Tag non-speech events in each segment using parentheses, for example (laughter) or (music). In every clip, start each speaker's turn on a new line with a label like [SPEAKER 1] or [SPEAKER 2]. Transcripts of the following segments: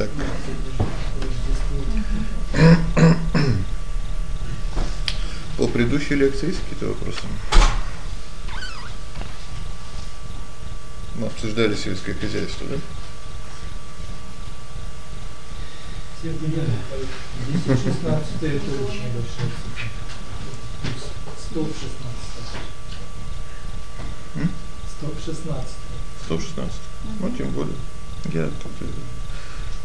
[SPEAKER 1] Так. По предыдущей лекции есть какие-то вопросы? Мы обсуждали сельское хозяйство, да?
[SPEAKER 2] Сергей, 1016 это очень большая цифра. Стоп 16. Стоп 16.
[SPEAKER 1] 116. Ну, тем более. Я тут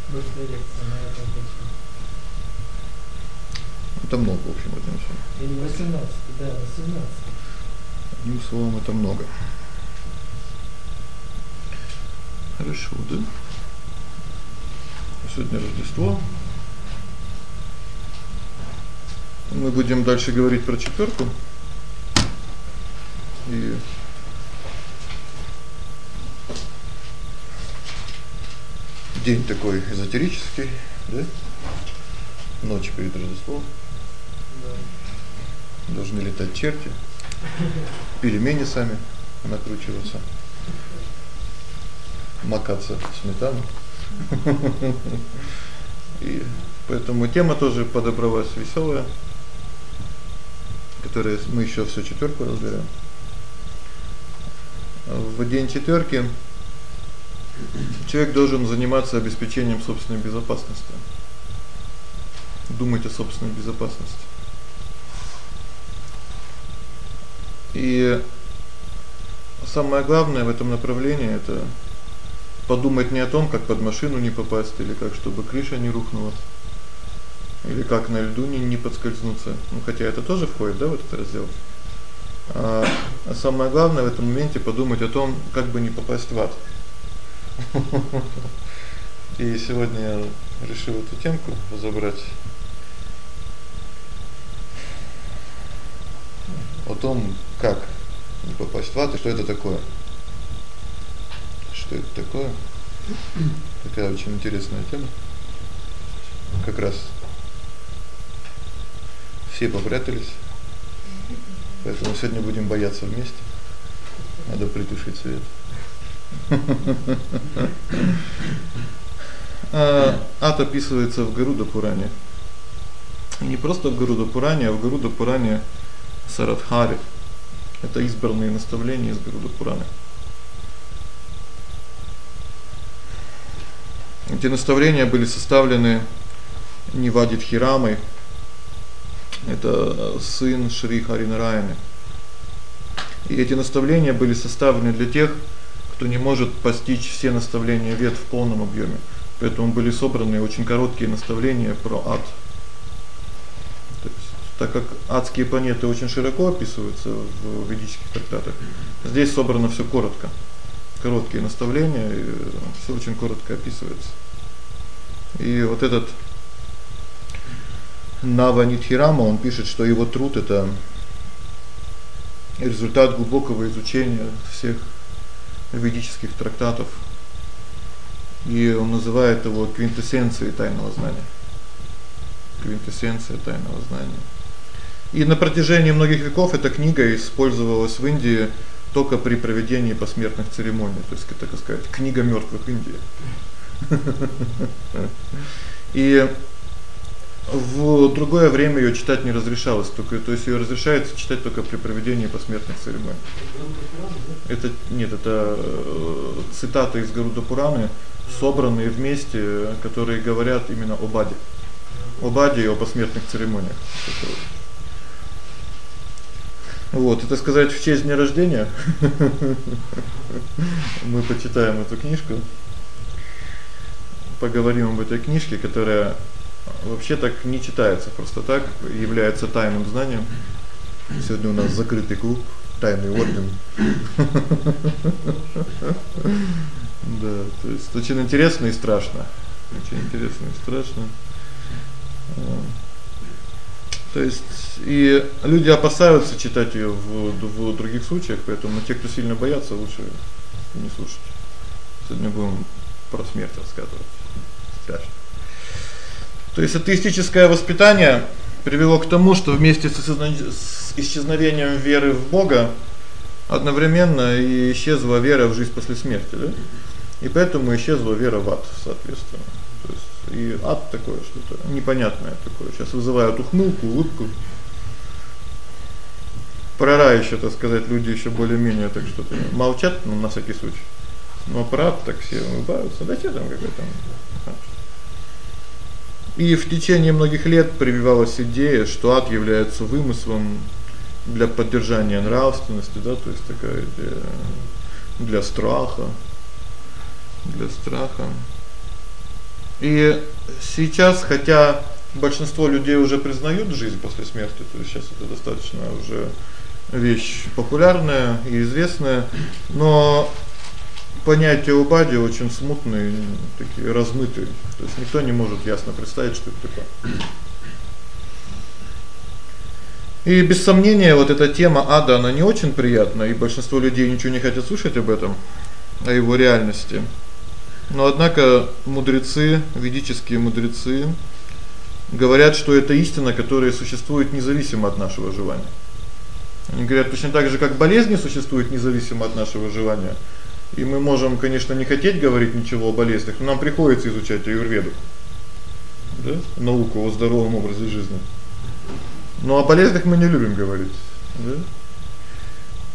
[SPEAKER 2] Прошлая лекция на этом была.
[SPEAKER 1] это много, в общем, одним словом.
[SPEAKER 2] Или 18, да, 18.
[SPEAKER 1] Одним словом, это много. Хорошо, да? Сегодня Рождество. Мы будем дальше говорить про четвёрку. И день такой эзотерический, да? Ночь перед Рождеством.
[SPEAKER 2] Да.
[SPEAKER 1] Должны летать черти. Пельмени сами накручиваться. Макаться в сметану. И поэтому тема тоже подобралась весёлая, которая мы ещё всю четвёрку разберём. В день четвёрки человек должен заниматься обеспечением собственной безопасности. Думать о собственной безопасности. И самое главное в этом направлении это подумать не о том, как под машину не попасть или как чтобы крыша не рухнула. Или как на льду не не подскользнуться. Ну хотя это тоже входит, да, в этот раздел. А, а самое главное в этом моменте подумать о том, как бы не попасть в ад. (laughs) И сегодня я решил эту темку разобрать. О том, как не попасть в ад и что это такое. Что это такое? Такая очень интересная тема. Как раз все попрятались. Поэтому сегодня будем бояться вместе. Надо притушить свет. А ад описывается в Гаруда Пуране. Не просто в Гаруда Пуране, а в Гаруда Пуране Сарадхари. Это избранные наставления из Гаруда Пураны. Эти наставления были составлены Нивадит Хирамой. Это сын Шри Харинараяны. И эти наставления были составлены для тех, кто не может постичь все наставления вед в полном объёме. Поэтому были собраны очень короткие наставления про ад. То есть, так как адские планеты очень широко описываются в ведических трактатах, здесь собрано всё коротко короткие наставления, всё очень коротко описывается. И вот этот Наванитхирама, он пишет, что его труд это результат глубокого изучения всех ведических трактатов. И он называет его квинтэссенцией тайного знания. Квинтэссенция тайного знания. И на протяжении многих веков эта книга использовалась в Индии только при проведении посмертных церемоний, то есть так сказать, книга мёртвых Индии. (laughs) И в другое время её читать не разрешалось, только то есть её разрешается читать только при проведении посмертных церемоний. Это нет, это цитаты из Гаруда Пураны, собранные вместе, которые говорят именно о Баде. О Баде и о посмертных церемониях. Вот, это сказать в честь дня рождения. (laughs) Мы почитаем эту книжку. Поговорим об этой книжке, которая вообще так не читается просто так, является тайным знанием. Сегодня у нас закрытый клуб, тайный орден. (laughs) Да, то есть очень интересно и страшно. Очень интересно и страшно. То есть и люди опасаются читать её в в других случаях, поэтому те, кто сильно боятся, лучше не слушать. Сегодня будем про смерть рассказывать. Страшно. То есть атеистическое воспитание привело к тому, что вместе с исчезновением веры в Бога одновременно и исчезла вера в жизнь после смерти, да? И поэтому исчезла вера в ад, соответственно. То есть и ад такое что-то непонятное такое. Сейчас вызывает ухмылку, улыбку. Про ещё, так сказать, люди ещё более-менее так что-то молчат, ну, на всякий случай. Но про ад так все улыбаются. Да что там какой там. И в течение многих лет прививалась идея, что ад является вымыслом для поддержания нравственности, да, то есть такая идея для страха, для страха. И сейчас, хотя большинство людей уже признают жизнь после смерти, то есть сейчас это достаточно уже вещь популярная и известная, но понятия у Бади очень смутные, такие размытые. То есть никто не может ясно представить, что это такое. И без сомнения, вот эта тема ада, она не очень приятна, и большинство людей ничего не хотят слушать об этом, о его реальности. Но однако мудрецы, ведические мудрецы говорят, что это истина, которая существует независимо от нашего желания. Они говорят точно так же, как болезни существуют независимо от нашего желания. И мы можем, конечно, не хотеть говорить ничего о болезнях, но нам приходится изучать аюрведу. Да? Науку о здоровом образе жизни. Но о болезнях мы не любим говорить, да?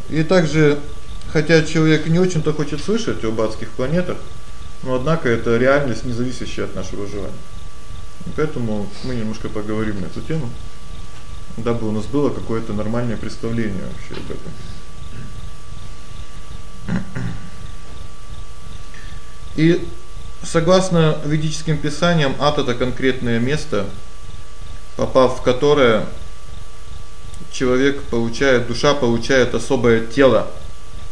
[SPEAKER 1] И также, хотя человек не очень-то хочет слышать об адских планетах, но однако это реальность, не зависящая от нашего желания. И поэтому мы немножко поговорим на эту тему, дабы у нас было какое-то нормальное представление вообще об этом. И согласно ведическим писаниям, ад это конкретное место, попав в которое человек получает, душа получает особое тело,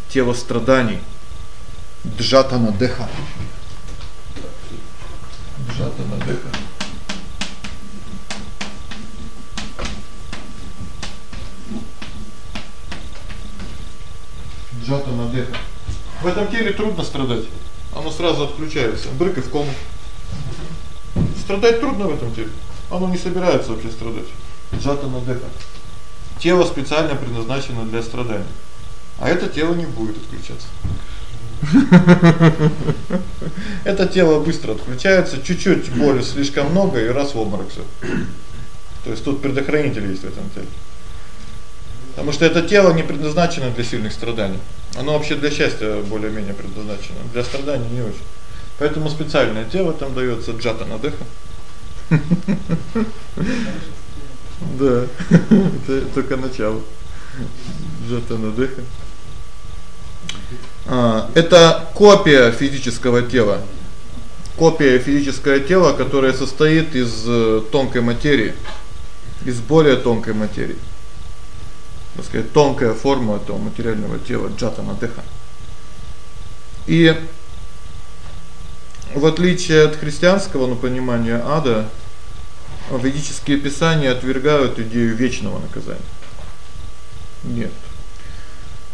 [SPEAKER 1] тело страданий. Джатана деха. Джатана деха. Джатана деха. В этом теле трудно страдать. Оно сразу отключается. Брык и в кому. Страдать трудно в этом теле. Оно не собирается вообще страдать. Джатана деха. Тело специально предназначено для страданий. А это тело не будет отключаться. Это тело быстро отключается, чуть-чуть боли слишком много и раз в обморок всё. То есть тут предохранитель есть в этом теле. Потому что это тело не предназначено для сильных страданий. Оно вообще для счастья более-менее предназначено, для страданий не очень. Поэтому специальное тело там даётся джата надыха. (laughs) Да. (laughs) Это только начало. Джатана дыха. А, это копия физического тела. Копия физического тела, которое состоит из э, тонкой материи, из более тонкой материи. Так сказать, тонкая форма этого материального тела джатана дыха. И в отличие от христианского ну, понимания ада, ведические писания отвергают идею вечного наказания. Нет.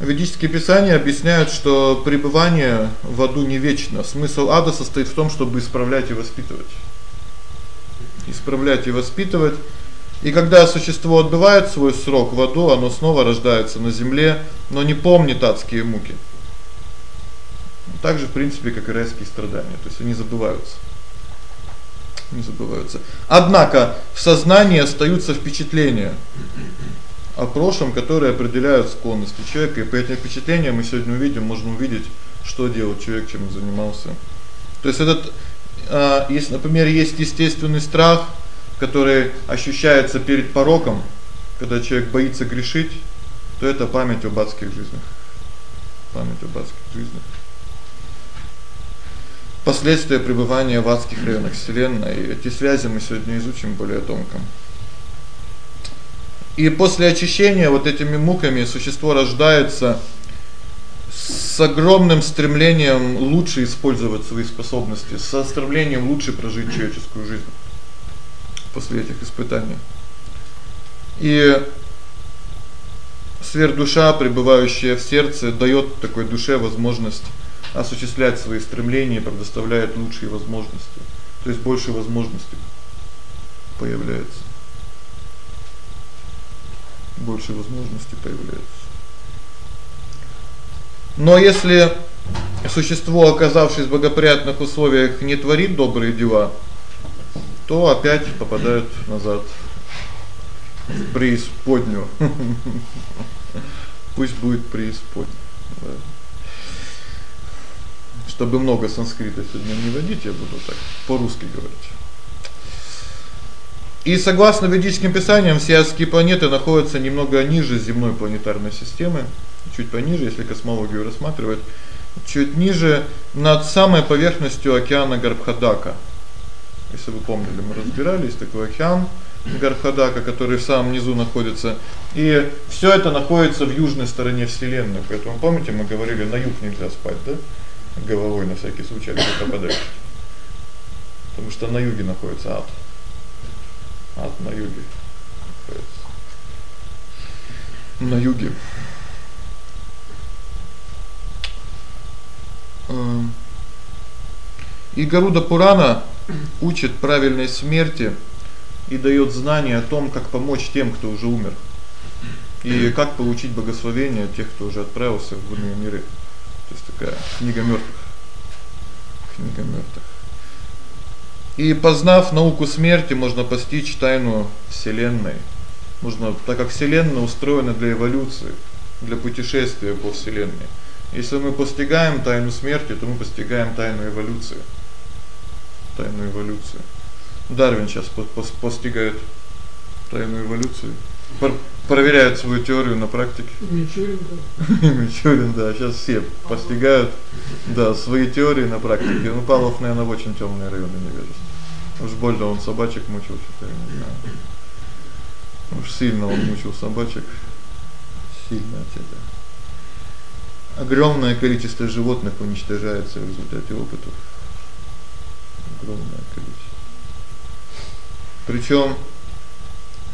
[SPEAKER 1] Ведические писания объясняют, что пребывание в аду не вечно. Смысл ада состоит в том, чтобы исправлять и воспитывать. Исправлять и воспитывать. И когда существо отбывает свой срок в аду, оно снова рождается на земле, но не помнит адские муки. Так же, в принципе, как и райские страдания, то есть они забываются не забываются. Однако в сознании остаются впечатления о прошлом, которые определяют склонности человека, и по этим впечатлениям мы сегодня увидим, можно увидеть, что делал человек, чем занимался. То есть этот а если, например, есть естественный страх, который ощущается перед пороком, когда человек боится грешить, то это память об адских жизнях. Память об адских жизнях последствия пребывания в адских районах вселенной. Эти связи мы сегодня изучим более тонко. И после очищения вот этими муками существо рождается с огромным стремлением лучше использовать свои способности, со стремлением лучше прожить человеческую жизнь после этих испытаний. И сверхдуша, пребывающая в сердце, даёт такой душе возможность осуществлять свои стремления, предоставляет лучшие возможности. То есть больше возможностей появляется. Больше возможностей появляется. Но если существо, оказавшись в благоприятных условиях, не творит добрые дела, то опять попадают назад в преисподнюю. (laughs) Пусть будет преисподняя. Да. Чтобы много санскрита сегодня не водить, я буду так по-русски говорить. И согласно ведическим писаниям, все асские планеты находятся немного ниже земной планетарной системы, чуть пониже, если космологию рассматривать, чуть ниже над самой поверхностью океана Гарбхадака. Если вы помнили, мы разбирались, такой океан Гарбхадака, который в самом низу находится. И всё это находится в южной стороне вселенной. Поэтому помните, мы говорили, на юг нельзя спать, да? Головой на всякий случай, а где попадаешь. Потому что на юге находится ад. Ад на юге. На юге. Эм. И Гаруда Пурана учит правильной смерти и даёт знания о том, как помочь тем, кто уже умер. И как получить благословение тех, кто уже отправился в иные миры. То есть такая книга мёртвых. Книга мёртвых. И познав науку смерти, можно постичь тайну вселенной. Можно, так как вселенная устроена для эволюции, для путешествия по вселенной. Если мы постигаем тайну смерти, то мы постигаем тайну эволюции. Тайну эволюции. Дарвин сейчас постигает тайну эволюции. проверяет свою теорию на практике.
[SPEAKER 2] Мичурин,
[SPEAKER 1] да. (laughs) Мичурин, да, сейчас все постигают да, свои теории на практике. Ну Павлов, наверное, в очень тёмные районы невежества. Уж больно он собачек мучил, что-то я не знаю. Уж сильно он мучил собачек. Сильно это. Огромное количество животных уничтожается в результате опытов. Огромное количество. Причём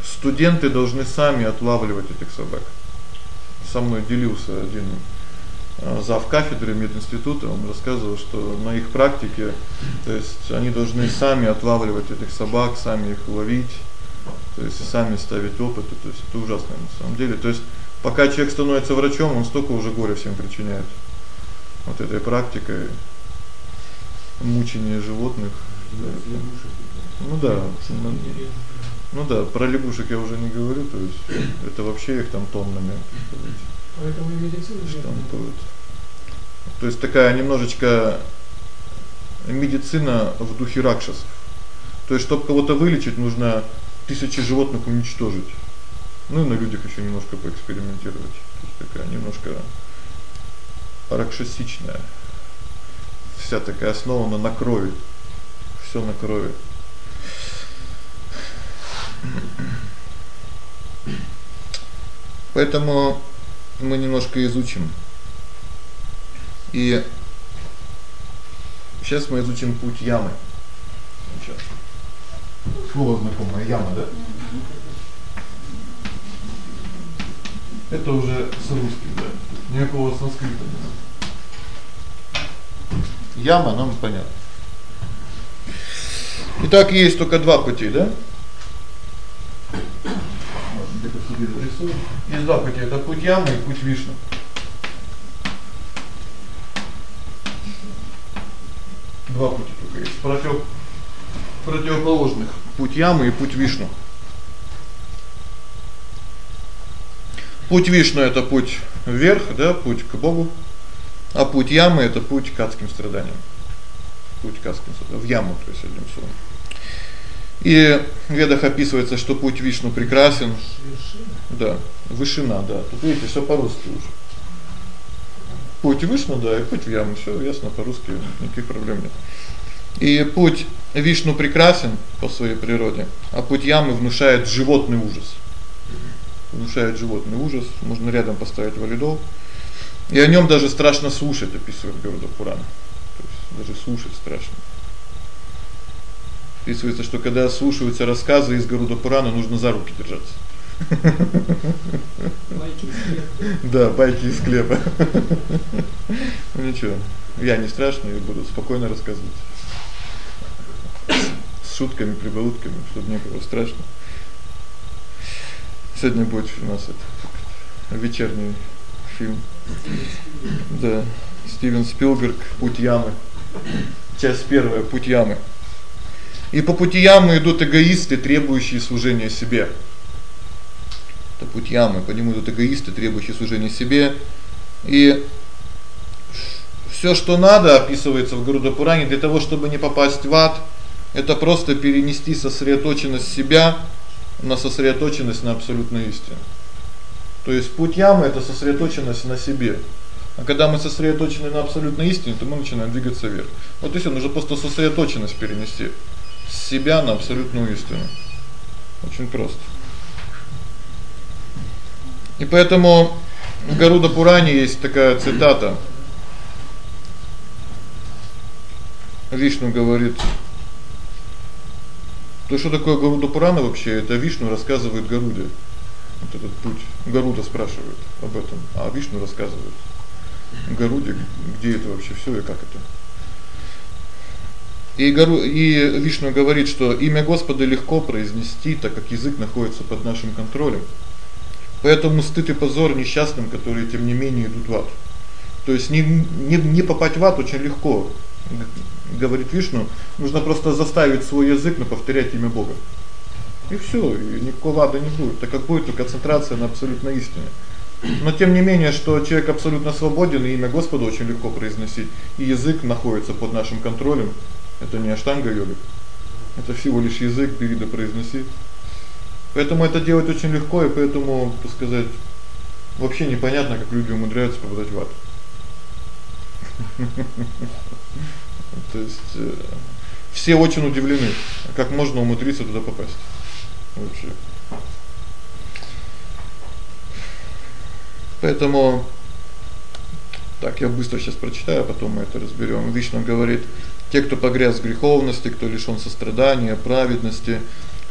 [SPEAKER 1] студенты должны сами отлавливать этих собак. Со мной делился один а, зав кафедры мединститута, он рассказывал, что на их практике, то есть они должны сами отлавливать этих собак, сами их ловить, то есть сами ставить опыты, то есть это ужасно на самом деле. То есть пока человек становится врачом, он столько уже горя всем причиняет. Вот этой практикой мучения животных. Ну да. Ну, да, про лягушек я уже не говорю, то есть это вообще их там тоннами.
[SPEAKER 2] Поэтому и медицина
[SPEAKER 1] штампуют. То есть такая немножечко медицина в духе ракшасов. То есть чтобы кого-то вылечить, нужно тысячи животных уничтожить. Ну и на людях ещё немножко поэкспериментировать. То есть такая немножко ракшасичная. Вся такая основана на крови. Всё на крови. Поэтому мы немножко изучим. И сейчас мы изучим путь ямы. Сейчас. Слово знакомое яма, да? Это уже с русским, да. Никакого санскрита нет. Яма нам понятно. Итак, есть только два пути, да? Есть два пути это путь ямы и путь Вишну. Два пути только есть. Против противоположных. Путь ямы и путь Вишну. Путь Вишну это путь вверх, да, путь к Богу. А путь ямы это путь к адским страданиям. Путь к адским страданиям в яму, то есть одним словом. И в Ведах описывается, что путь Вишну прекрасен. Да, вышина, да. Тут видите, всё по-русски уже. Путь Вишну, да, и путь в яму, всё ясно по-русски, никаких проблем нет. И путь Вишну прекрасен по своей природе, а путь ямы внушает животный ужас. Внушает животный ужас, можно рядом поставить валидол. И о нём даже страшно слушать, описывает Гуруда Пурана. То есть даже слушать страшно. Описывается, что когда слушаются рассказы из Гаруда Пурана, нужно за руки держаться.
[SPEAKER 2] Байки из склепа.
[SPEAKER 1] Да, байки из склепа. Ну ничего, я не страшный, буду спокойно рассказывать. С шутками, прибаутками, чтобы не было страшно. Сегодня будет у нас это вечерний фильм. Да, Стивен Спилберг Путь ямы. Часть первая Путь ямы. И по пути ямы идут эгоисты, требующие служения себе. Это путь ямы, по нему идут эгоисты, требующие служения себе. И всё, что надо, описывается в Гаруда-пуране для того, чтобы не попасть в ад, это просто перенести сосредоточенность себя на сосредоточенность на абсолютной истине. То есть путь ямы это сосредоточенность на себе. А когда мы сосредоточены на абсолютной истине, то мы начинаем двигаться вверх. Вот и всё, нужно просто сосредоточенность перенести с себя на абсолютную истину. Очень просто. И поэтому в Гаруда Пуране есть такая цитата. Вишну говорит: то что такое Гаруда Пурана вообще? Это Вишну рассказывает Гаруде. Вот этот путь. Гаруда спрашивает об этом, а Вишну рассказывает Гаруде, где это вообще всё и как это. И Гару и Вишну говорит, что имя Господа легко произнести, так как язык находится под нашим контролем. Поэтому стыд и позор несчастным, которые тем не менее идут в ад. То есть не не не попасть в ад очень легко говорит Вишну, нужно просто заставить свой язык на повторять имя Бога. И всё, и никакого ада не будет, так как будет только концентрация на абсолютной истине. Но тем не менее, что человек абсолютно свободен, и имя Господа очень легко произносить, и язык находится под нашим контролем. Это не аштанга-йога. Это всего лишь язык, бери да произноси. Поэтому это делать очень легко, и поэтому, так сказать, вообще непонятно, как люди умудряются попадать в ад. (laughs) То есть э, все очень удивлены, как можно умудриться туда попасть. Вообще. Поэтому так я быстро сейчас прочитаю, а потом мы это разберём. Вишна говорит: те, кто погряз в греховности, кто лишён сострадания, праведности,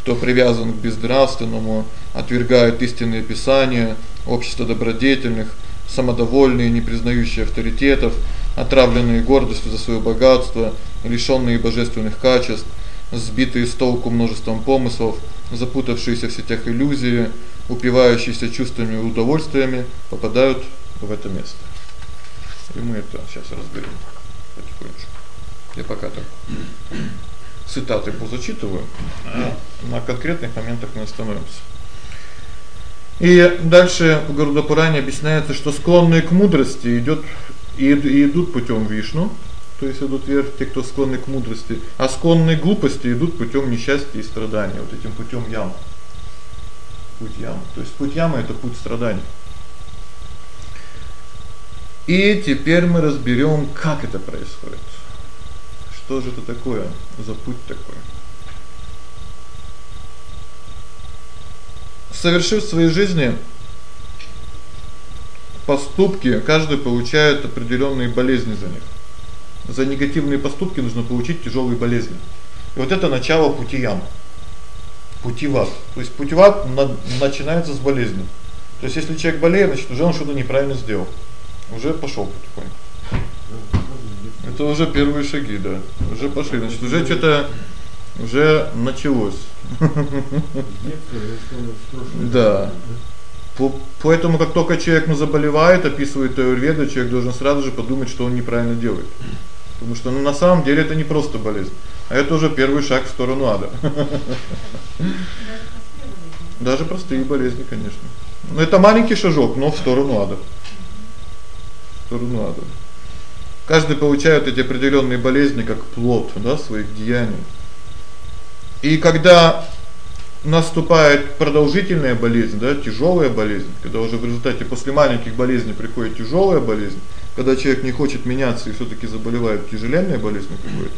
[SPEAKER 1] кто привязан к безнравственному, отвергает истинные писания, общество добродетельных, самодовольные, не признающие авторитетов, отравленные гордостью за своё богатство, лишённые божественных качеств, сбитые с толку множеством помыслов, запутавшиеся в сетях иллюзии, упивающиеся чувствами и удовольствиями, попадают в это место. И мы это сейчас разберем потихонечку. Я пока так цитаты позачитываю, а на конкретных моментах мы остановимся. И дальше в Гарудапуране объясняется, что склонные к мудрости идёт и идут путём Вишну, то есть идут вверх те, кто склонны к мудрости, а склонные к глупости идут путём несчастья и страдания, вот этим путём ям. Путь ям. То есть путь ямы это путь страданий. И теперь мы разберём, как это происходит. Что же это такое за путь такой? Совершив в своей жизни поступки, каждый получает определённые болезни за них. За негативные поступки нужно получить тяжёлые болезни. И вот это начало пути ям. Пути в ад. То есть путь в ад на, начинается с болезни. То есть если человек болеет, значит, уже он что-то неправильно сделал. Уже пошёл потихоньку. Это уже первые шаги, да. Уже пошли, значит, уже что-то уже началось. (laughs) Да. Поэтому как только человек ну заболевает, описывает аюрведа, человек должен сразу же подумать, что он неправильно делает. Потому что ну на самом деле это не просто болезнь, а это уже первый шаг в сторону ада. Даже простые болезни, конечно. Но это маленький шажок, но в сторону ада. В сторону ада. Каждый получает эти определённые болезни как плод, да, своих деяний. И когда наступает продолжительная болезнь, да, тяжёлая болезнь, когда уже в результате после маленьких болезней приходит тяжёлая болезнь, когда человек не хочет меняться и всё-таки заболевает тяжеленной болезнью какой-то.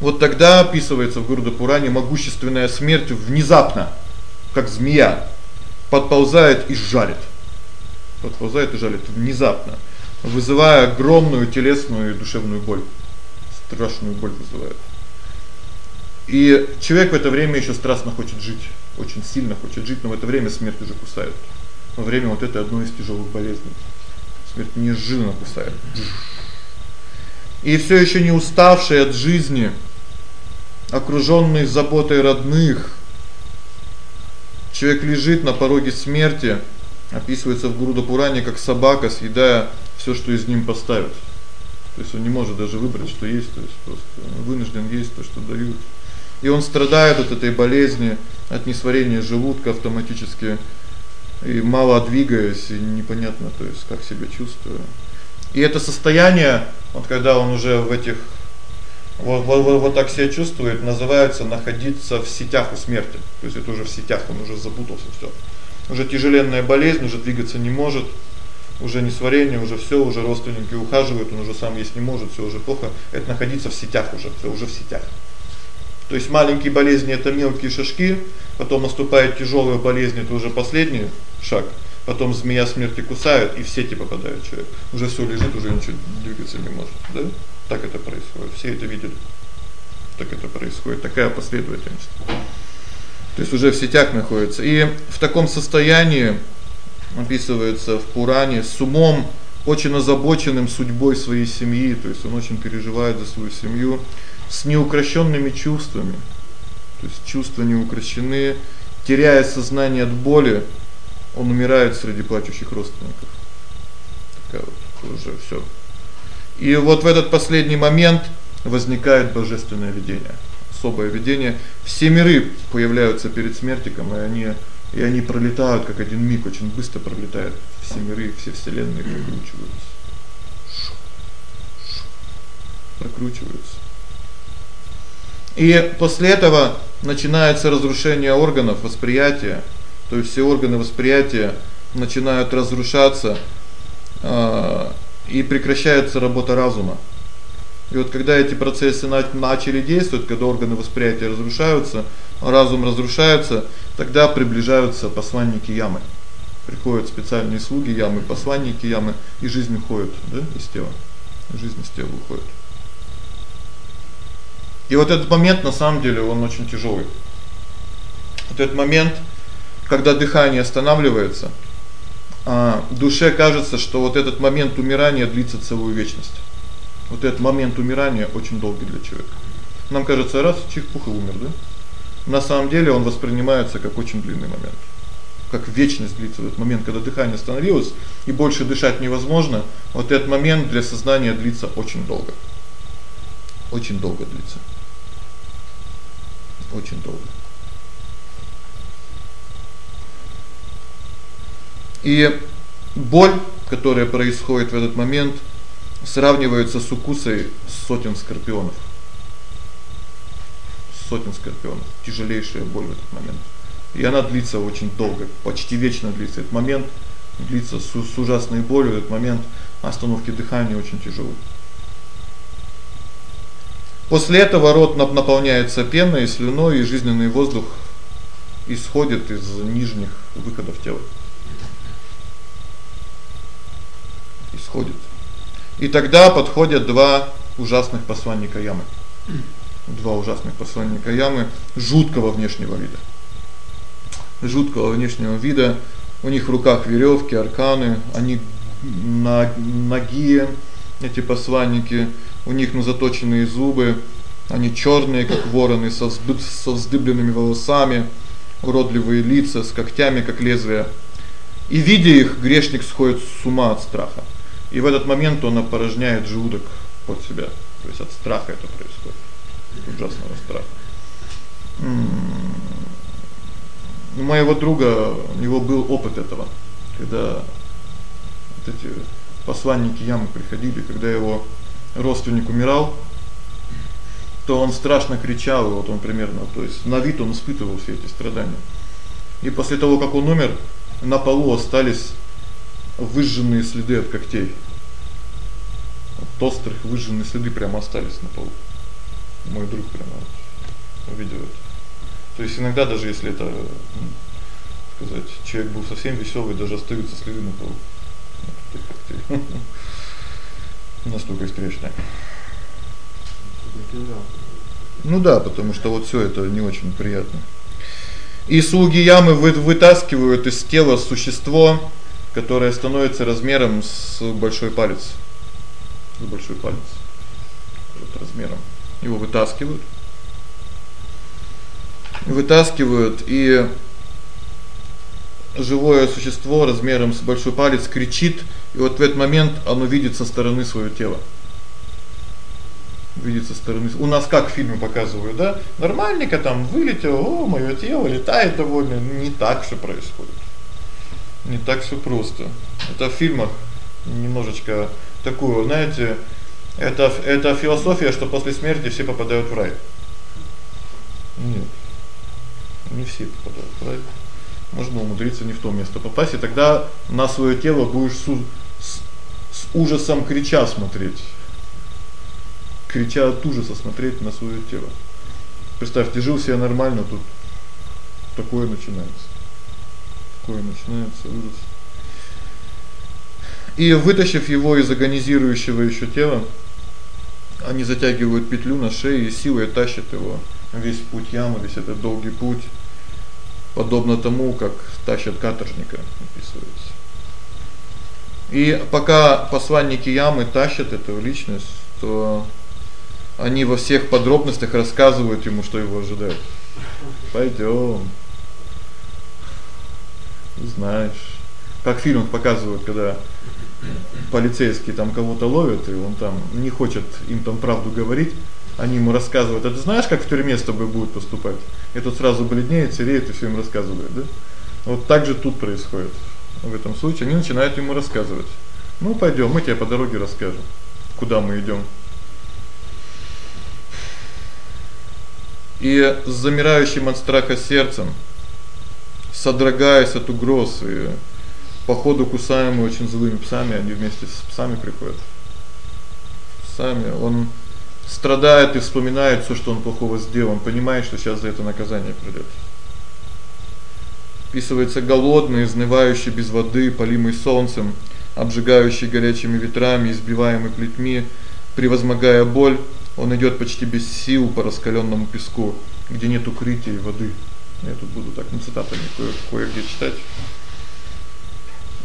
[SPEAKER 1] Вот тогда описывается в Гурда-Пуране могущественная смерть внезапно, как змея, подползает и жалит. Подползает и жалит внезапно, вызывая огромную телесную и душевную боль. Страшную боль вызывает. И человек в это время ещё страстно хочет жить, очень сильно хочет жить, но в это время смерть уже кусает. Во время вот этой одной из тяжёлых болезней. Смерть неожиданно кусает. И всё ещё не уставший от жизни, окружённый заботой родных, человек лежит на пороге смерти, описывается в Гуруда Пуране как собака, съедая всё, что из ним поставят. То есть он не может даже выбрать, что есть, то есть просто вынужден есть то, что дают. И он страдает от этой болезни, от несварения желудка автоматически и мало двигаясь, и непонятно, то есть как себя чувствуя. И это состояние, вот когда он уже в этих вот, вот, вот, вот так себя чувствует, называется находиться в сетях у смерти. То есть это уже в сетях, он уже запутался всё. Уже тяжеленная болезнь, уже двигаться не может, уже не сварение, уже всё, уже родственники ухаживают, он уже сам есть не может, всё уже плохо. Это находиться в сетях уже, всё уже в сетях. То есть маленькие болезни это мелкие шажки, потом наступает тяжёлая болезнь, это уже последний шаг. Потом змея смерти кусает, и в сети попадает человек. Уже всё лежит, уже ничего двигаться не может, да? Так это происходит. Все это видели. Так это происходит, такая последовательность. То есть уже в сетях находится. И в таком состоянии описывается в Пуране с умом очень озабоченным судьбой своей семьи, то есть он очень переживает за свою семью с неукрощенными чувствами. То есть чувства не теряя сознание от боли, он умирает среди плачущих родственников. Такая вот уже всё. И вот в этот последний момент возникает божественное видение, особое видение. Все миры появляются перед смертиком, и они и они пролетают как один миг, очень быстро пролетают все миры, все вселенные прокручиваются. Прокручиваются. И после этого начинается разрушение органов восприятия, то есть все органы восприятия начинают разрушаться, э и прекращается работа разума. И вот когда эти процессы начали действовать, когда органы восприятия разрушаются, разум разрушается, тогда приближаются посланники ямы. Приходят специальные слуги ямы, посланники ямы, и жизнь уходит, да, из тела. Жизнь из тела уходит. И вот этот момент, на самом деле, он очень тяжелый. Вот этот момент, когда дыхание останавливается, а душе кажется, что вот этот момент умирания длится целую вечность. Вот этот момент умирания очень долгий для человека. Нам кажется, раз чих-пух и умер, да? На самом деле он воспринимается как очень длинный момент. Как вечность длится этот момент, когда дыхание остановилось и больше дышать невозможно. Вот этот момент для сознания длится очень долго. Очень долго длится. Очень долго. И боль, которая происходит в этот момент, сравнивается с укусой сотен скорпионов. Сотен скорпионов. Тяжелейшая боль в этот момент. И она длится очень долго, почти вечно длится этот момент. Длится с, с ужасной болью этот момент остановки дыхания очень тяжелый. После этого рот наполняется пеной, слюной, и жизненный воздух исходит из нижних выходов тела. Исходит. И тогда подходят два ужасных посланника ямы. Два ужасных посланника ямы жуткого внешнего вида. Жуткого внешнего вида. У них в руках верёвки, арканы, они на ноги эти посланники, у них ну заточенные зубы, они чёрные, как вороны, со со вздыбленными волосами, уродливые лица с когтями, как лезвия. И видя их, грешник сходит с ума от страха. И в этот момент он опорожняет желудок под себя. То есть от страха это происходит. От ужасного страха. У моего друга, у него был опыт этого, когда вот эти посланники ямы приходили, когда его родственник умирал, то он страшно кричал, вот он примерно, то есть на вид он испытывал все эти страдания. И после того, как он умер, на полу остались выжженные следы от когтей. Вот острых выжженные следы прямо остались на полу. Мой друг прямо увидел это. То есть иногда даже если это, ну, сказать, человек был совсем весёлый, даже остаются следы на полу. Когтей. (laughs) Настолько испорченные. Ну да, потому что вот всё это не очень приятно. И слуги ямы вытаскивают из тела существо, которая становится размером с большой палец. С большой палец. Вот размером. Его вытаскивают. Вытаскивают и живое существо размером с большой палец кричит, и вот в этот момент оно видит со стороны своё тело. видеть со стороны. У нас как фильмы показывают, да? Нормальненько там вылетело, о, моё тело летает довольно, не так всё происходит. Не так всё просто. Это в фильмах немножечко такое, знаете, это это философия, что после смерти все попадают в рай. Нет. Не все попадают в рай. Можно умудриться не в то место попасть, и тогда на своё тело будешь с, с, с ужасом крича смотреть крича от ужаса смотреть на своё тело. Представьте, жил себе нормально, тут такое начинается. Такое начинается ужас. И вытащив его из агонизирующего ещё тела, они затягивают петлю на шее и силой тащат его весь путь ямы, весь этот долгий путь, подобно тому, как тащат каторжника, описывается. И пока посланники ямы тащат эту личность, то они во всех подробностях рассказывают ему, что его ожидает. Пойдём. Знаешь, как фильм показывают, когда полицейские там кого-то ловят, и он там не хочет им там правду говорить, они ему рассказывают: "А ты знаешь, как в тюрьме с тобой будут поступать?" И тот сразу бледнеет, сереет и всё им рассказывает, да? Вот так же тут происходит. В этом случае они начинают ему рассказывать. Ну, пойдём, мы тебе по дороге расскажем, куда мы идём. И с замирающим от страха сердцем, содрогаясь от угроз и по ходу очень злыми псами, они вместе с псами приходят. Псами он страдает и вспоминает всё, что он плохого сделал, он понимает, что сейчас за это наказание придёт. Вписывается голодный, изнывающий без воды, полимый солнцем, обжигающий горячими ветрами, избиваемый плетьми, превозмогая боль, он идёт почти без сил по раскалённому песку, где нет укрытия и воды. Я тут буду так ну цитатами кое-где читать.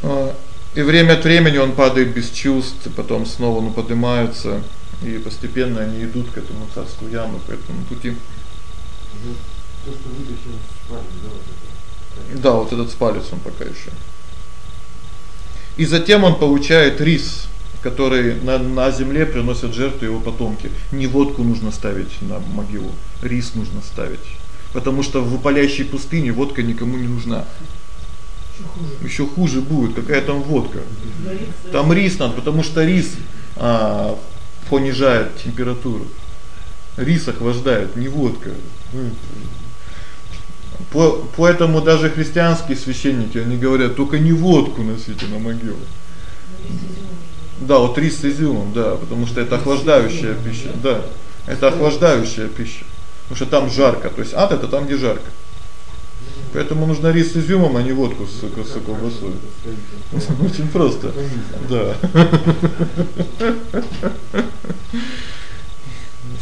[SPEAKER 1] А и время от времени он падает без чувств, потом снова он поднимается, и постепенно они идут к этому царству ямы, по этому пути.
[SPEAKER 3] То, что вытащил спалец, да, вот
[SPEAKER 1] это. Да, вот этот спалец он пока ещё. И затем он получает рис который на на земле приносят жертву его потомки. Не водку нужно ставить на могилу, рис нужно ставить. Потому что в палящей пустыне водка никому не нужна. Ещё хуже будет, какая там водка. Там рис надо, потому что рис а понижает температуру. Рис охлаждает, не водка. По поэтому даже христианские священники, они говорят: "Только не водку носите на могилу". Да, вот рис с изюмом, да, потому что это охлаждающая пища, да. Это охлаждающая пища. Потому что там жарко, то есть ад это там, где жарко. Поэтому нужно рис с изюмом, а не водку с с колбасой. (laughs) Очень просто. Да. (laughs)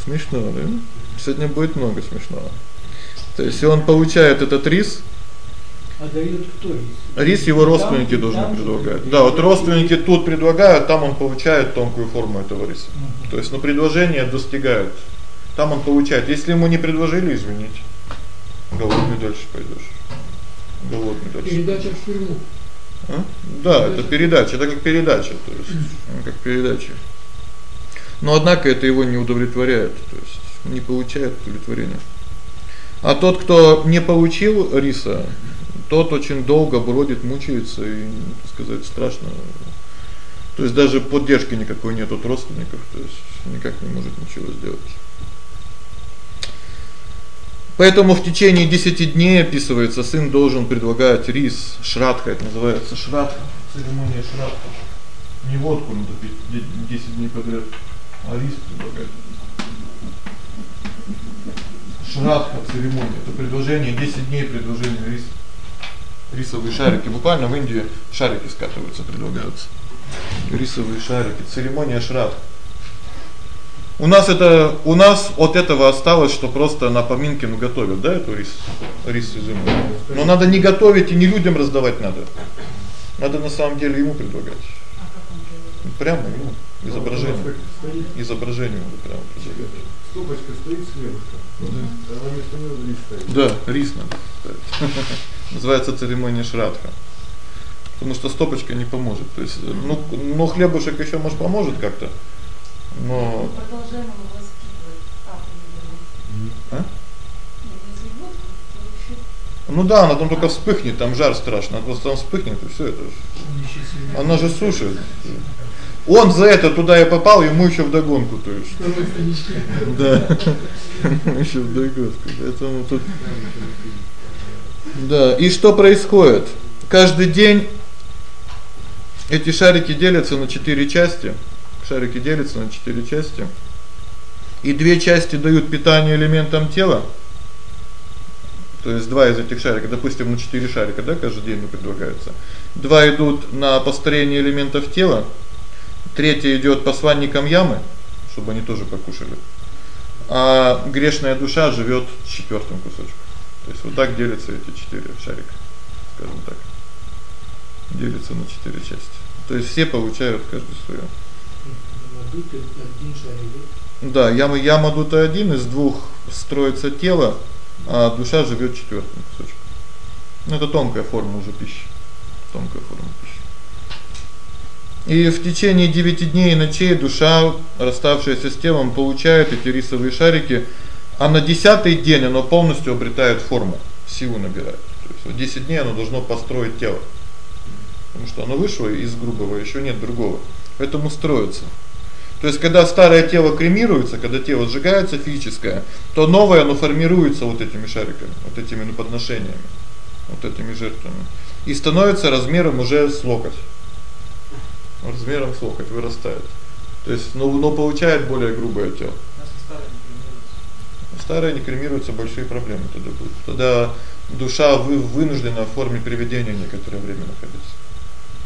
[SPEAKER 1] Смешно, да? Сегодня будет много смешного. То есть он получает этот рис,
[SPEAKER 2] а даёт кто рис?
[SPEAKER 1] Рис его родственники должны предлагать. Да, вот родственники тут предлагают, там он получает тонкую форму этого риса. Угу. То есть, ну предложение достигают. Там он получает. Если ему не предложили, извините. Голодный дальше пойдёшь. Голодный дальше.
[SPEAKER 2] Передача в тюрьму.
[SPEAKER 1] А? Да, это передача, это как передача, то есть, как передача. Но однако это его не удовлетворяет, то есть не получает удовлетворения. А тот, кто не получил риса, тот очень долго бродит, мучается и, так сказать, страшно. То есть даже поддержки никакой нет от родственников, то есть никак не может ничего сделать. Поэтому в течение 10 дней описывается, сын должен предлагать рис, шрадха, это называется шрадха, церемония шрадха. Не водку надо пить 10 дней подряд, а рис предлагать. Шрадха церемония это предложение 10 дней предложение риса рисовые шарики. Буквально в Индии шарики скатываются, предлагаются. Рисовые шарики, церемония шрад. У нас это у нас от этого осталось, что просто на поминки ну готовят, да, эту рис, рис с изюмом. Но надо не готовить и не людям раздавать надо. Надо на самом деле ему предлагать. Прямо ему изображение. Изображение прямо предлагать.
[SPEAKER 3] Стопочка стоит хлебушка. Да.
[SPEAKER 1] Да, рис надо ставить. (laughs) Называется церемония шрадха. Потому что стопочка не поможет. То есть, ну, ну хлебушек ещё может поможет как-то. Но...
[SPEAKER 4] Продолжаем его раскидывать. А? а?
[SPEAKER 1] Ну да, она там только вспыхнет, там жар страшно, она просто там вспыхнет и всё это. Она же сушит. Он за это туда и попал, ему ещё догонку, то есть. Да. Ещё догонку. Поэтому тут Да, и что происходит? Каждый день эти шарики делятся на четыре части. Шарики делятся на 4 части. И две части дают питание элементам тела. То есть два из этих шариков, допустим, ну 4 шарика, да, каждый день предлагается. Два идут на построение элементов тела. Третий идёт посланникам ямы, чтобы они тоже покушали. А грешная душа живёт четвёртым кусочком. То есть вот так делятся эти четыре шарика, скажем так. Делятся на четыре части. То есть все получают каждый своё. Да, яма яма дута один из двух строится тело, а душа живёт четвёртым кусочком. Ну это тонкая форма уже пищи. Тонкая форма пищи. И в течение 9 дней и ночей душа, расставшаяся с телом, получает эти рисовые шарики а на десятый день оно полностью обретает форму, силу набирает. То есть вот 10 дней оно должно построить тело. Потому что оно вышло из грубого, ещё нет другого. Поэтому строится. То есть когда старое тело кремируется, когда тело сжигается физическое, то новое оно формируется вот этими шариками, вот этими ну подношениями, вот этими жертвами. И становится размером уже с локоть. Размером с локоть вырастает. То есть ну, но получает более грубое тело старое не кремируется, большие проблемы тогда будут. Тогда душа вы вынуждена в форме привидения некоторое время находиться.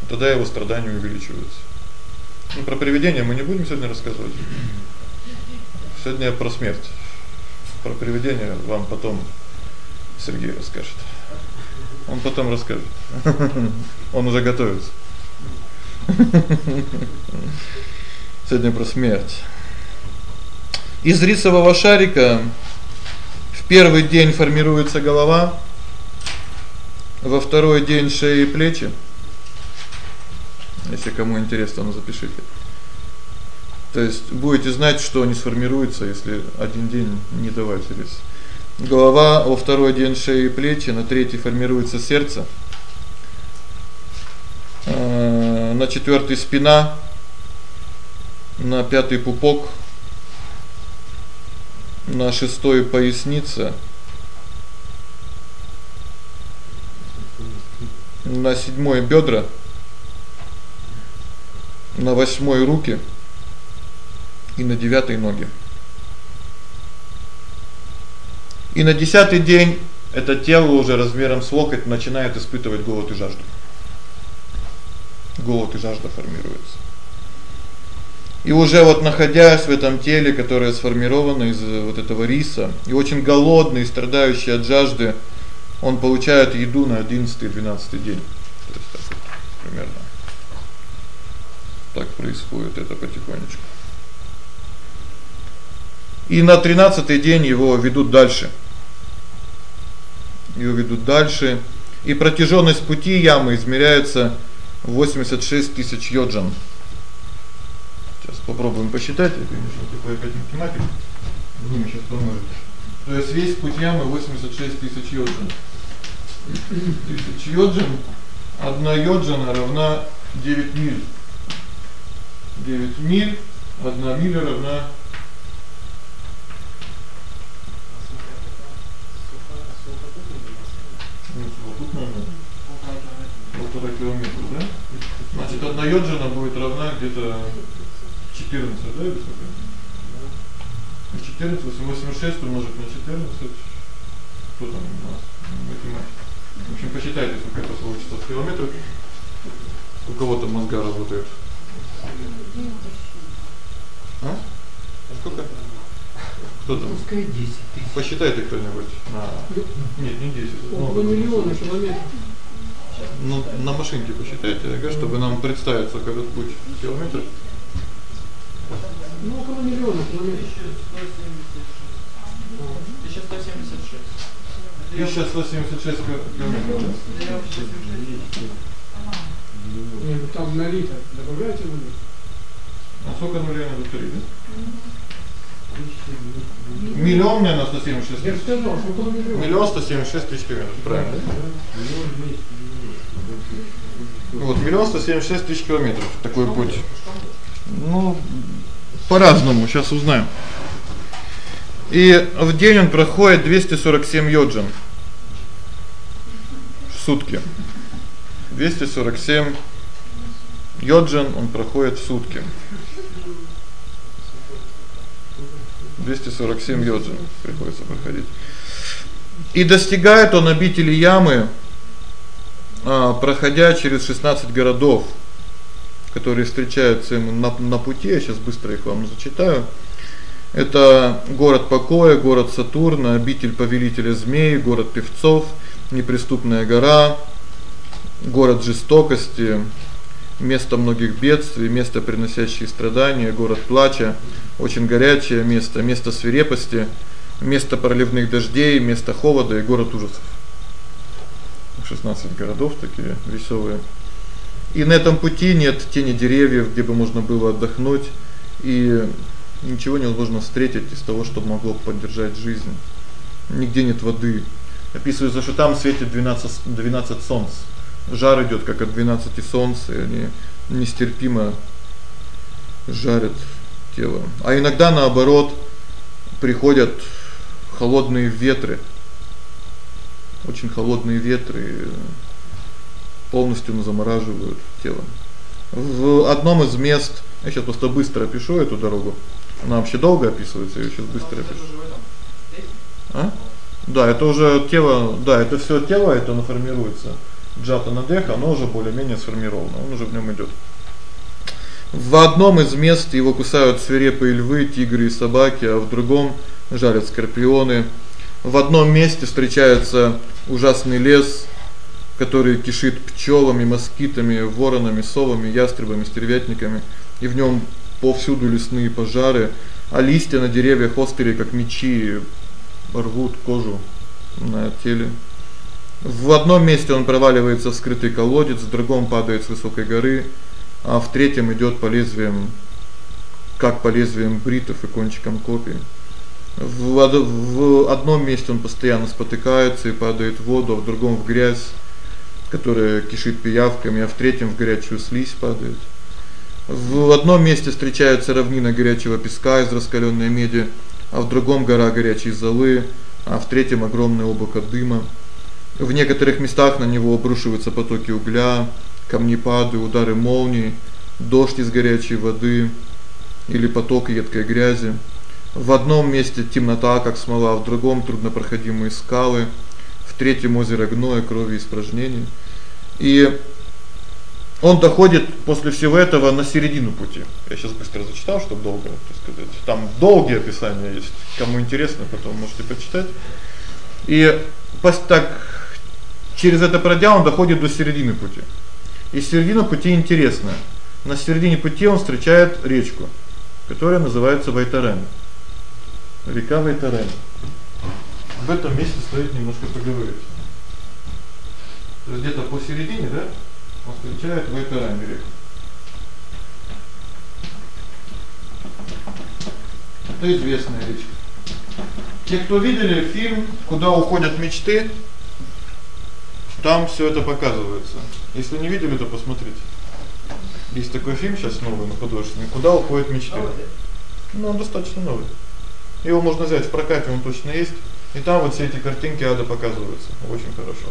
[SPEAKER 1] Тогда его страдания увеличиваются. Ну про привидения мы не будем сегодня рассказывать. Сегодня про смерть. Про привидения вам потом Сергей расскажет. Он потом расскажет. (laughs) Он уже готовится. (laughs) Сегодня про смерть. Из рисового шарика первый день формируется голова, во второй день шея и плечи. Если кому интересно, ну запишите. То есть будете знать, что они сформируются, если один день не давать рис. Голова, во второй день шея и плечи, на третий формируется сердце. Э, на четвёртый спина, на пятый пупок, на шестой поясница, на седьмой бедра, на восьмой руки и на девятой ноги. И на десятый день это тело уже размером с локоть начинает испытывать голод и жажду. Голод и жажда формируются. И уже вот находясь в этом теле, которое сформировано из э, вот этого риса, и очень голодный, страдающий от жажды, он получает еду на 11-12 день. То есть так вот примерно. Так происходит это потихонечку. И на 13-й день его ведут дальше. Его ведут дальше, и протяжённость пути ямы измеряется 86 тысяч йоджан. Сейчас попробуем посчитать, это, конечно, такой опять математик. Вы мне сейчас поможете. То есть весь путь ямы 86 тысяч йоджин. Тысяч йоджин, одна йоджина равна 9 миль. 9 миль, одна миля равна полтора километра, да? Значит, одна йоджина будет равна где-то 14, да, или сколько? 14, 86 умножить на 14. Кто там у нас? Математик. В общем, посчитайте, сколько это получится в километрах. У кого там мозга работает? А? Сколько? Кто там?
[SPEAKER 2] Пускай 10 тысяч.
[SPEAKER 1] Посчитайте кто-нибудь на Нет, не 10.
[SPEAKER 2] Около миллиона километров.
[SPEAKER 1] Ну, на машинке посчитайте, ага, чтобы нам представить, сколько этот путь в километрах.
[SPEAKER 2] Ну, около миллиона километров.
[SPEAKER 4] 1176.
[SPEAKER 1] 1176 километров.
[SPEAKER 2] Нет, ну там на литр. Добавляйте на литр.
[SPEAKER 1] А сколько нулей надо 3, да? Миллион мне на 176
[SPEAKER 2] Я же
[SPEAKER 1] тысяч.
[SPEAKER 2] сказал, что около миллиона.
[SPEAKER 1] Миллион 176 тысяч километров, правильно?
[SPEAKER 3] Миллион двести миллионов.
[SPEAKER 1] Вот миллион 176 тысяч километров такой путь. Ну, по-разному, сейчас узнаем. И в день он проходит 247 йоджин в сутки. 247 йоджин он проходит в сутки. 247 йоджин приходится проходить. И достигает он обители Ямы, а проходя через 16 городов, которые встречаются ему на на пути. Я сейчас быстро их вам зачитаю. Это город покоя, город Сатурна, обитель повелителя змей, город певцов, неприступная гора, город жестокости, место многих бедствий, место приносящее страдания, город плача, очень горячее место, место свирепости, место проливных дождей, место холода и город ужасов. 16 городов такие весёлые. И на этом пути нет тени деревьев, где бы можно было отдохнуть, и ничего невозможно встретить из того, что могло поддержать жизнь. Нигде нет воды. Описывается, что там светит 12 12 солнц. Жар идёт как от 12 солнц, и они нестерпимо жарят тело. А иногда наоборот приходят холодные ветры. Очень холодные ветры полностью замораживают тело. В одном из мест, я сейчас просто быстро опишу эту дорогу. Она вообще долго описывается, я сейчас быстро опишу. А? Да, это уже тело, да, это всё тело, это оно формируется. Джата надех, оно уже более-менее сформировано, он уже в нём идёт. В одном из мест его кусают свирепые львы, тигры и собаки, а в другом жалят скорпионы. В одном месте встречается ужасный лес, который кишит пчёлами, москитами, воронами, совами, ястребами, стервятниками, и в нём повсюду лесные пожары, а листья на деревьях острые, как мечи, рвут кожу на теле. В одном месте он проваливается в скрытый колодец, в другом падает с высокой горы, а в третьем идёт по лезвиям как по лезвиям бритв и кончикам копий. В в одном месте он постоянно спотыкается и падает в воду, а в другом в грязь, которая кишит пиявками, а в третьем в горячую слизь падает. В одном месте встречается равнина горячего песка из раскалённой меди, а в другом гора горячей золы, а в третьем огромное облако дыма. В некоторых местах на него обрушиваются потоки угля, камнепады, удары молний, дождь из горячей воды или поток едкой грязи. В одном месте темнота, как смола, в другом труднопроходимые скалы, в третьем озеро гноя, крови и испражнений. И он доходит после всего этого на середину пути. Я сейчас быстро зачитал, чтобы долго, так сказать. Там долгие описания есть. Кому интересно, потом можете почитать. И так через это пройдя, он доходит до середины пути. И середина пути интересная. На середине пути он встречает речку, которая называется Вайтарен. Река Вайтарен. В этом месте стоит немножко поговорить. Где-то посередине, да? Он встречает Вайтарен реку. Это известная речка. Те, кто видели фильм Куда уходят мечты, там всё это показывается. Если не видели, то посмотрите. Есть такой фильм сейчас новый, на художественный Куда уходят мечты. Ну, он достаточно новый. Его можно взять в прокате, он точно есть. И там вот все эти картинки ада показываются. Очень хорошо.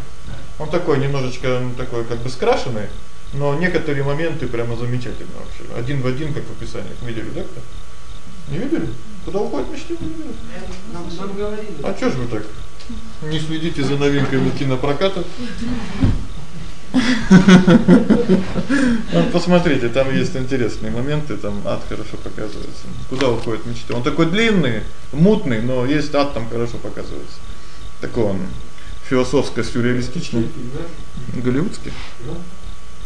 [SPEAKER 1] Он такой немножечко, ну, такой как бы скрашенный, но некоторые моменты прямо замечательные вообще. Один в один, как в описании. Видели, да, кто? Не видели? Куда уходят мечты?
[SPEAKER 4] Нам нам говорили.
[SPEAKER 1] А что ж вы так не следите за новинками кинопроката? Вот посмотрите, там есть интересные моменты, там ад хорошо показывается. Куда уходят мечты? Он такой длинный, мутный, но есть ад там хорошо показывается. Такой он философско-сюрреалистичный. Голливудский.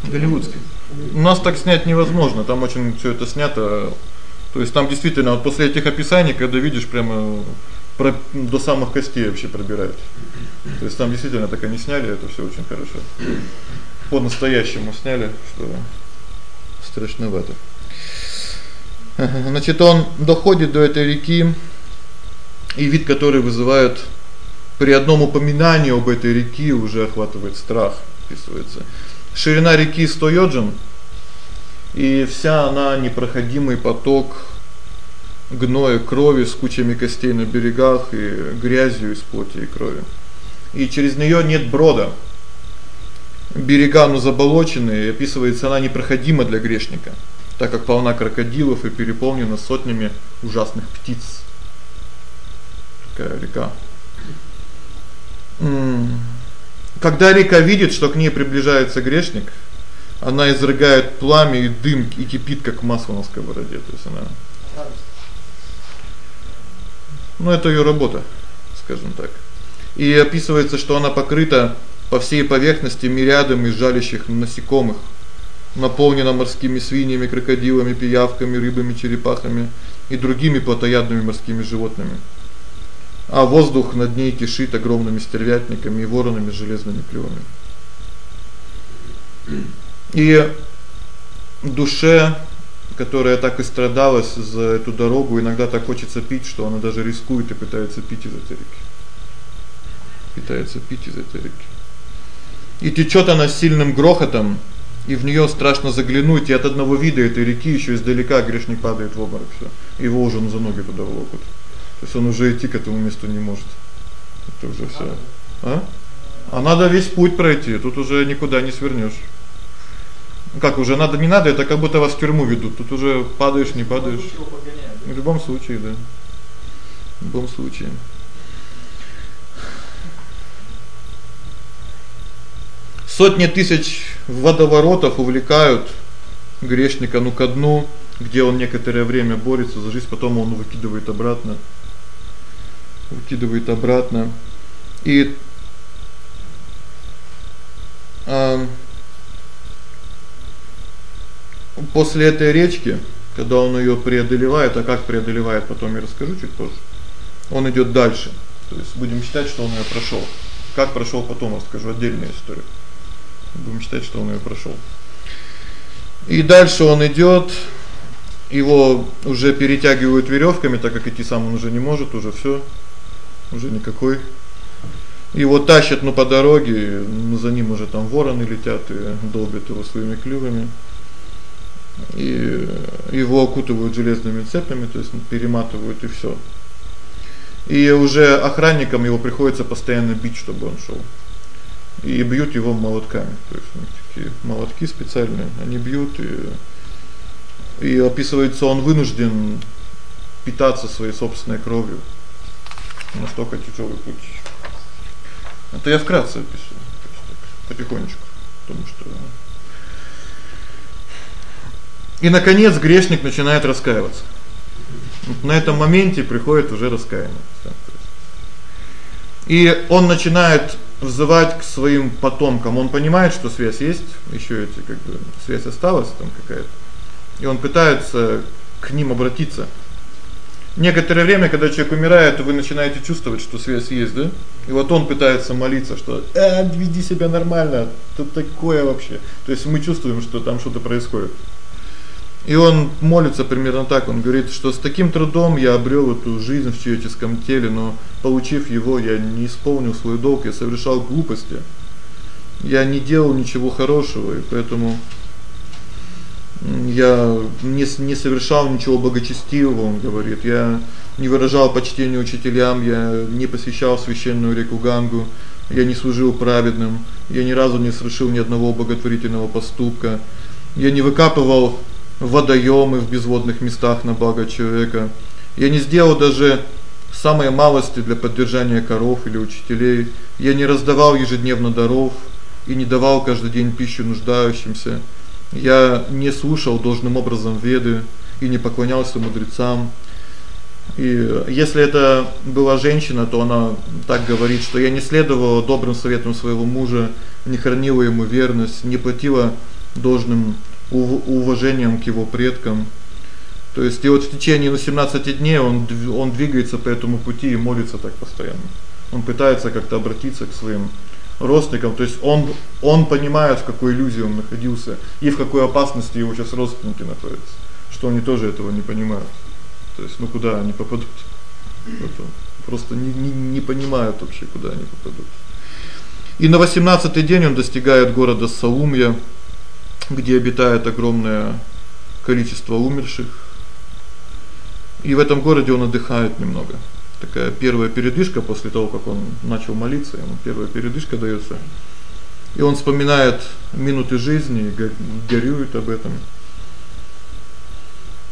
[SPEAKER 1] Голливудский. У нас так снять невозможно, там очень всё это снято. То есть там действительно вот после этих описаний, когда видишь прямо про до самых костей вообще пробирает. То есть там действительно так они сняли это всё очень хорошо. По-настоящему сняли, что страшновато. Значит, он доходит до этой реки И вид, который вызывает при одном упоминании об этой реке уже охватывает страх, описывается. Ширина реки 100 йоджин, и вся она непроходимый поток гноя, крови с кучами костей на берегах и грязью из плоти и крови. И через неё нет брода. Берега ну заболоченные, и описывается она непроходима для грешника, так как полна крокодилов и переполнена сотнями ужасных птиц. Такая река. Когда река видит, что к ней приближается грешник, она изрыгает пламя и дым и кипит как масло на сковороде, то есть она Ну это её работа, скажем так. И описывается, что она покрыта по всей поверхности мириадами жалящих насекомых, наполнена морскими свиньями, крокодилами, пиявками, рыбами, черепахами и другими плотоядными морскими животными. А воздух над ней кишит огромными стервятниками и воронами с железными клювами. И душе которая так и страдалась за эту дорогу, иногда так хочется пить, что она даже рискует и пытается пить из этой реки. Пытается пить из этой реки. И течёт она с сильным грохотом, и в неё страшно заглянуть, и от одного вида этой реки ещё издалека грешник падает в обморок всё. Его уже за ноги туда волокут. То есть он уже идти к этому месту не может. Это уже всё. А? А надо весь путь пройти, тут уже никуда не свернёшь. Как уже надо не надо, это как будто вас в тюрьму ведут. Тут уже падаешь, не падаешь. В любом случае, да. В любом случае. Сотни тысяч водоворотов увлекают грешника ну ко дну, где он некоторое время борется за жизнь, потом он выкидывает обратно. Выкидывает обратно. И а после этой речки, когда он её преодолевает, а как преодолевает, потом я расскажу чуть позже. Он идёт дальше. То есть будем считать, что он её прошёл. Как прошёл, потом расскажу отдельную историю. Будем считать, что он её прошёл. И дальше он идёт, его уже перетягивают верёвками, так как идти сам он уже не может, уже всё. Уже никакой. Его тащат ну по дороге, за ним уже там вороны летят и долбят его своими клювами и его окутывают железными цепями, то есть перематывают и всё. И уже охранникам его приходится постоянно бить, чтобы он шёл. И бьют его молотками. То есть у них такие молотки специальные, они бьют и и описывается, он вынужден питаться своей собственной кровью. Настолько тяжёлый путь. Это я вкратце опишу, потихонечку, потому что и наконец грешник начинает раскаиваться. Вот на этом моменте приходит уже раскаяние. И он начинает взывать к своим потомкам. Он понимает, что связь есть, ещё эти как бы связь осталась там какая-то. И он пытается к ним обратиться. Некоторое время, когда человек умирает, вы начинаете чувствовать, что связь есть, да? И вот он пытается молиться, что: "Э, веди себя нормально, тут такое вообще". То есть мы чувствуем, что там что-то происходит. И он молится примерно так, он говорит, что с таким трудом я обрёл эту жизнь в человеческом теле, но получив его, я не исполнил свой долг, я совершал глупости. Я не делал ничего хорошего, и поэтому я не не совершал ничего благочестивого, он говорит. Я не выражал почтения учителям, я не посещал священную реку Гангу, я не служил праведным, я ни разу не совершил ни одного благотворительного поступка. Я не выкапывал водоёмы в безводных местах на благо человека. Я не сделал даже самой малости для поддержания коров или учителей. Я не раздавал ежедневно даров и не давал каждый день пищу нуждающимся. Я не слушал должным образом веды и не поклонялся мудрецам. И если это была женщина, то она так говорит, что я не следовала добрым советам своего мужа, не хранила ему верность, не платила должным уважением к его предкам. То есть и вот в течение ну 17 дней он он двигается по этому пути и молится так постоянно. Он пытается как-то обратиться к своим родственникам, то есть он он понимает, в какой иллюзии он находился и в какой опасности его сейчас родственники находятся, что они тоже этого не понимают. То есть ну куда они попадут? Вот просто не не не понимают вообще, куда они попадут. И на 18-й день он достигает города Саумья, где обитает огромное количество умерших. И в этом городе он отдыхает немного. Такая первая передышка после того, как он начал молиться, ему первая передышка даётся. И он вспоминает минуты жизни, горюет об этом.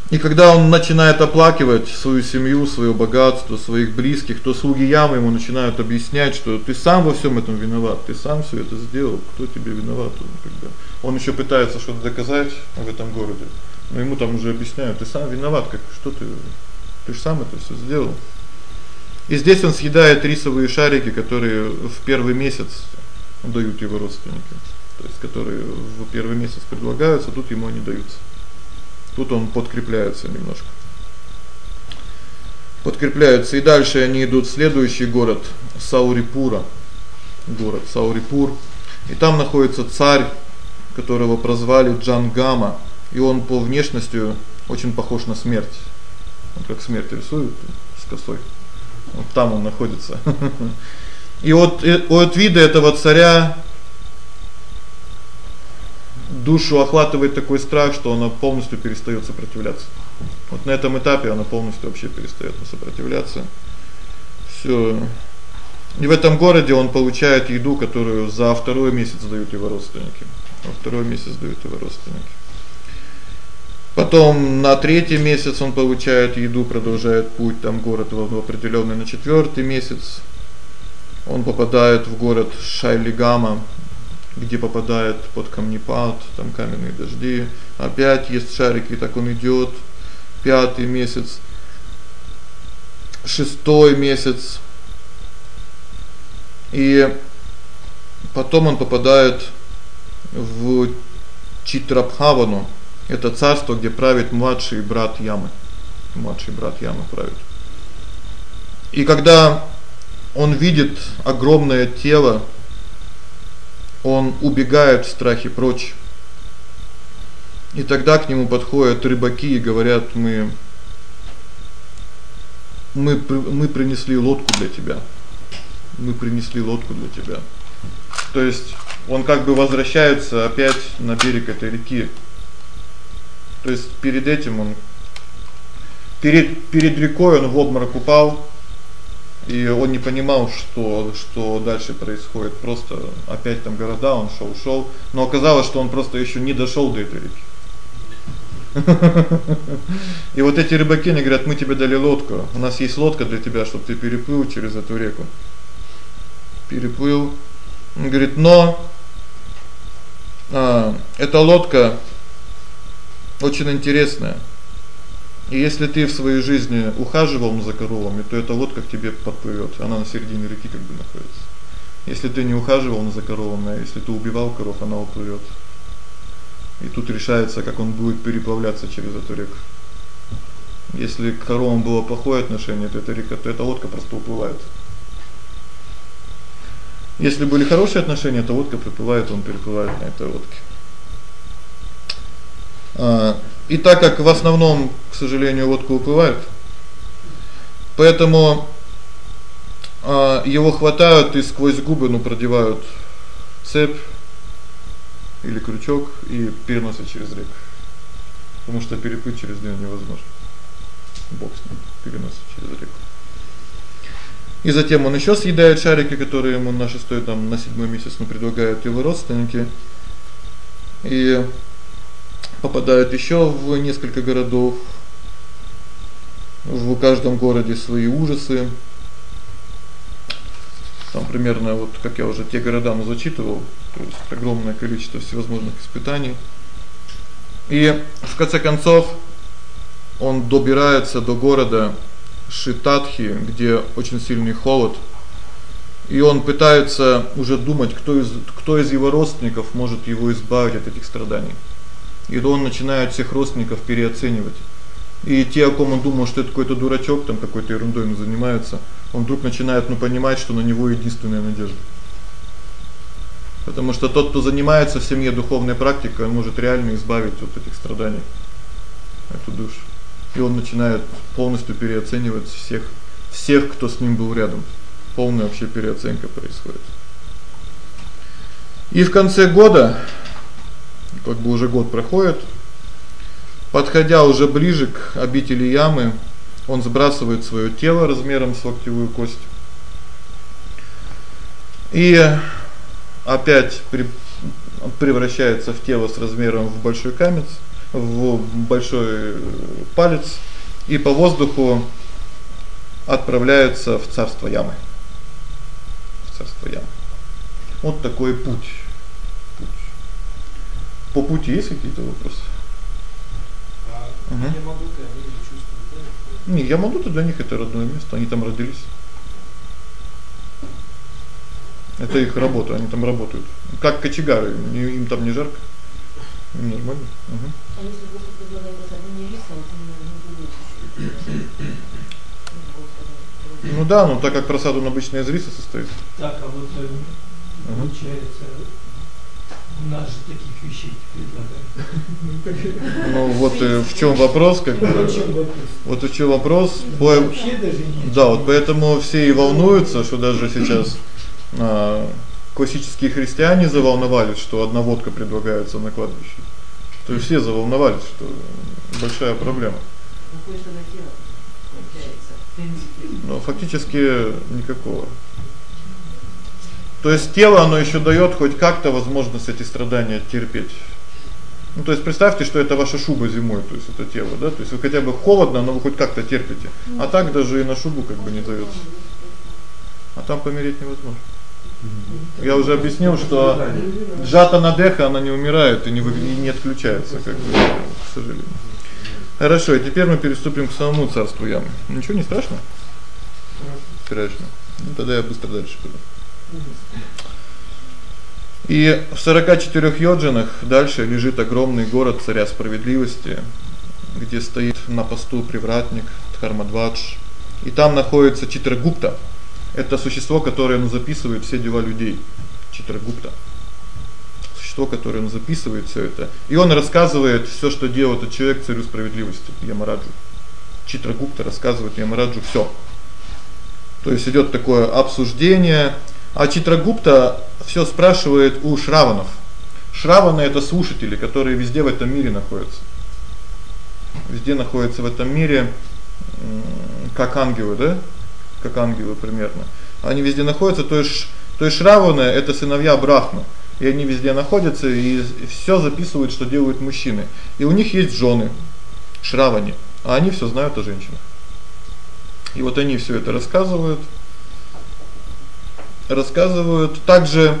[SPEAKER 1] И когда он начинает оплакивать свою семью, своё богатство, своих близких, то слуги ямы ему начинают объяснять, что ты сам во всём этом виноват, ты сам всё это сделал, кто тебе виноват, когда он ещё пытается что-то доказать в этом городе. Но ему там уже объясняют: "Ты сам виноват, как что ты ты же сам это всё сделал". И здесь он съедает рисовые шарики, которые в первый месяц дают его родственники. То есть которые в первый месяц предлагаются, тут ему они даются. Тут он подкрепляется немножко. Подкрепляются и дальше они идут в следующий город Саурипура. Город Саурипур. И там находится царь, которого прозвали Джангама, и он по внешности очень похож на смерть. Он как смерть рисует с косой. Вот там он находится. (laughs) И вот э, от вида этого царя душу охватывает такой страх, что она полностью перестаёт сопротивляться. Вот на этом этапе она полностью вообще перестаёт сопротивляться. Всё. И в этом городе он получает еду, которую за второй месяц дают его родственники. Во второй месяц дают его родственники. Потом на третий месяц он получает еду, продолжает путь, там город в определённый на четвёртый месяц. Он попадает в город Шайлигама, где попадает под камнепад, там каменные дожди, опять есть шарики, так он идёт. Пятый месяц, шестой месяц. И потом он попадает в Читрабхавану. Это царство, где правит младший брат Ямы. Младший брат Ямы правит. И когда он видит огромное тело он убегает в страхе прочь. И тогда к нему подходят рыбаки и говорят: "Мы мы мы принесли лодку для тебя. Мы принесли лодку для тебя". То есть он как бы возвращается опять на берег этой реки. То есть перед этим он перед перед рекой он в обморок упал, и он не понимал, что что дальше происходит. Просто опять там города, он шёл, шёл, но оказалось, что он просто ещё не дошёл до этой реки. (laughs) И вот эти рыбаки они говорят: "Мы тебе дали лодку. У нас есть лодка для тебя, чтобы ты переплыл через эту реку". Переплыл. Он говорит: "Но а эта лодка очень интересная. И если ты в своей жизни ухаживал за коровами, то это вот как тебе подплывёт. Она на середине реки как бы находится. Если ты не ухаживал за коровами, а если ты убивал коров, она уплывёт. И тут решается, как он будет переплавляться через эту реку. Если к коровам было плохое отношение, то эта река, то эта лодка просто уплывает. Если были хорошие отношения, то лодка приплывает, он переплывает на этой лодке. А и так как в основном, к сожалению, лодка уплывает, поэтому а его хватают и сквозь губы, ну, продевают цепь или крючок и переносят через реку. Потому что переплыть через неё невозможно. Бог с переносят через реку. И затем он ещё съедает шарики, которые ему на шестой там на седьмой месяц ну предлагают его родственники. И попадают ещё в несколько городов. В каждом городе свои ужасы. Там примерно вот, как я уже те города ну зачитывал, то есть огромное количество всевозможных испытаний. И в конце концов он добирается до города Шитатхи, где очень сильный холод. И он пытается уже думать, кто из кто из его родственников может его избавить от этих страданий и он начинает всех родственников переоценивать. И те, о ком он думал, что это какой-то дурачок, там какой-то ерундой он занимается, он вдруг начинает ну понимать, что на него единственная надежда. Потому что тот, кто занимается в семье духовной практикой, он может реально избавить от этих страданий эту душу. И он начинает полностью переоценивать всех всех, кто с ним был рядом. Полная вообще переоценка происходит. И в конце года, как бы уже год проходит, подходя уже ближе к обители ямы, он сбрасывает своё тело размером с локтевую кость. И опять превращается в тело с размером в большой камень, в большой палец и по воздуху отправляется в царство ямы. В царство ямы. Вот такой путь. Путь. По пути есть какие-то вопросы?
[SPEAKER 5] А угу. Ямадуты, они чувствуют,
[SPEAKER 1] да? Не, Ямадуты для них это родное место, они там родились. Это их работа, они там работают. Как кочегары, им там не жарко. Им нормально. Угу. А если Бог предлагает рассадение риса, то ну да, ну так как просад он обычно из риса состоит.
[SPEAKER 6] Так, а вот э, получается у нас же таких вещей
[SPEAKER 1] предлагают. Ну вот э, в чём вопрос, как бы. Вот в чём вопрос?
[SPEAKER 6] Вообще даже нет.
[SPEAKER 1] Да, вот поэтому все и волнуются, что даже сейчас а, классические христиане заволновались, что одна водка предлагается на кладбище. То есть все заволновались, что большая проблема. Ну, фактически никакого. То есть тело оно ещё даёт хоть как-то возможность эти страдания терпеть. Ну, то есть представьте, что это ваша шуба зимой, то есть это тело, да? То есть вы хотя бы холодно, но вы хоть как-то терпите. А так даже и на шубу как бы не даётся. А там помереть невозможно. Я уже объяснил, что джата надеха она не умирает и не вы, не отключается, как бы, к сожалению. Хорошо, и теперь мы переступим к самому царству ямы. Ничего не страшно? Страшно. Ну тогда я быстро дальше пойду. И в 44 йоджинах дальше лежит огромный город царя справедливости, где стоит на посту привратник Дхармадвадж, и там находится Читрагупта. Это существо, которое ну записывает все дела людей. Читрагупта. Существо, которое он записывает всё это. И он рассказывает всё, что делает этот человек царю справедливости, Ямараджу. Читрагупта рассказывает Ямараджу всё. То есть идёт такое обсуждение, а Читрагупта всё спрашивает у шраванов. Шраваны это слушатели, которые везде в этом мире находятся. Везде находятся в этом мире как ангелы, да? Как ангелы примерно. Они везде находятся, то есть то есть Шраваны это сыновья Брахмы. И они везде находятся и всё записывают, что делают мужчины. И у них есть жёны Шравани, а они всё знают о женщинах. И вот они всё это рассказывают. Рассказывают также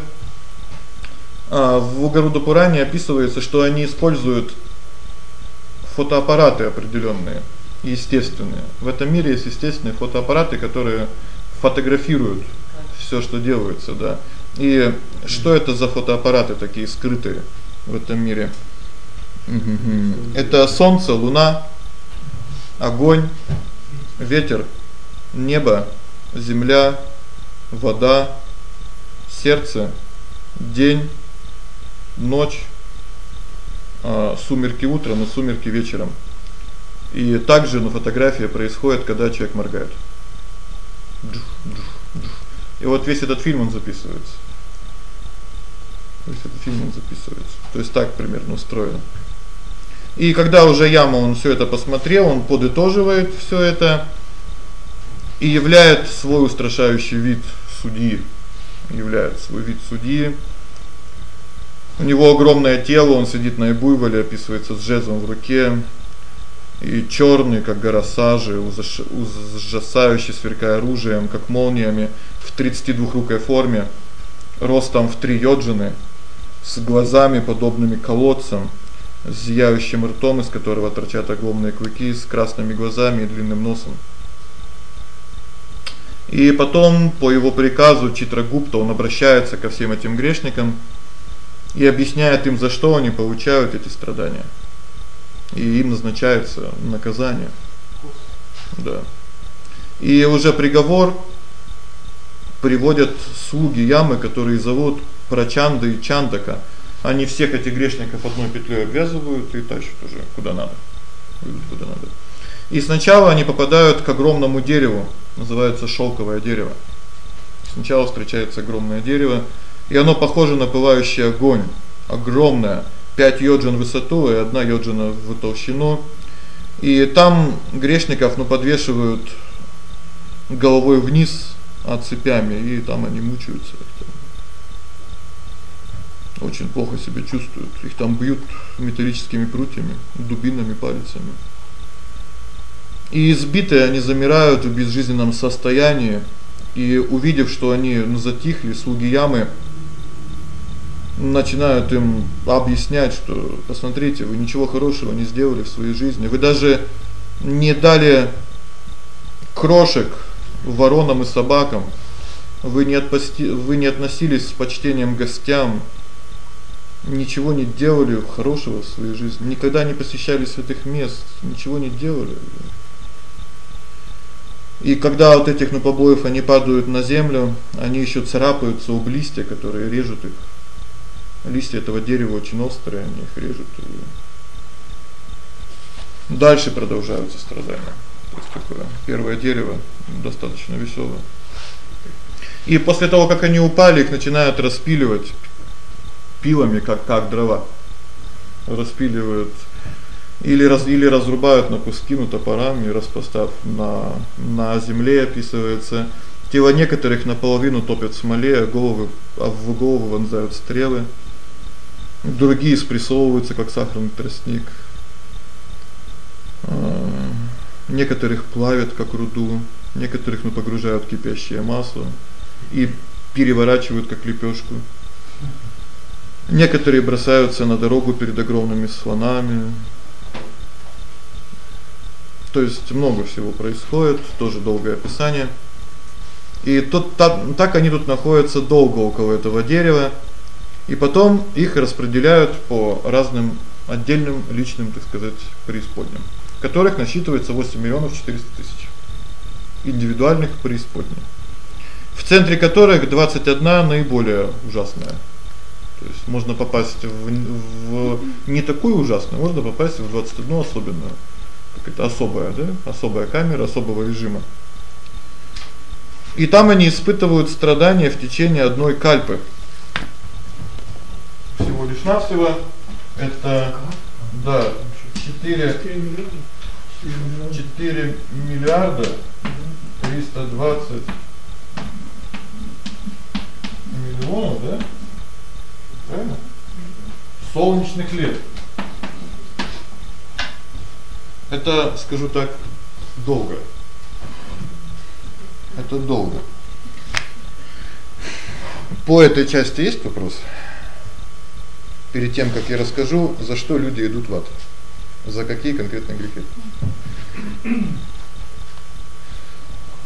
[SPEAKER 1] а в Угаруда Пуране описывается, что они используют фотоаппараты определённые естественные. В этом мире есть естественные фотоаппараты, которые фотографируют всё, что делается, да. И что это за фотоаппараты такие скрытые в этом мире? Угу. Это солнце, луна, огонь, ветер, небо, земля, вода, сердце, день, ночь, а сумерки утром и сумерки вечером. И также на фотографии происходит, когда человек моргает. И вот весь этот фильм он записывается. Весь этот фильм он записывается. То есть так примерно устроено. И когда уже Яма он всё это посмотрел, он подытоживает всё это и являет свой устрашающий вид судьи, являет свой вид судьи. У него огромное тело, он сидит на буйволе, описывается с жезлом в руке и чёрный, как гора сажи, ужасающе сверкая оружием, как молниями, в 32-рукой форме, ростом в 3 йоджины, с глазами подобными колодцам, с зияющим ртом, из которого торчат огромные клыки, с красными глазами и длинным носом. И потом по его приказу Читрагупта он обращается ко всем этим грешникам и объясняет им, за что они получают эти страдания и им назначается наказание. Да. И уже приговор приводят слуги Ямы, которые зовут Прачанда и Чандака. Они всех этих грешников одной петлей обвязывают и тащат уже куда надо. Куда надо. И сначала они попадают к огромному дереву, называется шелковое дерево. Сначала встречается огромное дерево, и оно похоже на пылающий огонь, огромное, 5 йоджин в высоту и 1 йоджина в толщину. И там грешников, ну, подвешивают головой вниз а цепями, и там они мучаются. Очень плохо себя чувствуют. Их там бьют металлическими прутьями, дубинами, палицами. И избитые они замирают в безжизненном состоянии, и увидев, что они ну затихли, слуги ямы начинают им объяснять, что посмотрите, вы ничего хорошего не сделали в своей жизни. Вы даже не дали крошек воронам и собакам. Вы не отпусти вы не относились с почтением к гостям. Ничего не делали хорошего в своей жизни. Никогда не посещали святых мест, ничего не делали. И когда вот этих ну побоев они падают на землю, они ещё царапаются об листья, которые режут их. Листья этого дерева очень острые, они их режут. И дальше продолжаются страдания. То есть такое первое дерево достаточно весёлое. И после того, как они упали, их начинают распиливать пилами, как как дрова. Распиливают или раз или разрубают на куски ну топорами, распластав на на земле описывается. Тела некоторых наполовину топят в смоле, головы в голову вонзают стрелы. Другие спрессовываются как сахарный тростник. А некоторых плавят как руду, некоторых ну погружают в кипящее масло и переворачивают как лепёшку. Некоторые бросаются на дорогу перед огромными слонами. То есть много всего происходит, тоже долгое описание. И тут так, так они тут находятся долго около этого дерева. И потом их распределяют по разным отдельным личным, так сказать, преисподним, которых насчитывается 8 миллионов 400 тысяч индивидуальных преисподних. В центре которых 21 наиболее ужасная. То есть можно попасть в в не такую ужасную, можно попасть в 21 особенную. Какая-то особая, да? Особая камера особого режима. И там они испытывают страдания в течение одной кальпы всего лишь навсего это да 4 4 миллиарда 320 миллионов, да? Правильно? Солнечных лет. Это, скажу так, долго. Это долго. По этой части есть вопрос? Перед тем, как я расскажу, за что люди идут в ад. За какие конкретные грехи.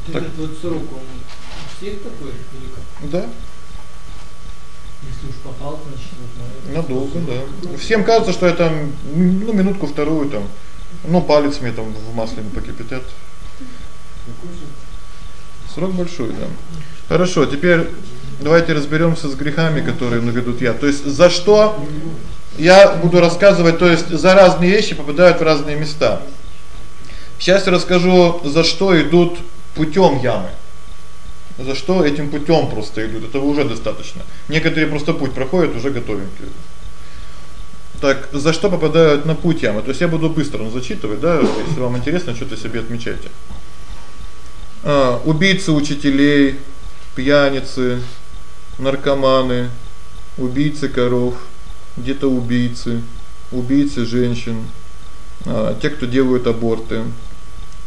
[SPEAKER 6] Так. Этот вот срок он всех такой или как?
[SPEAKER 1] Да.
[SPEAKER 6] Если уж попал, значит, вот
[SPEAKER 1] на Надолго, да. Всем кажется, что это ну минутку вторую там, ну палец мне там в масле покипятят. Срок большой, да. Хорошо, теперь Давайте разберёмся с грехами, которые наведут я. То есть за что я буду рассказывать, то есть за разные вещи попадают в разные места. Сейчас я расскажу, за что идут путём ямы. За что этим путём просто идут. Этого уже достаточно. Некоторые просто путь проходят уже готовенькие. Так, за что попадают на путь ямы? То есть я буду быстро зачитывать, да, если вам интересно, что-то себе отмечайте. А, убийцы учителей, пьяницы, наркоманы, убийцы коров, где-то убийцы, убийцы женщин, а те, кто делают аборты,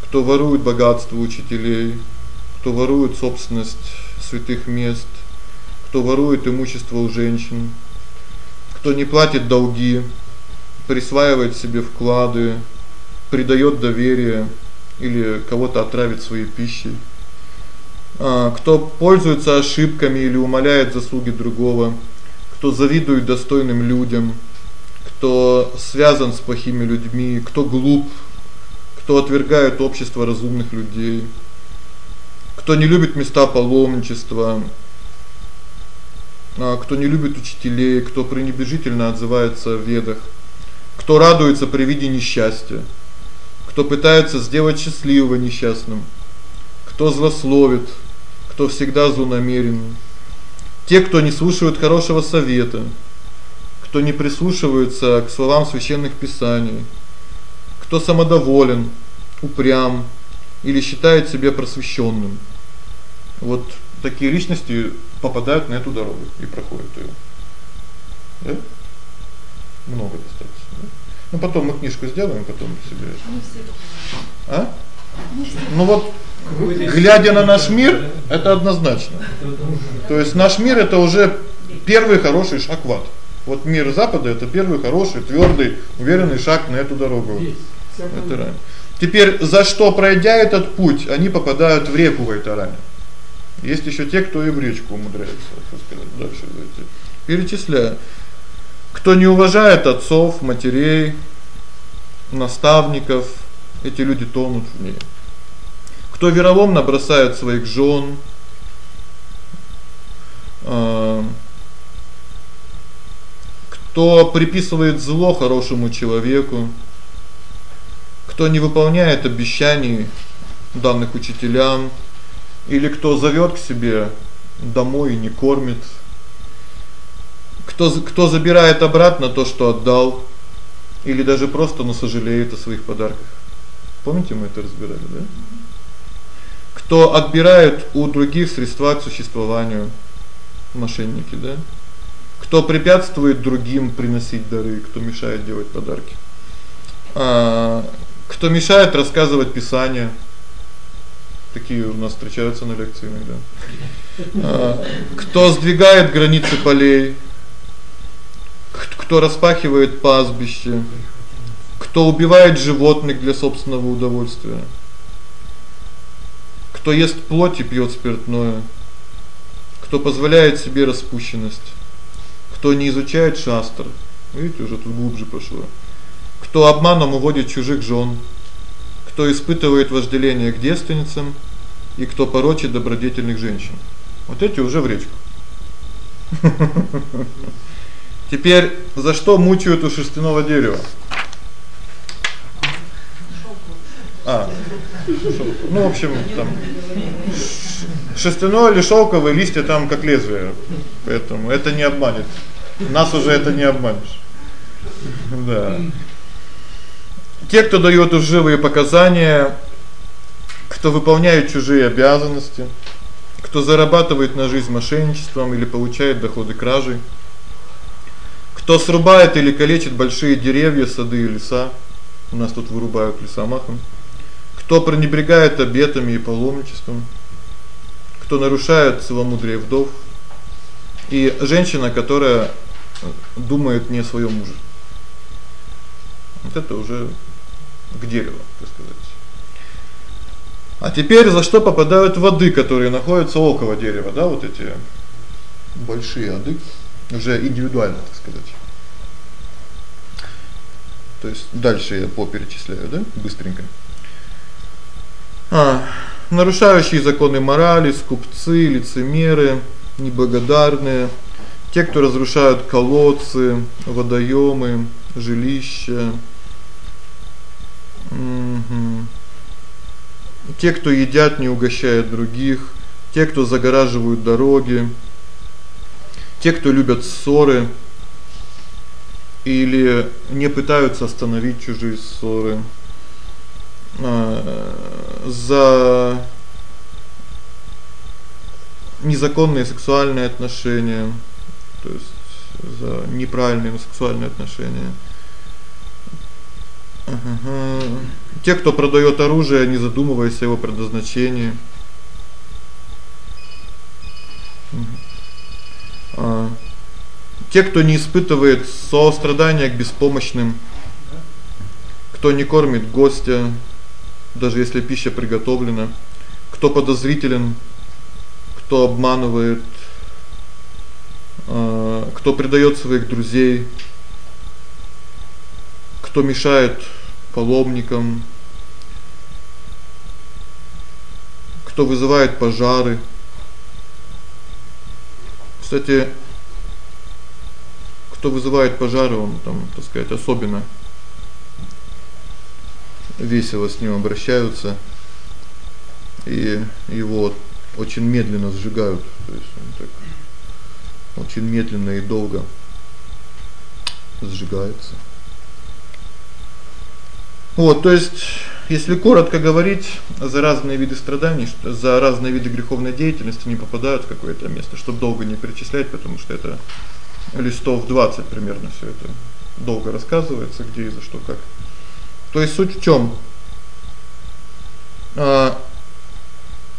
[SPEAKER 1] кто ворует богатство учителей, кто ворует собственность святых мест, кто ворует имущество у женщин, кто не платит долги, присваивает себе вклады, предаёт доверие или кого-то отравит своей пищей. А, кто пользуется ошибками или умаляет заслуги другого, кто завидует достойным людям, кто связан с плохими людьми, кто глуп, кто отвергает общество разумных людей, кто не любит места паломничества, а, кто не любит учителей, кто пренебрежительно отзывается о ведах, кто радуется при виде несчастья, кто пытается сделать счастливого несчастным, кто злословит, кто всегда злонамерен. Те, кто не слушают хорошего совета, кто не прислушивается к словам священных писаний, кто самодоволен, упрям или считает себя просвещённым. Вот такие личности попадают на эту дорогу и проходят её. Да? Много достаточно. Да? Ну потом мы книжку сделаем, потом себе. А? Ну вот глядя на наш мир, это однозначно. То есть наш мир это уже первый хороший шаг в ад. Вот мир Запада это первый хороший, твёрдый, уверенный шаг на эту дорогу. Это рай. Теперь за что пройдя этот путь, они попадают в реку в Вайтаране. Есть ещё те, кто и в речку умудряется, так сказать, дальше зайти. Перечисляю. Кто не уважает отцов, матерей, наставников, эти люди тонут в ней. Кто вероломно бросает своих жён, э кто приписывает зло хорошему человеку, кто не выполняет обещаний данных учителям, или кто зовёт к себе домой и не кормит, кто кто забирает обратно то, что отдал, или даже просто но о своих подарках. Помните, мы это разбирали, да? Кто отбирает у других средства к существованию, мошенники, да? Кто препятствует другим приносить дары, кто мешает делать подарки. А кто мешает рассказывать Писание. Такие у нас встречаются на лекции иногда. А кто сдвигает границы полей, кто распахивает пастбище, кто убивает животных для собственного удовольствия, кто ест плоть и пьёт спиртное, кто позволяет себе распущенность, кто не изучает шастр. Видите, уже тут глубже пошло. Кто обманом уводит чужих жён, кто испытывает вожделение к девственницам и кто порочит добродетельных женщин. Вот эти уже в речку. (laughs) Теперь за что мучают у шерстяного дерева? А. Ну, в общем, там шерстяное или шёлковое листья там как лезвие. Поэтому это не обманет. Нас уже это не обманешь. Да. Те, кто даёт лживые показания, кто выполняет чужие обязанности, кто зарабатывает на жизнь мошенничеством или получает доходы кражей, кто срубает или калечит большие деревья, сады и леса. У нас тут вырубают леса махом. Кто пренебрегает обетами и паломничеством, кто нарушает целомудрие вдов, и женщина, которая думает не о своём муже. Вот это уже к дереву, так сказать. А теперь за что попадают воды, которые находятся около дерева, да, вот эти большие воды, уже индивидуально, так сказать. То есть дальше я по перечисляю, да, быстренько. А, нарушающие законы морали, скупцы, лицемеры, неблагодарные, те, кто разрушают колодцы, водоёмы, жилища. Угу. Те, кто едят, не угощая других, те, кто загораживают дороги, те, кто любят ссоры или не пытаются остановить чужие ссоры. А, за незаконные сексуальные отношения, то есть за неправильные сексуальные отношения. Ага. Те, кто продаёт оружие, не задумываясь о его предназначении. А те, кто не испытывает сострадания к беспомощным, кто не кормит гостя, даже если пища приготовлена, кто подозрителен, кто обманывает, э кто предаёт своих друзей, кто мешает паломникам, кто вызывает пожары. Кстати, кто вызывает пожары, он там, так сказать, особенно весело с ним обращаются. и его очень медленно сжигают, то есть он так очень медленно и долго сжигается. Вот, то есть, если коротко говорить, за разные виды страданий, за разные виды греховной деятельности не попадают в какое-то место, чтобы долго не перечислять, потому что это листов 20 примерно всё это долго рассказывается, где и за что как. То есть суть в чём? А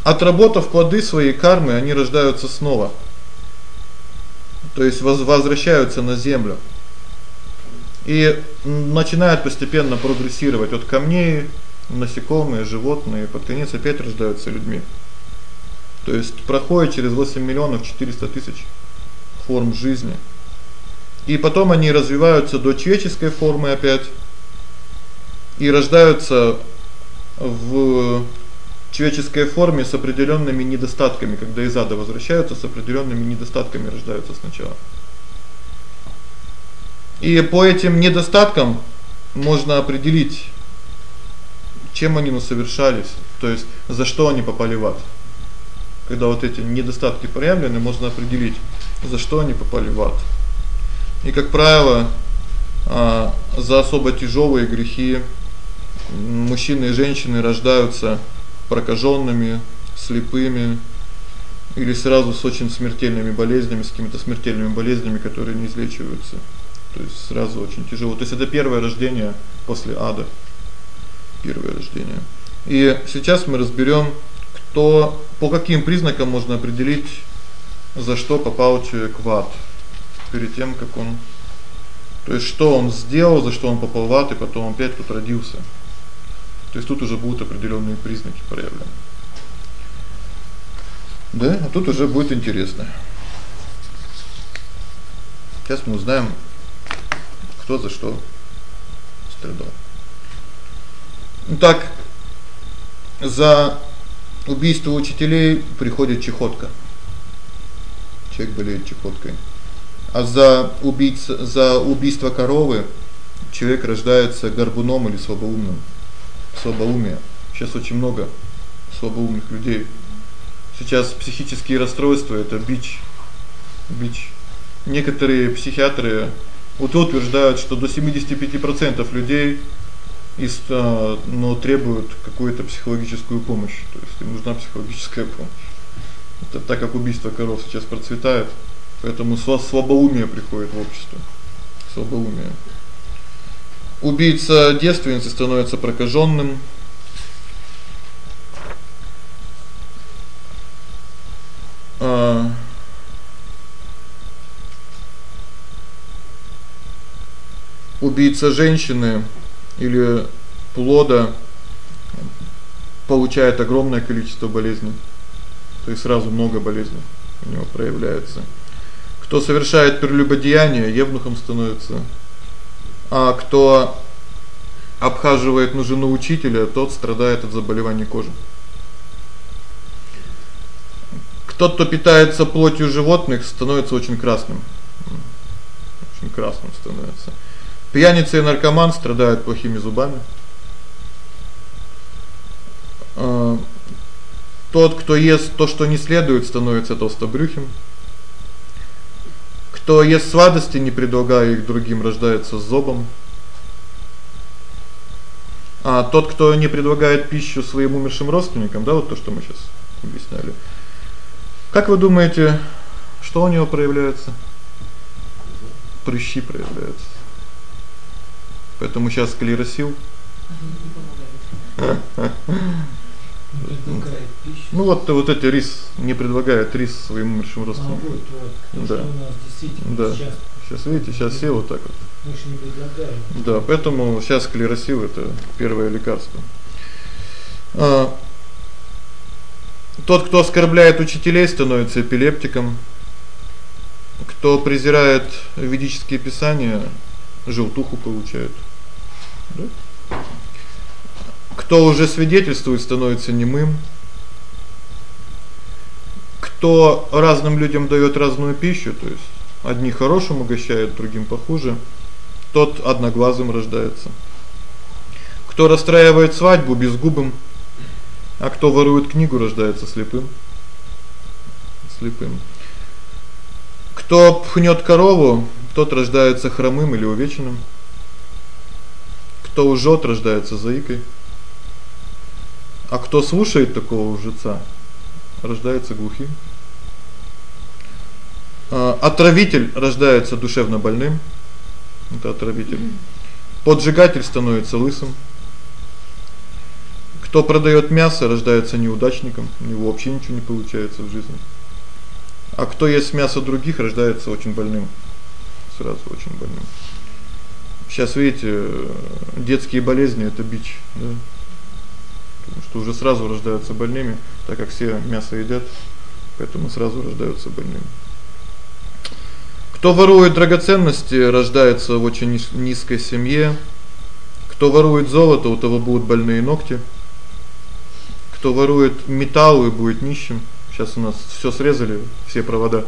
[SPEAKER 1] отработав плоды своей кармы, они рождаются снова. То есть возвращаются на землю. И начинают постепенно прогрессировать от камней, насекомые, животные, под конец опять рождаются людьми. То есть проходит через 8 миллионов 400 тысяч форм жизни. И потом они развиваются до человеческой формы опять и рождаются в человеческой форме с определёнными недостатками, когда из ада возвращаются с определёнными недостатками рождаются сначала. И по этим недостаткам можно определить, чем они насовершались, то есть за что они попали в ад. Когда вот эти недостатки проявлены, можно определить, за что они попали в ад. И как правило, а за особо тяжёлые грехи мужчины и женщины рождаются прокажёнными, слепыми или сразу с очень смертельными болезнями, с какими-то смертельными болезнями, которые не излечиваются. То есть сразу очень тяжело. То есть это первое рождение после ада. Первое рождение. И сейчас мы разберём, кто по каким признакам можно определить, за что попал человек в ад перед тем, как он то есть что он сделал, за что он попал в ад и потом опять тут родился. То есть тут уже будут определённые признаки проявлены. Да? А тут уже будет интересно. Сейчас мы узнаем, кто за что страдал. Итак, за убийство учителей приходит чехотка. Человек болеет чехоткой. А за убийца за убийство коровы человек рождается горбуном или слабоумным. Слабоумие. Сейчас очень много слабоумных людей. Сейчас психические расстройства это бич. Бич. Некоторые психиатры вот утверждают, что до 75% людей из но ну, требуют какую-то психологическую помощь, то есть им нужна психологическая помощь. Это так как убийство коров сейчас процветает, поэтому слабоумие приходит в общество. Слабоумие. Убийца девственницы становится прокажённым. А убийца женщины или плода получает огромное количество болезней. То есть сразу много болезней у него проявляется. Кто совершает прелюбодеяние, евнухом становится. А кто обхаживает ну жену учителя, тот страдает от заболеваний кожи. Кто кто питается плотью животных, становится очень красным. Очень красным становится. Пьяница и наркоман страдают плохими зубами. А тот, кто ест то, что не следует, становится толстобрюхим. Кто ест сладости, не предлагая их другим, рождается с зобом. А тот, кто не предлагает пищу своим умершим родственникам, да, вот то, что мы сейчас объясняли. Как вы думаете, что у него проявляется? Прыщи проявляются. Поэтому сейчас склеросил. (laughs) (laughs) Ну вот вот эти рис не предлагает рис своим умершим родственникам. А, вот, вот, да. да. Сейчас, сейчас видите, сейчас сел вот так вот. Да, поэтому сейчас склеросил это первое лекарство. А, тот, кто оскорбляет учителей, становится эпилептиком. Кто презирает ведические писания, желтуху получает. Да? Кто уже свидетельствует, становится немым. Кто разным людям даёт разную пищу, то есть одни хорошим угощают, другим похуже, тот одноглазым рождается. Кто расстраивает свадьбу безгубым, А кто ворует книгу, рождается слепым. Слепым. Кто пхнёт корову, тот рождается хромым или увечным. Кто лжёт, рождается заикой. А кто слушает такого лжеца, рождается глухим. А отравитель рождается душевно больным. Это отравитель. Поджигатель становится лысым. Кто продаёт мясо, рождается неудачником, у него вообще ничего не получается в жизни. А кто ест мясо других, рождается очень больным. Сразу очень больным. Сейчас видите, детские болезни это бич, да? Потому что уже сразу рождаются больными, так как все мясо едят, поэтому сразу рождаются больными. Кто ворует драгоценности, рождается в очень низкой семье. Кто ворует золото, у того будут больные ногти. Кто ворует металлы, будет нищим. Сейчас у нас всё срезали, все провода.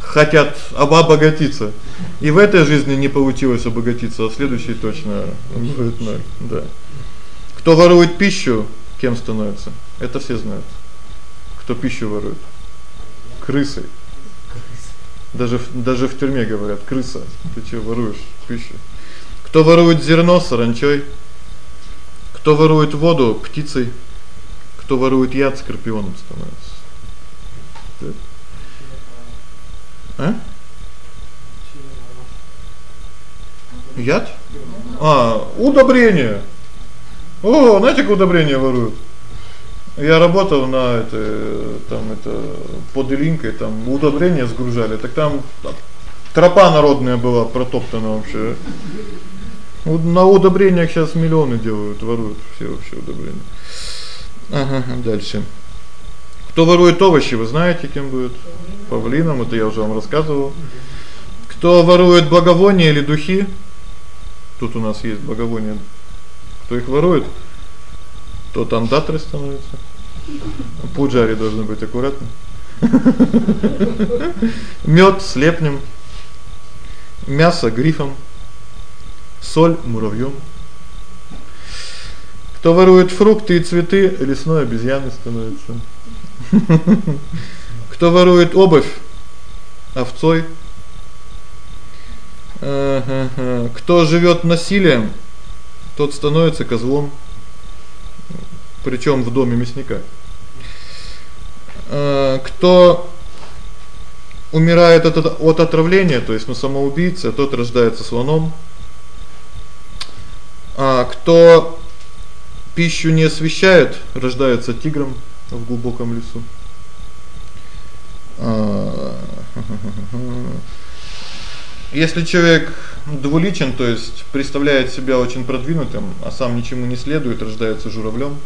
[SPEAKER 1] Хотят обогатиться. И в этой жизни не получилось обогатиться, а в следующей точно будет ноль. Да. Кто ворует пищу, кем становится? Это все знают. Кто пищу ворует? Крысой. Даже даже в тюрьме говорят: "Крыса, ты что воруешь пищу?" Кто ворует зерно саранчой? Кто ворует воду птицей? Кто ворует яд скорпионом становится. А? Яд? А, удобрение. О, знаете, как удобрение воруют? Я работал на это там это под Илинкой, там удобрения сгружали. Так там тропа народная была протоптана вообще. Вот на удобрениях сейчас миллионы делают, воруют все вообще удобрения. Ага, дальше. Кто ворует овощи, вы знаете, кем будет? Павлином, это я уже вам рассказывал. Кто ворует благовония или духи? Тут у нас есть благовония. Кто их ворует? тот андатрой становится. Пуджари должны быть аккуратны. Мёд слепнем, мясо грифом, соль муравьём. Кто ворует фрукты и цветы, лесной обезьяной становится. Кто ворует обувь, овцой. Ага. Кто живёт насилием, тот становится козлом причём в доме мясника. Э, кто умирает от от отравления, то есть ну самоубийца, тот рождается слоном. А кто пищу не освещает, рождается тигром в глубоком лесу. А (laughs) Если человек двуличен, то есть представляет себя очень продвинутым, а сам ничему не следует, рождается журавлём.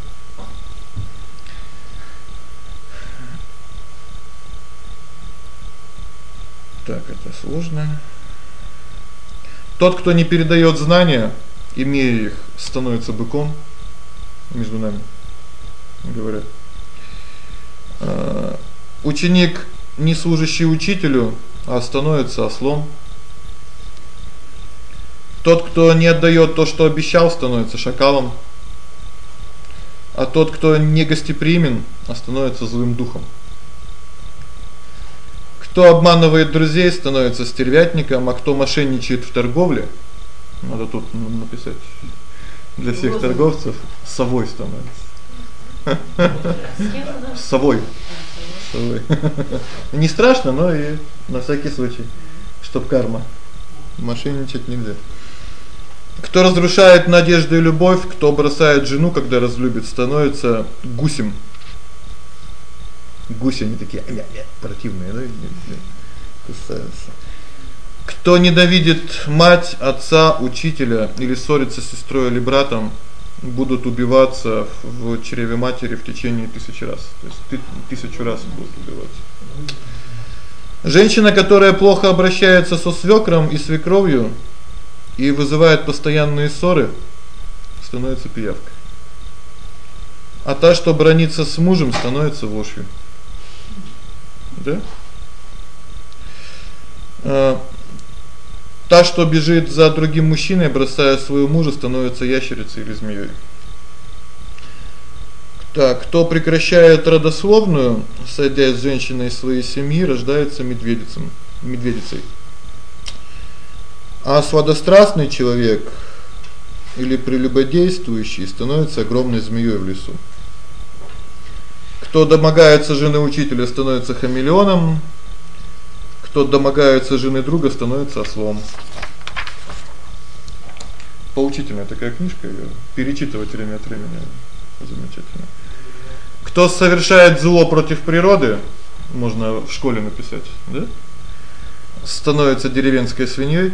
[SPEAKER 1] Так, это сложно. Тот, кто не передаёт знания, имея их, становится быком между нами. Говорят. А ученик, не служащий учителю, а становится ослом. Тот, кто не отдаёт то, что обещал, становится шакалом. А тот, кто не гостеприимен, становится злым духом. Кто обманывает друзей, становится стервятником, а кто мошенничает в торговле, надо тут написать для всех торговцев совой становится. Совой. Совой. Не страшно, но и на всякий случай, чтоб карма. Мошенничать нельзя. Кто разрушает надежду и любовь, кто бросает жену, когда разлюбит, становится гусем гуси они такие противные, да, кусаются. Кто ненавидит мать, отца, учителя или ссорится с сестрой или братом, будут убиваться в чреве матери в течение тысячи раз. То есть тысячу раз будут убиваться. Женщина, которая плохо обращается со свёкром и свекровью и вызывает постоянные ссоры, становится пиявкой. А та, что бранится с мужем, становится вошью. Да? А та, что бежит за другим мужчиной, бросая своего мужа, становится ящерицей или змеёй. Так, кто прекращает родословную, сойдя с женщиной своей семьи, рождается медведицем, медведицей. А сладострастный человек или прелюбодействующий становится огромной змеей в лесу. Кто домогается жены учителя, становится хамелеоном. Кто домогается жены друга, становится ослом. Поучительная такая книжка, её перечитывать время от времени замечательно. Кто совершает зло против природы, можно в школе написать, да? Становится деревенской свиньей.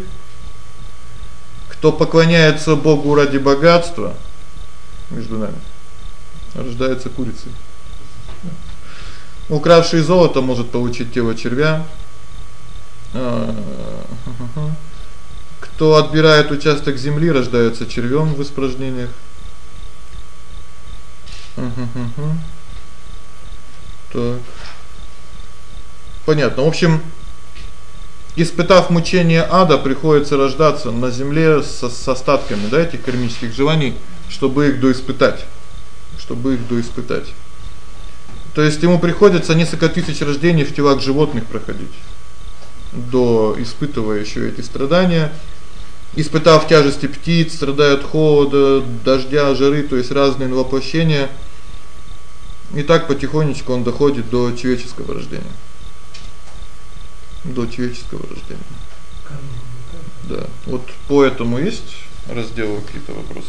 [SPEAKER 1] Кто поклоняется Богу ради богатства, между нами, рождается курицей. Укравший золото может получить тело червя. А, (laughs) Кто отбирает участок земли, рождается червём в испражнениях. (laughs) Так. Понятно. В общем, испытав мучения ада, приходится рождаться на земле со с остатками, да, этих кармических желаний, чтобы их доиспытать. Чтобы их доиспытать. То есть ему приходится несколько тысяч рождений в телах животных проходить, до испытывая ещё эти страдания. Испытав тяжести птиц, страдая от холода, дождя, жары, то есть разные воплощения. И так потихонечку он доходит до человеческого рождения. До человеческого рождения. Да. Вот по этому есть разделы какие-то вопросы.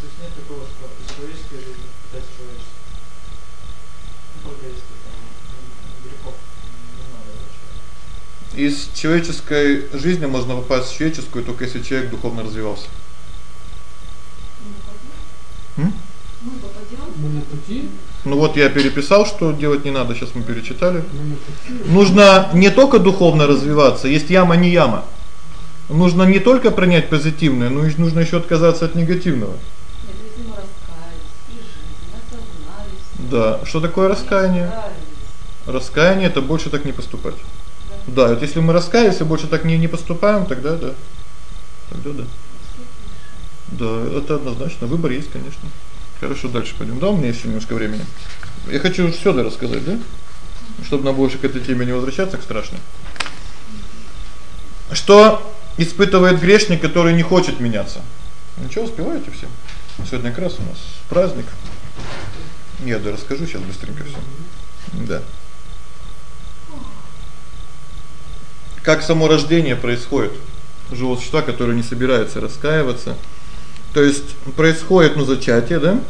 [SPEAKER 5] То есть нет такого, что не надо да, человеку.
[SPEAKER 1] Из человеческой жизни можно попасть в человеческую только если человек духовно развивался. М?
[SPEAKER 2] Мы на пути,
[SPEAKER 1] Ну вот я переписал, что делать не надо, сейчас мы перечитали. Нужно не только духовно развиваться, есть яма не яма. Нужно не только принять позитивное, но и нужно ещё отказаться от негативного. Да, что такое раскаяние? Раскаяние это больше так не поступать. Да, вот если мы и больше так не не поступаем, тогда да. Тогда да. Да, это однозначно, выбор есть, конечно. Хорошо, дальше пойдём. Да, у меня ещё немножко времени. Я хочу всё да рассказать, да? Чтобы нам больше к этой теме не возвращаться к страшной. Что испытывает грешник, который не хочет меняться? Ничего, успеваете все? Сегодня как раз у нас праздник. Я да расскажу сейчас быстренько всё. Да. Как само рождение происходит? Живого существа, который не собирается раскаиваться. То есть происходит ну зачатие, да?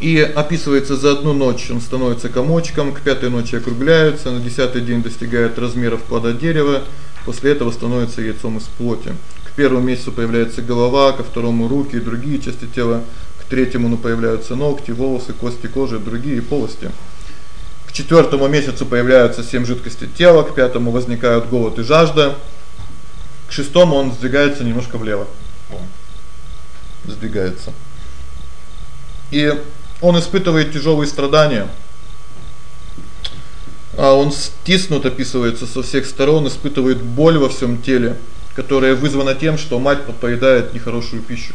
[SPEAKER 1] И описывается за одну ночь он становится комочком, к пятой ночи округляется, на десятый день достигает размеров плода дерева, после этого становится яйцом из плоти. К первому месяцу появляется голова, ко второму руки и другие части тела, к третьему ну появляются ногти, волосы, кости, кожа и другие полости. К четвёртому месяцу появляются семь жидкостей тела, к пятому возникают голод и жажда. К шестому он сдвигается немножко влево. Сдвигается. И он испытывает тяжёлые страдания. А он стиснут описывается со всех сторон, испытывает боль во всём теле, которая вызвана тем, что мать поедает нехорошую пищу.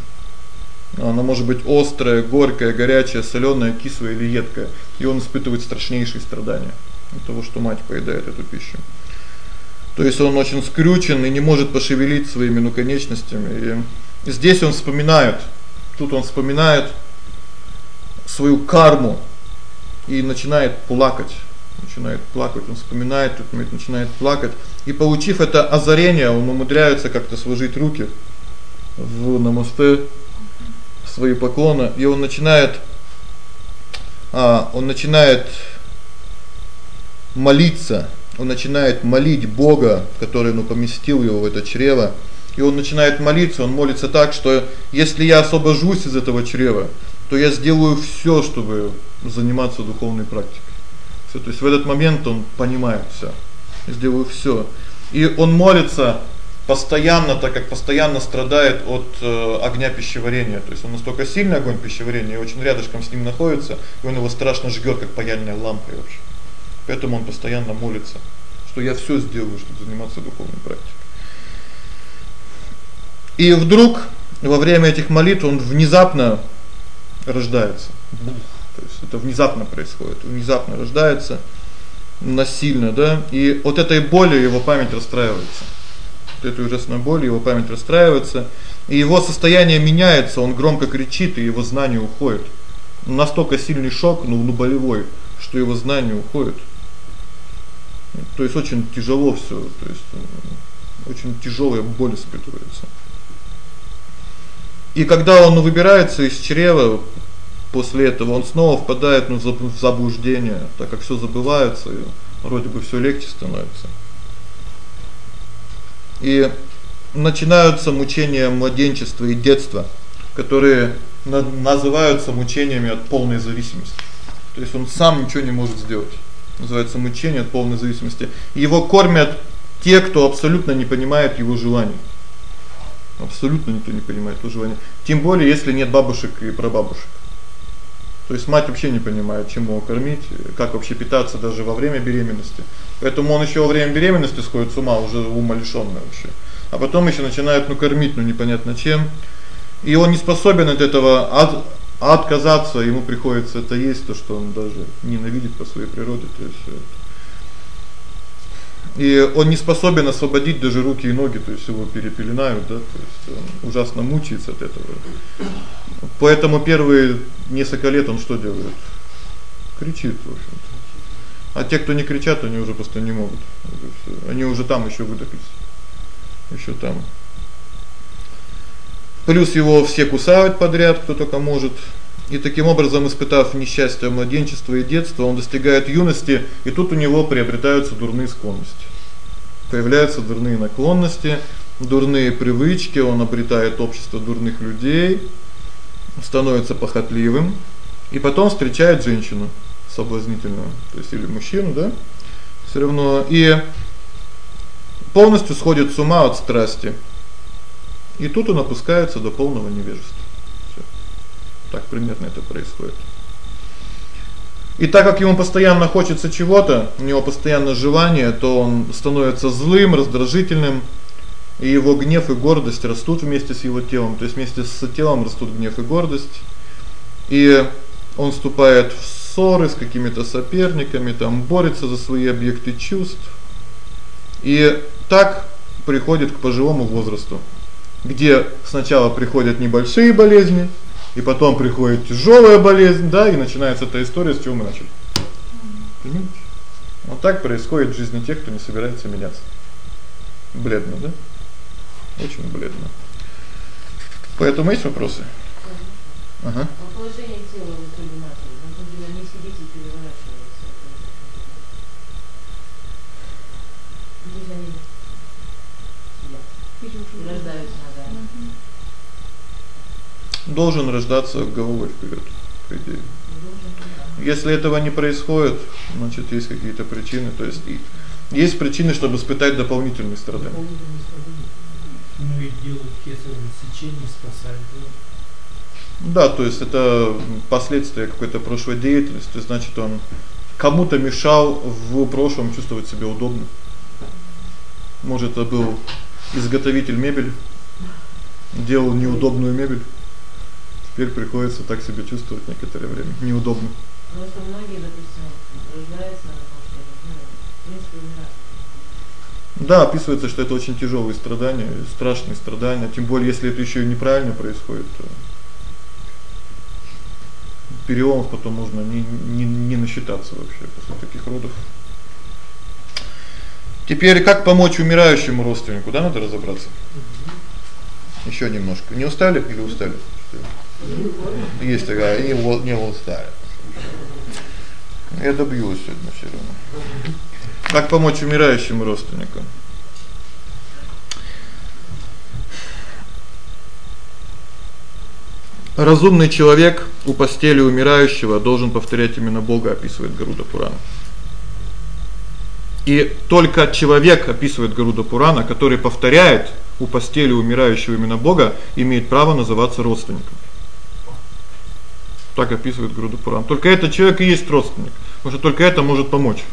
[SPEAKER 1] Она может быть острая, горькая, горячая, солёная, кислая или едкая, и он испытывает страшнейшие страдания от того, что мать поедает эту пищу. То есть он очень скрючен и не может пошевелить своими ну конечностями. И здесь он вспоминает, тут он вспоминает свою карму и начинает плакать. Начинает плакать, он вспоминает, тут начинает плакать. И получив это озарение, он умудряется как-то сложить руки в намасте свои поклоны, и он начинает а он начинает молиться, он начинает молить Бога, который ну поместил его в это чрево. И он начинает молиться, он молится так, что если я освобожусь из этого чрева, то я сделаю всё, чтобы заниматься духовной практикой. Всё, то есть в этот момент он понимает всё. Сделаю всё. И он молится постоянно, так как постоянно страдает от э, огня пищеварения. То есть он настолько сильный огонь пищеварения, и очень рядышком с ним находится, и он его страшно жгёт, как паяльная лампа вообще. Поэтому он постоянно молится, что я всё сделаю, чтобы заниматься духовной практикой. И вдруг во время этих молитв он внезапно рождается. То есть это внезапно происходит, внезапно рождается насильно, да? И от этой боли его память расстраивается. От этой ужасной боли его память расстраивается, и его состояние меняется, он громко кричит, и его знание уходит. Настолько сильный шок, ну, ну болевой, что его знание уходит. То есть очень тяжело всё, то есть очень тяжелая боль испытывается. И когда он выбирается из чрева, после этого он снова впадает ну, в заблуждение, так как всё забывается, и вроде бы всё легче становится. И начинаются мучения младенчества и детства, которые называются мучениями от полной зависимости. То есть он сам ничего не может сделать. Называется мучение от полной зависимости. Его кормят те, кто абсолютно не понимает его желаний. Абсолютно никто не понимает желаний. Тем более, если нет бабушек и прабабушек. То есть мать вообще не понимает, чем его кормить, как вообще питаться даже во время беременности. Поэтому он ещё во время беременности сходит с ума, уже умалишённый вообще. А потом ещё начинают ну кормить, ну непонятно чем. И он не способен от этого от отказаться, ему приходится это есть, то, что он даже ненавидит по своей природе, то есть и он не способен освободить даже руки и ноги, то есть его перепеленают, да, то есть он ужасно мучается от этого. Поэтому первые несколько лет он что делает? Кричит, в общем-то. А те, кто не кричат, они уже просто не могут. Они уже там ещё выдохлись. Ещё там. Плюс его все кусают подряд, кто только может. И таким образом, испытав несчастье младенчества и детства, он достигает юности, и тут у него приобретаются дурные склонности. Появляются дурные наклонности, дурные привычки, он обретает общество дурных людей, становится похотливым и потом встречает женщину соблазнительную, то есть или мужчину, да? Всё равно и полностью сходит с ума от страсти. И тут он опускается до полного невежества. Так примерно это происходит. И так как ему постоянно хочется чего-то, у него постоянно желание, то он становится злым, раздражительным, и его гнев и гордость растут вместе с его телом, то есть вместе с телом растут гнев и гордость. И он вступает в ссоры с какими-то соперниками, там борется за свои объекты чувств. И так приходит к пожилому возрасту, где сначала приходят небольшие болезни, и потом приходит тяжелая болезнь, да, и начинается эта история, с чего мы начали. Понимаете? Вот так происходит в жизни тех, кто не собирается меняться. Бледно, да? Очень бледно. Поэтому есть вопросы?
[SPEAKER 7] Ага. А положение тела вы принимаете, на самом деле не сидите и переворачиваете. Здесь они сидят. Рождаются
[SPEAKER 1] должен рождаться головой вперед, по идее. Если этого не происходит, значит, есть какие-то причины, то есть есть причины, чтобы испытать дополнительные страдания.
[SPEAKER 6] Ну и делают кесарево сечение спасает.
[SPEAKER 1] Да, то есть это последствия какой-то прошлой деятельности, значит, он кому-то мешал в прошлом чувствовать себя удобно. Может, это был изготовитель мебели, делал неудобную мебель. Теперь приходится так себя чувствовать некоторое время. Неудобно.
[SPEAKER 7] Просто многие, допустим, рождаются на том, что ну, в принципе умирают.
[SPEAKER 1] Да, описывается, что это очень тяжёлые страдания, страшные страдания, тем более если это ещё и неправильно происходит, то переломов потом можно не не не насчитаться вообще после таких родов. Теперь как помочь умирающему родственнику, да, надо разобраться. Ещё немножко. Не устали или устали? Есть такая, и вот не устали. Я добьюсь сегодня всё равно. Как помочь умирающему родственнику? Разумный человек у постели умирающего должен повторять именно Бога, описывает Гаруда Пурана. И только человек описывает Гаруда Пурана, который повторяет у постели умирающего именно Бога, имеет право называться родственником. Так описывает Груда Пуран. Только этот человек и есть родственник. Потому что только это может помочь.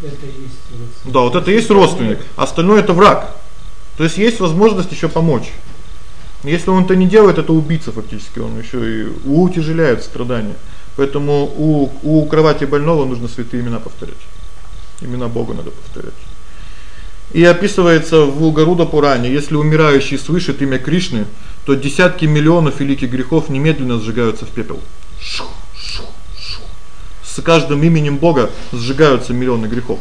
[SPEAKER 6] Это и есть родственник.
[SPEAKER 1] Да, вот это и есть родственник. Остальное это враг. То есть есть возможность ещё помочь. Если он это не делает, это убийца фактически, он ещё и утяжеляет страдания. Поэтому у у кровати больного нужно святые имена повторять. Имена Бога надо повторять. И описывается в Гаруда Пуране, если умирающий слышит имя Кришны, то десятки миллионов великих грехов немедленно сжигаются в пепел. С каждым именем Бога сжигаются миллионы грехов.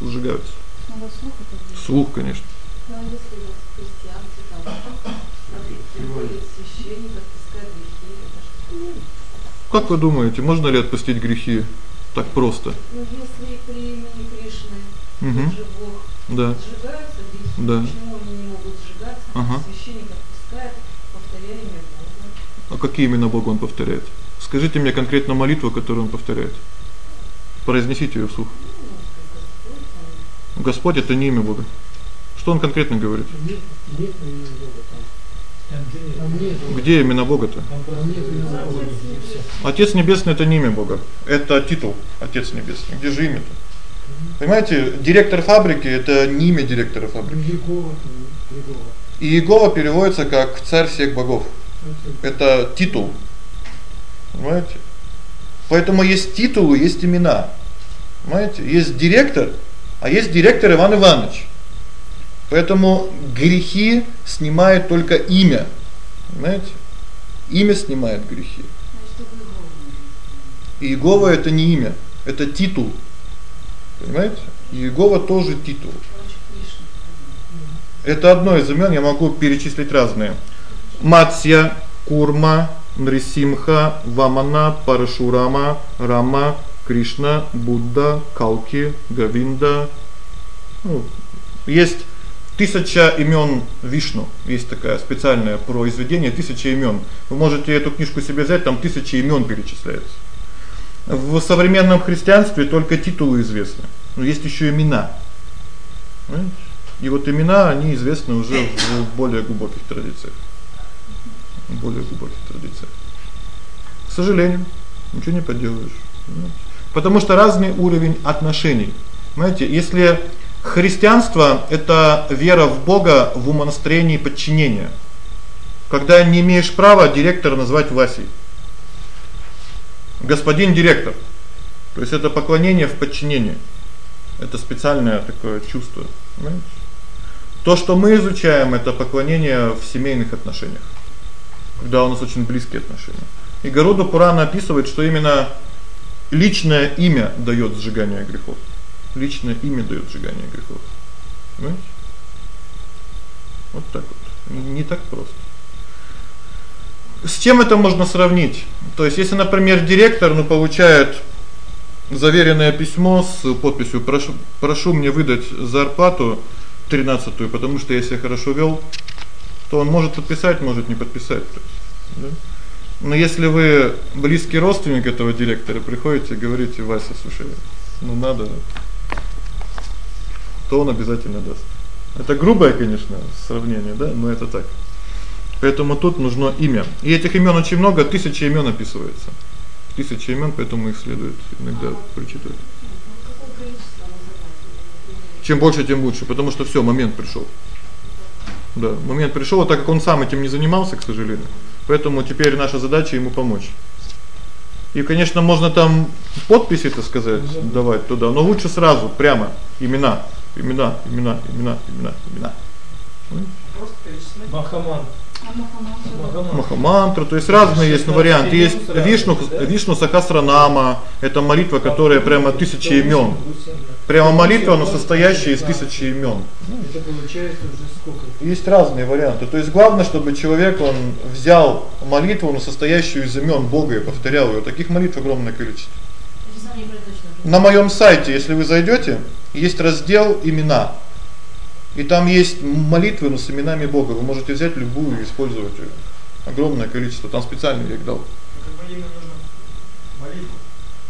[SPEAKER 1] Сжигаются.
[SPEAKER 8] Надо слух это
[SPEAKER 1] Слух, конечно.
[SPEAKER 7] Ну, а если вот христианцы там, приходит священник, отпускает грехи, это что?
[SPEAKER 1] Как вы думаете, можно ли отпустить грехи так просто?
[SPEAKER 7] Ну, если при имени Кришны
[SPEAKER 1] Угу.
[SPEAKER 7] же Бог
[SPEAKER 1] Да.
[SPEAKER 7] сжигаются грехи,
[SPEAKER 1] Да.
[SPEAKER 7] почему они не могут сжигаться?
[SPEAKER 1] Ага.
[SPEAKER 7] Священник отпускает, повторяя имя Бога.
[SPEAKER 1] А какие имена Бога он повторяет? Скажите мне конкретно молитву, которую он повторяет. Произнесите её вслух.
[SPEAKER 7] Господь,
[SPEAKER 1] это не имя Бога. Что он конкретно говорит?
[SPEAKER 5] Где
[SPEAKER 1] имена Бога-то? Отец небесный это не имя Бога. Это титул Отец небесный. Где же имя-то? Понимаете, директор фабрики это не имя директора фабрики. И Иегова переводится как царь всех богов.
[SPEAKER 6] Это
[SPEAKER 1] титул. Понимаете? Поэтому есть титулы, есть имена. Понимаете? Есть директор, а есть директор Иван Иванович. Поэтому грехи снимает только имя. Понимаете? Имя снимает грехи. И Иегова это не имя, это титул. Понимаете? Иегова тоже титул. Это одно из имён, я могу перечислить разные. Матсья, Курма, Нрисимха, Вамана, Парашурама, Рама, Кришна, Будда, Калки, Гавинда. Ну, есть тысяча имён Вишну. Есть такое специальное произведение тысяча имён. Вы можете эту книжку себе взять, там тысячи имён перечисляется. В современном христианстве только титулы известны. Но есть ещё имена. Понимаете? И вот имена, они известны уже в более глубоких традициях. Более глубоких традициях. К сожалению, ничего не поделаешь. понимаете? Потому что разный уровень отношений. Знаете, если христианство это вера в Бога в умонастроении подчинения. Когда не имеешь права директора назвать Васей. Господин директор. То есть это поклонение в подчинении. Это специальное такое чувство, понимаете? То, что мы изучаем это поклонение в семейных отношениях. Когда у нас очень близкие отношения. И Гаруда Пурана описывает, что именно личное имя даёт сжигание грехов. Личное имя даёт сжигание грехов. Понимаете? Вот так вот. Не так просто. С чем это можно сравнить? То есть если, например, директор, ну, получает заверенное письмо с подписью: "Прошу прошу мне выдать зарплату 13-ю, потому что я себя хорошо вёл", то он может подписать, может не подписать, то есть, да? Но если вы близкий родственник этого директора, приходите и говорите: "Вася, слушай, ну надо", то он обязательно даст. Это грубое, конечно, сравнение, да, но это так. Поэтому тут нужно имя. И этих имён очень много, тысячи имён описывается. Тысячи имён, поэтому их следует иногда прочитывать. Чем больше, тем лучше, потому что всё, момент пришёл. Да, момент пришёл, а так как он сам этим не занимался, к сожалению. Поэтому теперь наша задача ему помочь. И, конечно, можно там подписи, так сказать, давать туда, но лучше сразу, прямо имена, имена, имена, имена, имена, имена.
[SPEAKER 5] Просто перечислять.
[SPEAKER 4] Махаман.
[SPEAKER 1] Махамантра, то есть разные есть варианты. Есть Вишну, Вишну Сахасранама, это молитва, которая прямо тысячи имён. Прямо молитва, но состоящая из тысячи имён.
[SPEAKER 6] Это получается уже сколько?
[SPEAKER 1] Есть разные варианты. То есть главное, чтобы человек он взял молитву, но состоящую из имён Бога и повторял её. Таких молитв огромное количество. На моём сайте, если вы зайдёте, есть раздел имена. И там есть молитвы, но с именами Бога. Вы можете взять любую и использовать её. Огромное количество. Там специально я их дал.
[SPEAKER 5] Как бы именно нужно молитву,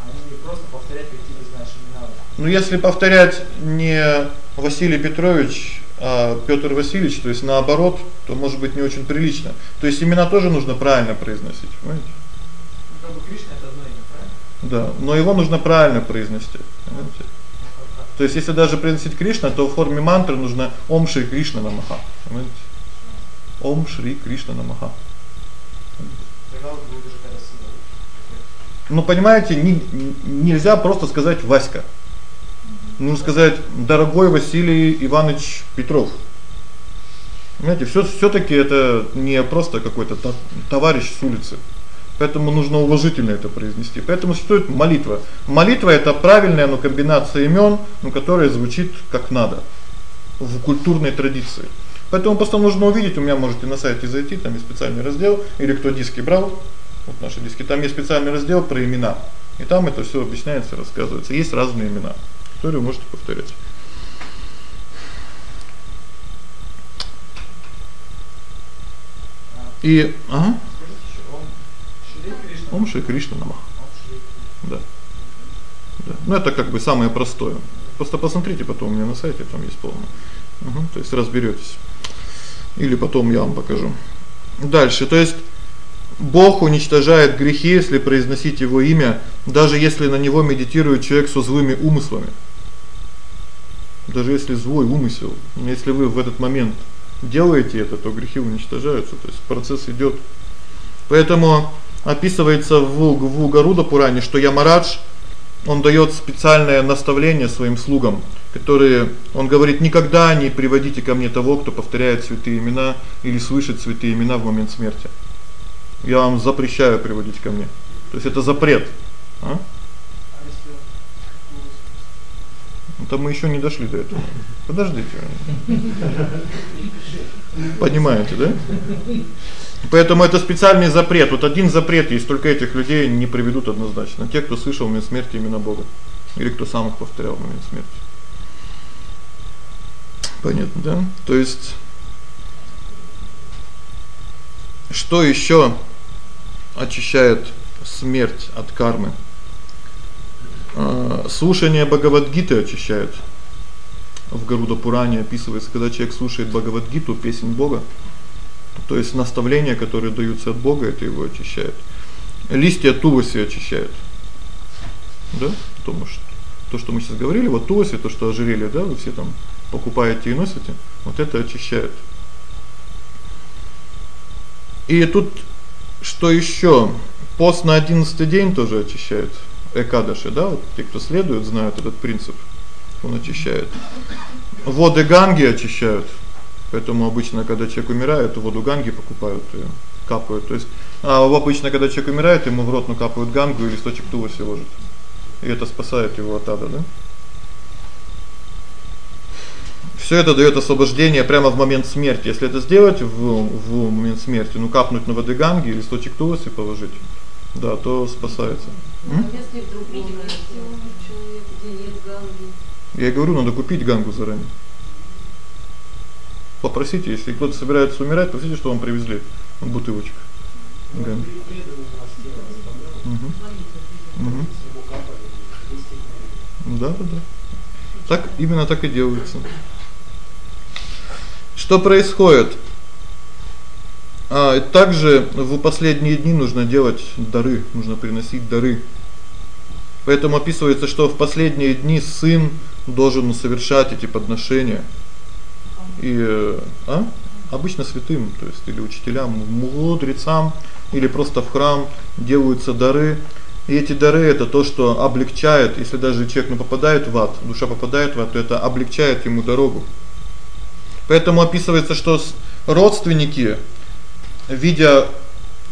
[SPEAKER 5] а не просто повторять какие знаешь имена.
[SPEAKER 1] Ну если повторять не Василий Петрович, а Пётр Васильевич, то есть наоборот, то может быть не очень прилично. То есть имена тоже нужно правильно произносить, понимаете?
[SPEAKER 5] Ну, как бы Кришна это одно имя, правильно?
[SPEAKER 1] Да, но его нужно правильно произносить, понимаете? То есть если даже произносить Кришна, то в форме мантры нужно Ом Шри Кришна Намаха, понимаете? Ом Шри Кришна Намаха. Ну, понимаете, не, нельзя просто сказать Васька. Нужно сказать: "Дорогой Василий Иванович Петров". Знаете, всё всё-таки это не просто какой-то товарищ с улицы. Поэтому нужно уважительно это произнести. Поэтому существует молитва. Молитва это правильная, но комбинация имён, ну, которая звучит как надо в культурной традиции. Поэтому просто нужно увидеть, у меня можете на сайте зайти, там есть специальный раздел, или кто диски брал, вот наши диски, там есть специальный раздел про имена. И там это всё объясняется, рассказывается. Есть разные имена, которые вы можете повторять. И, ага. Ом Шри Кришна Намах. Да. Да. Ну это как бы самое простое. Просто посмотрите потом у меня на сайте, там есть полное. Угу, то есть разберётесь. Или потом я вам покажу. Дальше, то есть Бог уничтожает грехи, если произносить его имя, даже если на него медитирует человек со злыми умыслами. Даже если злой умысел, если вы в этот момент делаете это, то грехи уничтожаются, то есть процесс идёт. Поэтому описывается в в Гаруда Пуране, что Ямарадж он даёт специальное наставление своим слугам, которые он говорит: "Никогда не приводите ко мне того, кто повторяет святые имена или слышит святые имена в момент смерти. Я вам запрещаю приводить ко мне". То есть это запрет. А? Это мы ещё не дошли до этого. Подождите. Понимаете, да? Поэтому это специальный запрет. Вот один запрет есть, только этих людей не приведут однозначно. Те, кто слышал момент смерти имена Бога или кто сам их повторял момент смерти. Понятно, да? То есть что ещё очищает смерть от кармы? А, слушание Бхагавад-гиты очищает. В Гаруда Пуране описывается, когда человек слушает Бхагавад-гиту, песнь Бога, то есть наставления, которые даются от Бога, это его очищает. Листья туласи очищают. Да? Потому что то, что мы сейчас говорили, вот туласи, то, что ожерелье, да, вы все там покупаете и носите, вот это очищает. И тут что ещё? Пост на 11 день тоже очищает. Экадаши, да? Вот те, кто следует, знают этот принцип. Он очищает. Воды Ганги очищают. Поэтому обычно, когда человек умирает, воду Ганги покупают и капают. То есть, а обычно, когда человек умирает, ему в рот накапывают Гангу и листочек туласи ложат. И это спасает его от ада, да? Всё это даёт освобождение прямо в момент смерти. Если это сделать в в момент смерти, ну капнуть на воды Ганги или листочек туласи положить, да, то спасается.
[SPEAKER 7] А если в другом человек, где нет Ганги?
[SPEAKER 1] Я говорю, надо купить Гангу заранее. Попросите, если кто-то собирается умирать, попросите, чтобы вам привезли бутылочку. Ганги. Угу. Угу. Да, да, да. Так именно так и делается. Что происходит? А также в последние дни нужно делать дары, нужно приносить дары. Поэтому описывается, что в последние дни сын должен совершать эти подношения. И а? Обычно святым, то есть или учителям, мудрецам, или просто в храм делаются дары. И эти дары это то, что облегчает, если даже человек не попадает в ад, душа попадает в ад, то это облегчает ему дорогу. Поэтому описывается, что родственники, видя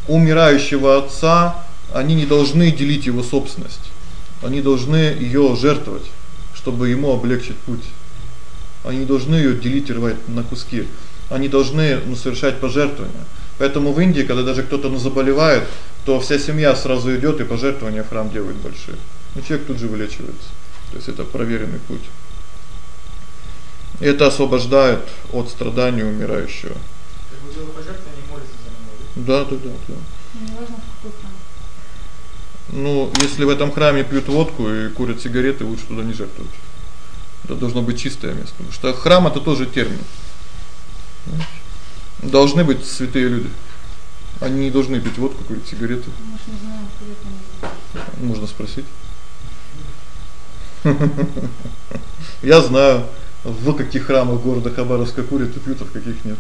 [SPEAKER 1] умирающего отца, они не должны делить его собственность. Они должны её жертвовать, чтобы ему облегчить путь. Они не должны её делить и рвать на куски. Они должны ну совершать пожертвования. Поэтому в Индии, когда даже кто-то ну заболевает, то вся семья сразу идёт и пожертвования в храм делает большие. И человек тут же вылечивается. То есть это проверенный путь. И это освобождает от страданий умирающего.
[SPEAKER 5] Бы дело пожертвование молится за него.
[SPEAKER 1] Да, да, да, да.
[SPEAKER 8] Ну, неважно в какой храм.
[SPEAKER 1] Ну, если в этом храме пьют водку и курят сигареты, лучше туда не жертвовать. Это должно быть чистое место, потому что храм это тоже термин. Должны быть святые люди. Они не должны пить водку, курить сигареты.
[SPEAKER 8] Это
[SPEAKER 1] Можно спросить. Я знаю. в каких храмах города Хабаровска курят и пьют, а в каких нет.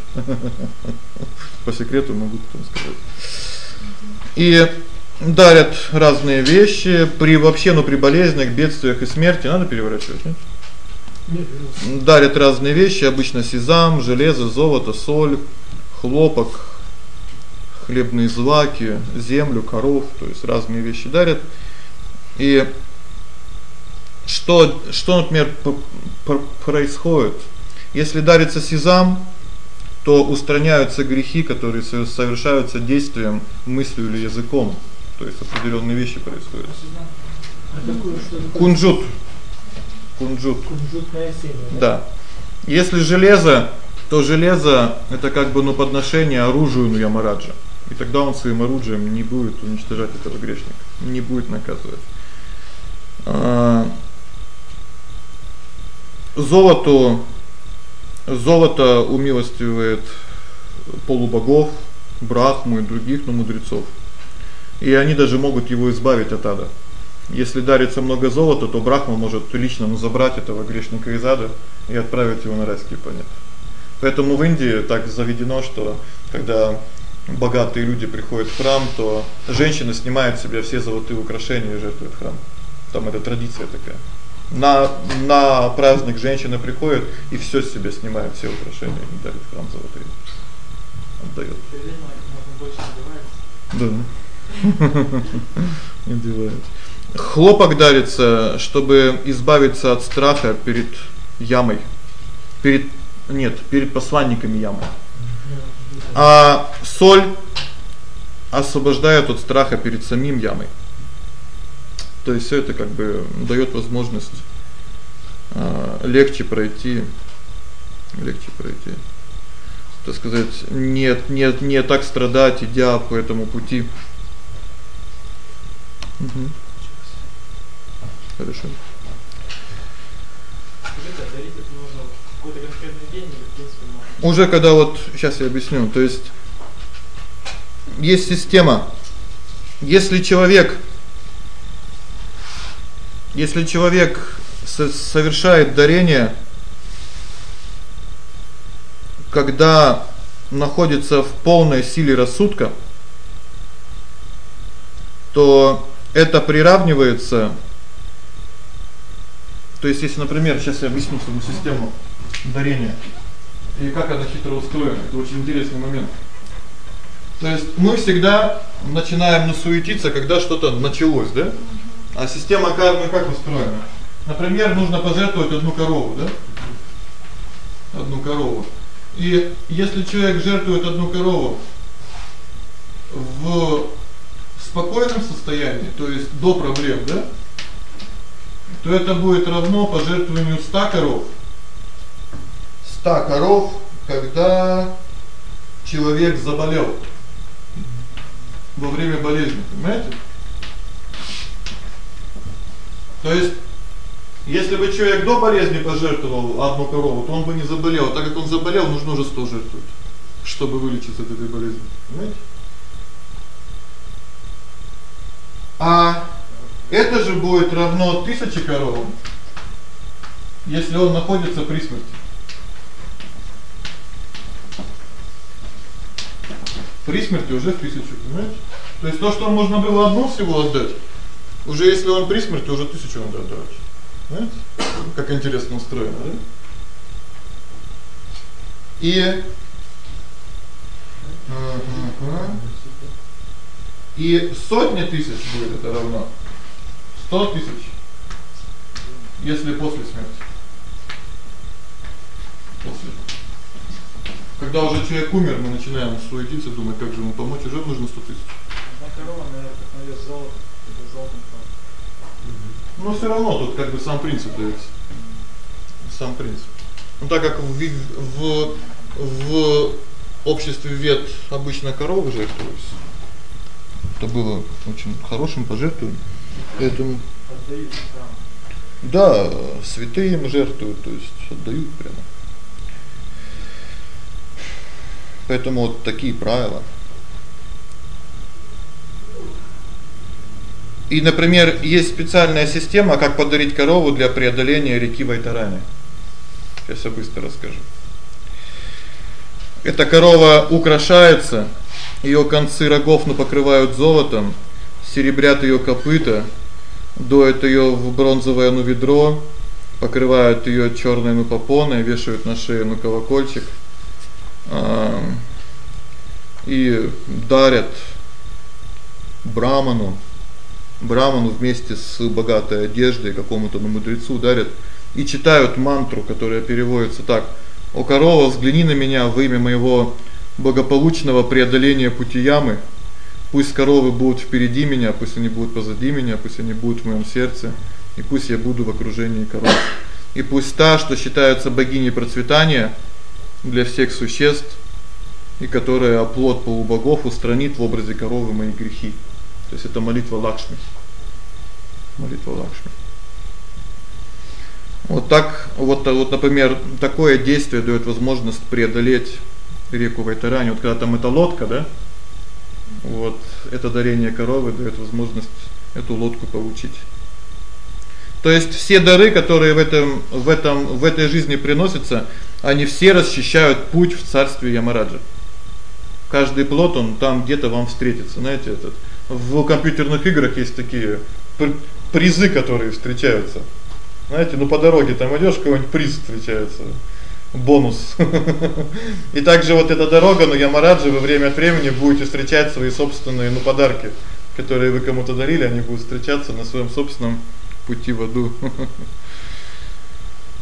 [SPEAKER 1] По секрету могу потом сказать. И дарят разные вещи при вообще, ну при болезнях, бедствиях и смерти надо переворачивать, нет? Дарят разные вещи, обычно сезам, железо, золото, соль, хлопок, хлебные злаки, землю, коров, то есть разные вещи дарят. И что что, например, происходит? Если дарится сезам, то устраняются грехи, которые совершаются действием, мыслью или языком. То есть определённые вещи происходят.
[SPEAKER 6] А
[SPEAKER 1] Кунжут. Кунжут.
[SPEAKER 6] Кунжутное семя.
[SPEAKER 1] Да. Если железо, то железо это как бы ну подношение оружию ну Ямараджа. И тогда он своим оружием не будет уничтожать этого грешника, не будет наказывать. А золото золото умилостивает полубогов, брахму и других, ну, мудрецов. И они даже могут его избавить от ада. Если дарится много золота, то Брахма может лично забрать этого грешника из ада и отправить его на райские планеты. Поэтому в Индии так заведено, что когда богатые люди приходят в храм, то женщины снимают с себя все золотые украшения и жертвуют храм. Там это традиция такая. На на праздник женщина приходит и всё с себя снимает, все украшения и дарит в храм золотые. Отдаёт. Да. (laughs) Одевают. Хлопок дарится, чтобы избавиться от страха перед ямой. Перед нет, перед посланниками ямы. А соль освобождает от страха перед самим ямой. То есть всё это как бы даёт возможность а легче пройти легче пройти. Так сказать, нет, нет, не так страдать, идя по этому пути. Угу. Хорошо. Уже когда вот сейчас я объясню, то есть есть система. Если человек если человек совершает дарение, когда находится в полной силе рассудка, то это приравнивается То есть если, например, сейчас я объясню саму систему дарения и как она хитро устроена. Это очень интересный момент. То есть мы всегда начинаем насуетиться, когда что-то началось, да? А система кармы как устроена? Например, нужно пожертвовать одну корову, да? Одну корову. И если человек жертвует одну корову в спокойном состоянии, то есть до проблем, да? То это будет равно пожертвованию 100 коров. 100 коров, когда человек заболел во время болезни, понимаете? То есть если бы человек до болезни пожертвовал одну корову, то он бы не заболел. Так как он заболел, нужно уже 100 жертвовать, чтобы вылечиться от этой болезни. Понимаете? А это же будет равно 1000 коровам, если он находится при смерти. При смерти уже в 1000, понимаете? То есть то, что можно было одну всего отдать, уже если он при смерти, уже 1000 надо отдавать. Знаете? Как интересно устроено, да? И Ага. И сотни тысяч будет это равно 100 тысяч. Если после смерти. После. Когда уже человек умер, мы начинаем суетиться, думать, как же ему помочь, уже нужно 100 тысяч.
[SPEAKER 5] На корова, наверное, как на вес золота, это золотом
[SPEAKER 1] Но всё равно тут как бы сам принцип даётся. Сам принцип. Ну так как в в в обществе вет обычно коровы жертвовались. Это было очень хорошим пожертвованием. Поэтому. Да, святые им жертвуют, то есть отдают прямо. Поэтому вот такие правила. И, например, есть специальная система, как подарить корову для преодоления реки Вайтарани. Сейчас я быстро расскажу. Эта корова украшается, её концы рогов ну покрывают золотом, серебрят её копыта, доят её в бронзовое ну ведро, покрывают её чёрной ну попоной, вешают на шею ну колокольчик. И дарят браману браману вместе с богатой одеждой какому-то ну мудрецу дарят и читают мантру, которая переводится так: "О корова, взгляни на меня во имя моего благополучного преодоления пути ямы. Пусть коровы будут впереди меня, пусть они будут позади меня, пусть они будут в моём сердце, и пусть я буду в окружении коров. И пусть та, что считается богиней процветания для всех существ, и которая оплот полубогов устранит в образе коровы мои грехи". То есть это молитва Лакшми. Молитва Лакшми. Вот так вот вот, например, такое действие даёт возможность преодолеть реку Вайтарани. Вот когда там эта лодка, да? Вот это дарение коровы даёт возможность эту лодку получить. То есть все дары, которые в этом в этом в этой жизни приносятся, они все расчищают путь в царствие Ямараджа. Каждый плод он там где-то вам встретится, знаете, этот в компьютерных играх есть такие призы, которые встречаются. Знаете, ну по дороге там идёшь, какой-нибудь приз встречается. Бонус. И также вот эта дорога, ну Ямараджи вы время от времени будете встречать свои собственные, ну подарки, которые вы кому-то дарили, они будут встречаться на своём собственном пути в аду.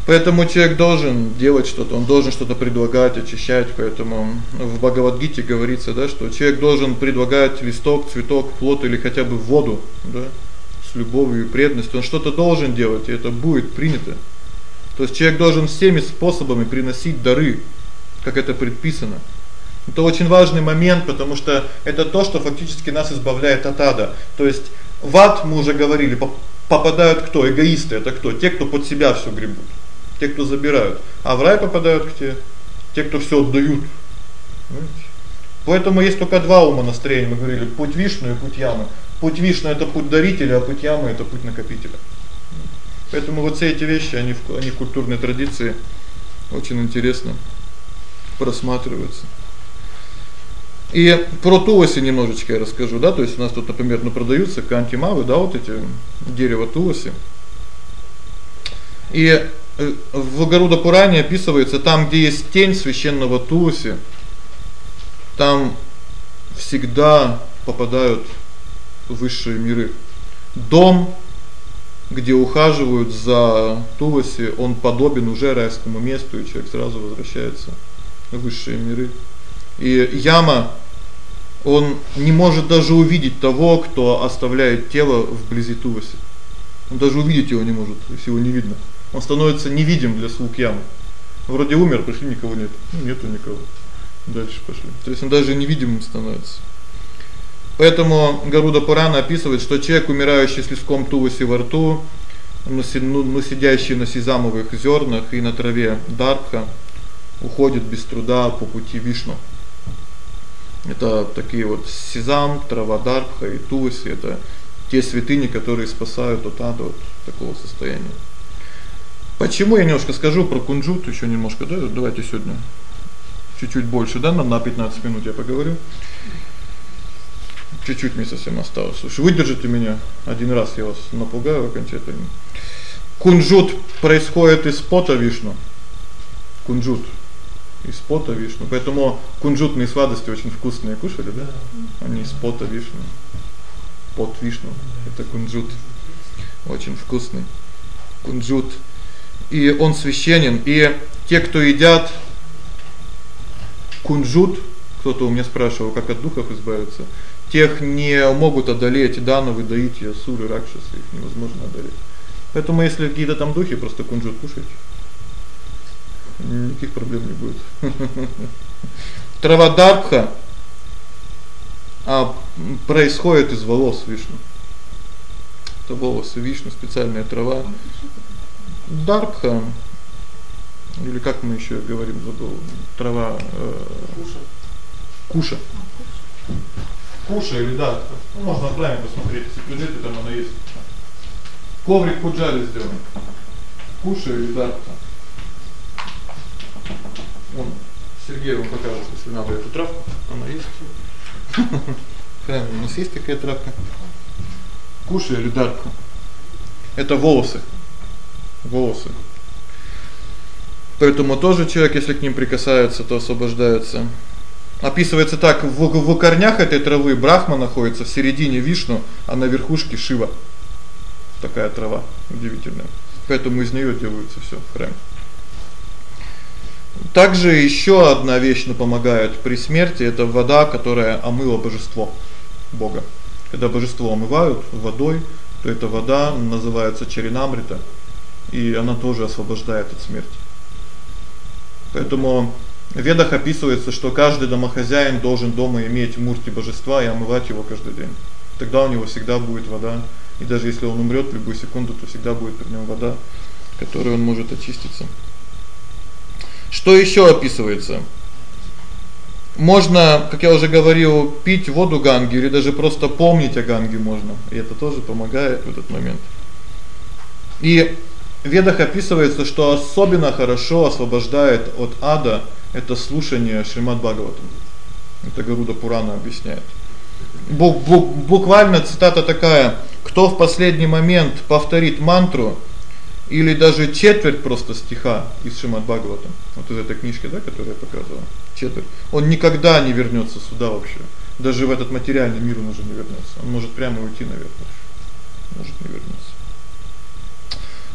[SPEAKER 1] Поэтому человек должен делать что-то, он должен что-то предлагать, очищать, поэтому в Бхагавад-гите говорится, да, что человек должен предлагать листок, цветок, плод или хотя бы воду, да, с любовью и преданностью. Он что-то должен делать, и это будет принято. То есть человек должен всеми способами приносить дары, как это предписано. Это очень важный момент, потому что это то, что фактически нас избавляет от ада. То есть в ад, мы уже говорили, попадают кто? Эгоисты это кто? Те, кто под себя всё гребут те, кто забирают. А в рай попадают где? Те, кто всё отдают. Поэтому есть только два умонастроения, мы говорили: путь Вишну и путь Ямы. Путь Вишну это путь дарителя, а путь Ямы это путь накопителя. Поэтому вот все эти вещи, они в они в культурной традиции очень интересно просматриваются. И про туласи немножечко я расскажу, да? То есть у нас тут, например, ну продаются кантимавы, да, вот эти дерево туласи. И Э, в Гаруда Пуране описывается там, где есть тень священного Тулси, там всегда попадают высшие миры. Дом, где ухаживают за Тулси, он подобен уже райскому месту, и человек сразу возвращается в высшие миры. И яма он не может даже увидеть того, кто оставляет тело вблизи Тулси. Он даже увидеть его не может, если его не видно он становится невидим для слуг ямы. Вроде умер, пришли никого нет. Ну нету никого. Дальше пошли. То есть он даже невидимым становится. Поэтому Гаруда Пурана описывает, что человек, умирающий с листком тулуси во рту, ну, ну сидящий на сезамовых зернах и на траве дарха, уходит без труда по пути Вишну. Это такие вот сезам, трава дарха и тулуси это те святыни, которые спасают от ада, от такого состояния. Почему я немножко скажу про кунжут ещё немножко, да? Давайте сегодня чуть-чуть больше, да, на 15 минут я поговорю. Чуть-чуть мне совсем осталось. Слушай, выдержите меня один раз, я вас напугаю окончательно. Кунжут происходит из пота вишну. Кунжут из пота вишну. Поэтому кунжутные сладости очень вкусные кушали, да? Они из пота вишну. Пот вишну это кунжут. Очень вкусный. Кунжут и он священен. И те, кто едят кунжут, кто-то у меня спрашивал, как от духов избавиться, тех не могут одолеть дановы, даити, асуры, ракшасы, их невозможно одолеть. Поэтому если какие-то там духи, просто кунжут кушайте. Никаких проблем не будет. (laughs) Трава дарбха а происходит из волос вишны. Это волосы вишны, специальная трава. Дарбха или как мы ещё говорим, забыл, трава э куша. Куша. Куша или да, ну, можно правильно посмотреть, если бюджеты там оно есть. Коврик куджали сделан. Куша или дарбха. Вон Сергей вам покажет, если надо эту травку. Она есть. (laughs) Прям у нас есть такая травка. Кушай Эльдарку. Это волосы. Волосы. Поэтому тоже человек, если к ним прикасается, то освобождается. Описывается так: в, в корнях этой травы Брахма находится, в середине Вишну, а на верхушке Шива. Такая трава удивительная. Поэтому из неё делается всё в храме. Также ещё одна вещь нам помогает при смерти это вода, которая омыла божество Бога. Когда божество омывают водой, то эта вода называется чаринамрита, и она тоже освобождает от смерти. Поэтому в Ведах описывается, что каждый домохозяин должен дома иметь мурти божества и омывать его каждый день. Тогда у него всегда будет вода, и даже если он умрёт в любую секунду, то всегда будет при нём вода, которой он может очиститься. Что ещё описывается? Можно, как я уже говорил, пить воду Ганги или даже просто помнить о Ганге можно. И это тоже помогает в этот момент. И в Ведах описывается, что особенно хорошо освобождает от ада это слушание Шримад Бхагаватам. Это Гаруда Пурана объясняет. Буквально цитата такая: кто в последний момент повторит мантру или даже четверть просто стиха из Шримад Бхагаватам, вот из этой книжки, да, которую я показывал, четверть, он никогда не вернётся сюда вообще. Даже в этот материальный мир он уже не вернётся. Он может прямо уйти наверх. Может не вернуться.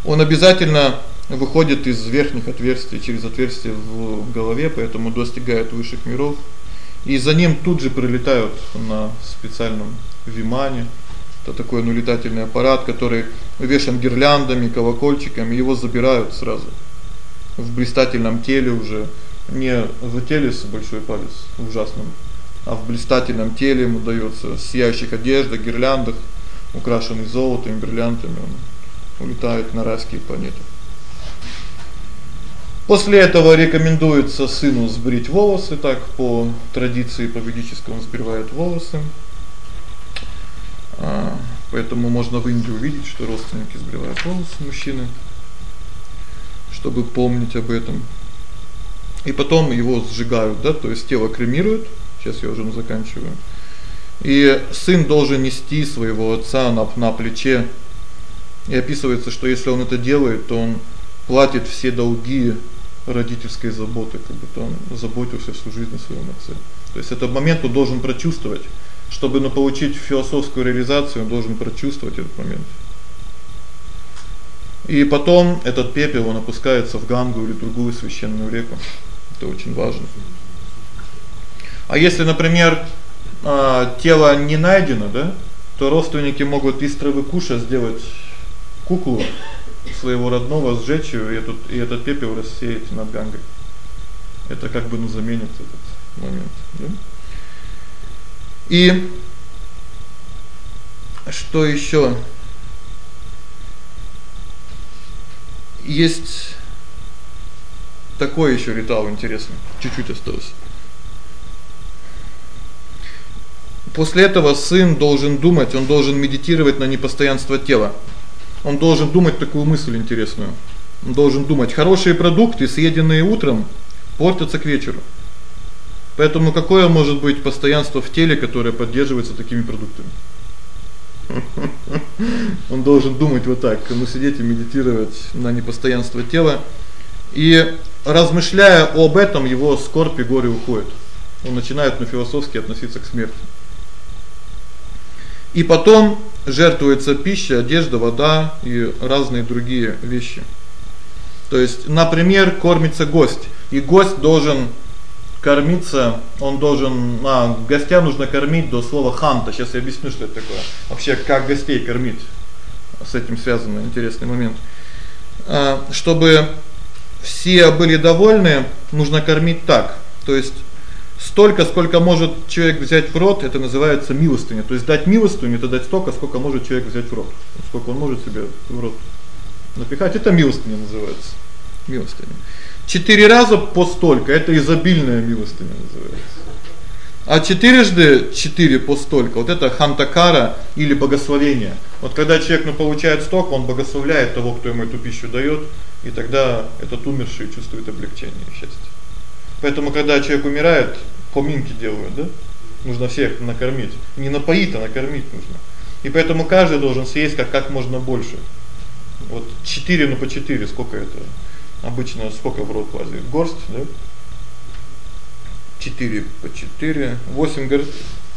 [SPEAKER 1] Он обязательно выходит из верхних отверстий через отверстие в голове, поэтому достигает высших миров. И за ним тут же прилетают на специальном вимане это такой ну летательный аппарат, который увешан гирляндами, колокольчиками, его забирают сразу. В блистательном теле уже не в теле с большой палец ужасным, а в блистательном теле ему даётся сияющих одеждах, гирляндах, украшенный золотом, бриллиантами, он улетает на райские планеты. После этого рекомендуется сыну сбрить волосы, так по традиции по ведическому сбривают волосы. А, поэтому можно в Индии увидеть, что родственники сбривают волосы мужчины, чтобы помнить об этом. И потом его сжигают, да, то есть тело кремируют. Сейчас я уже заканчиваю. И сын должен нести своего отца на на плече. И описывается, что если он это делает, то он платит все долги родительской заботы, как будто он заботился всю жизнь о своем отце. То есть этот момент он должен прочувствовать. Чтобы на получить философскую реализацию, он должен прочувствовать этот момент. И потом этот пепел он опускается в Гангу или другую священную реку. Это очень важно. А если, например, а, тело не найдено, да, то родственники могут из травы куша сделать куклу своего родного, сжечь её, и этот и этот пепел рассеять над Гангой. Это как бы ну заменит этот момент, да? И что ещё? Есть такой ещё ритуал интересный. Чуть-чуть осталось. После этого сын должен думать, он должен медитировать на непостоянство тела. Он должен думать такую мысль интересную. Он должен думать: хорошие продукты, съеденные утром, портятся к вечеру. Поэтому какое может быть постоянство в теле, которое поддерживается такими продуктами? (laughs) Он должен думать вот так, ну сидеть и медитировать на непостоянство тела. И размышляя об этом, его скорбь и горе уходят. Он начинает на философски относиться к смерти. И потом жертвуется пища, одежда, вода и разные другие вещи. То есть, например, кормится гость, и гость должен кормиться, он должен, а гостя нужно кормить до слова ханта. Сейчас я объясню, что это такое. Вообще, как гостей кормить? С этим связан интересный момент. А чтобы все были довольны, нужно кормить так. То есть столько, сколько может человек взять в рот, это называется милостыня. То есть дать милостыню это дать столько, сколько может человек взять в рот. Сколько он может себе в рот напихать, это милостыня называется. Милостыня. Четыре раза по столько это изобильная милостыня называется. А четырежды четыре по столько вот это хантакара или богословение. Вот когда человек ну получает столько, он богословляет того, кто ему эту пищу даёт, и тогда этот умерший чувствует облегчение и счастье. Поэтому когда человек умирает, поминки делают, да? Нужно всех накормить. Не напоить, а накормить нужно. И поэтому каждый должен съесть как как можно больше. Вот 4, ну по 4, сколько это? Обычно сколько в рот влазит? Горсть, да? 4 по 4, 8 горсть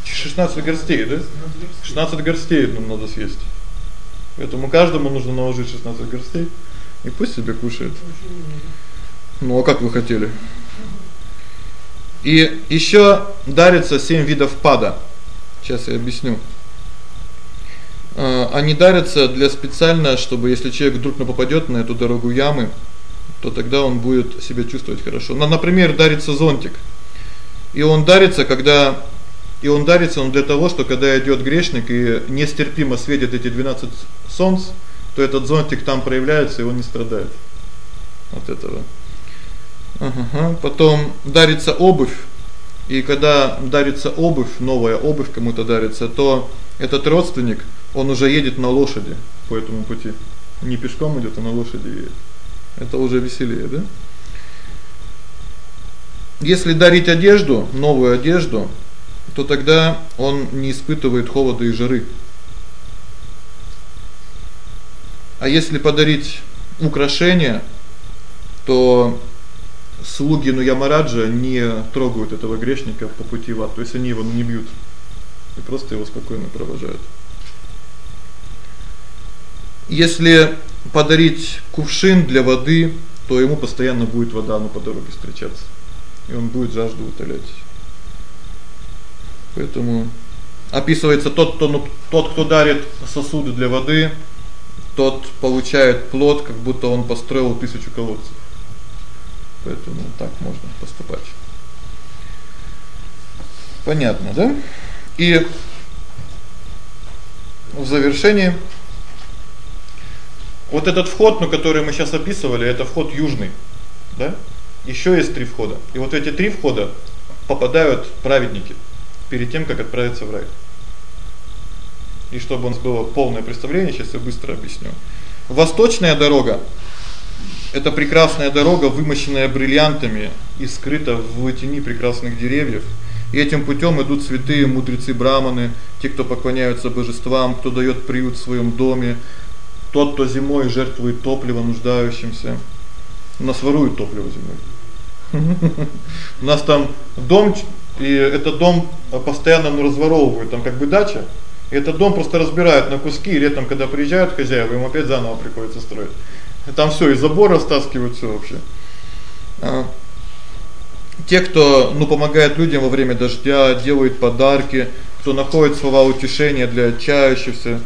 [SPEAKER 1] 16 горстей, да? 16 горстей нам надо съесть. Поэтому каждому нужно наложить 16 горстей и пусть себе кушает. Ну а как вы хотели? И ещё дарится 7 видов пада. Сейчас я объясню. А они дарятся для специально, чтобы если человек вдруг на попадёт на эту дорогу ямы, то тогда он будет себя чувствовать хорошо. Ну, например, дарится зонтик. И он дарится, когда и он дарится он для того, что когда идёт грешник и нестерпимо светит эти 12 солнц, то этот зонтик там проявляется, и он не страдает от этого. Ага. Потом дарится обувь. И когда дарится обувь, новая обувь кому-то дарится, то этот родственник, он уже едет на лошади по этому пути. Не пешком идёт, а на лошади едет. Это уже веселее, да? Если дарить одежду, новую одежду, то тогда он не испытывает холода и жары. А если подарить украшения, то слуги ну Ямараджа не трогают этого грешника по пути в ад, то есть они его не бьют. И просто его спокойно провожают. Если подарить кувшин для воды, то ему постоянно будет вода ну по дороге встречаться. И он будет жажду утолять. Поэтому описывается тот, кто ну, тот, кто дарит сосуды для воды, тот получает плод, как будто он построил тысячу колодцев. Поэтому так можно поступать. Понятно, да? И в завершении вот этот вход, на который мы сейчас описывали, это вход южный, да? Ещё есть три входа. И вот эти три входа попадают праведники перед тем, как отправиться в рай. И чтобы у нас было полное представление, сейчас я быстро объясню. Восточная дорога это прекрасная дорога, вымощенная бриллиантами и скрыта в тени прекрасных деревьев. И этим путём идут святые мудрецы браманы, те, кто поклоняются божествам, кто даёт приют в своём доме, тот, кто зимой жертвует топливо нуждающимся. У нас воруют топливо зимой. У (laughs) нас там дом, и этот дом постоянно ну разворовывают, там как бы дача. И этот дом просто разбирают на куски, и летом, когда приезжают хозяева, им опять заново приходится строить. И там всё из забора стаскивают всё вообще. А те, кто, ну, помогает людям во время дождя, делают подарки, кто находит слова утешения для отчаявшихся,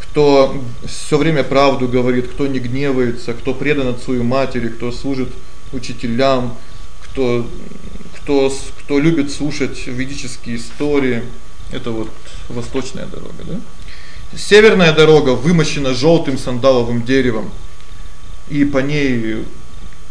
[SPEAKER 1] кто всё время правду говорит, кто не гневается, кто предан отцу и матери, кто служит учителям, кто кто кто любит слушать ведические истории. Это вот восточная дорога, да? Северная дорога вымощена жёлтым сандаловым деревом. И по ней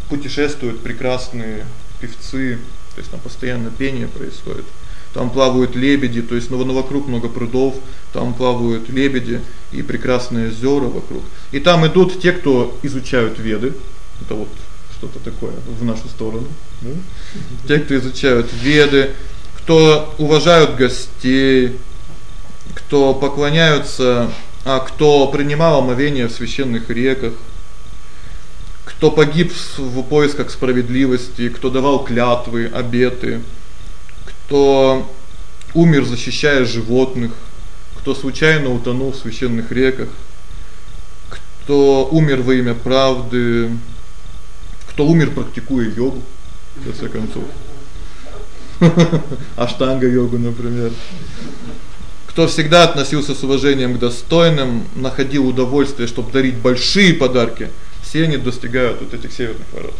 [SPEAKER 1] путешествуют прекрасные певцы, то есть там постоянно пение происходит. Там плавают лебеди, то есть ну, вокруг много прудов, там плавают лебеди и прекрасные озера вокруг. И там идут те, кто изучают Веды. Это вот что-то такое в нашу сторону, да? Те, кто изучают Веды, кто уважают гостей, кто поклоняются, а кто принимал омовение в священных реках, кто погиб в поисках справедливости, кто давал клятвы, обеты, кто умер защищая животных, кто случайно утонул в священных реках, кто умер во имя правды, кто умер практикуя йогу, в конце концов. (laughs) Аштанга-йогу, например. Кто всегда относился с уважением к достойным, находил удовольствие, чтобы дарить большие подарки – все они достигают вот этих северных ворот.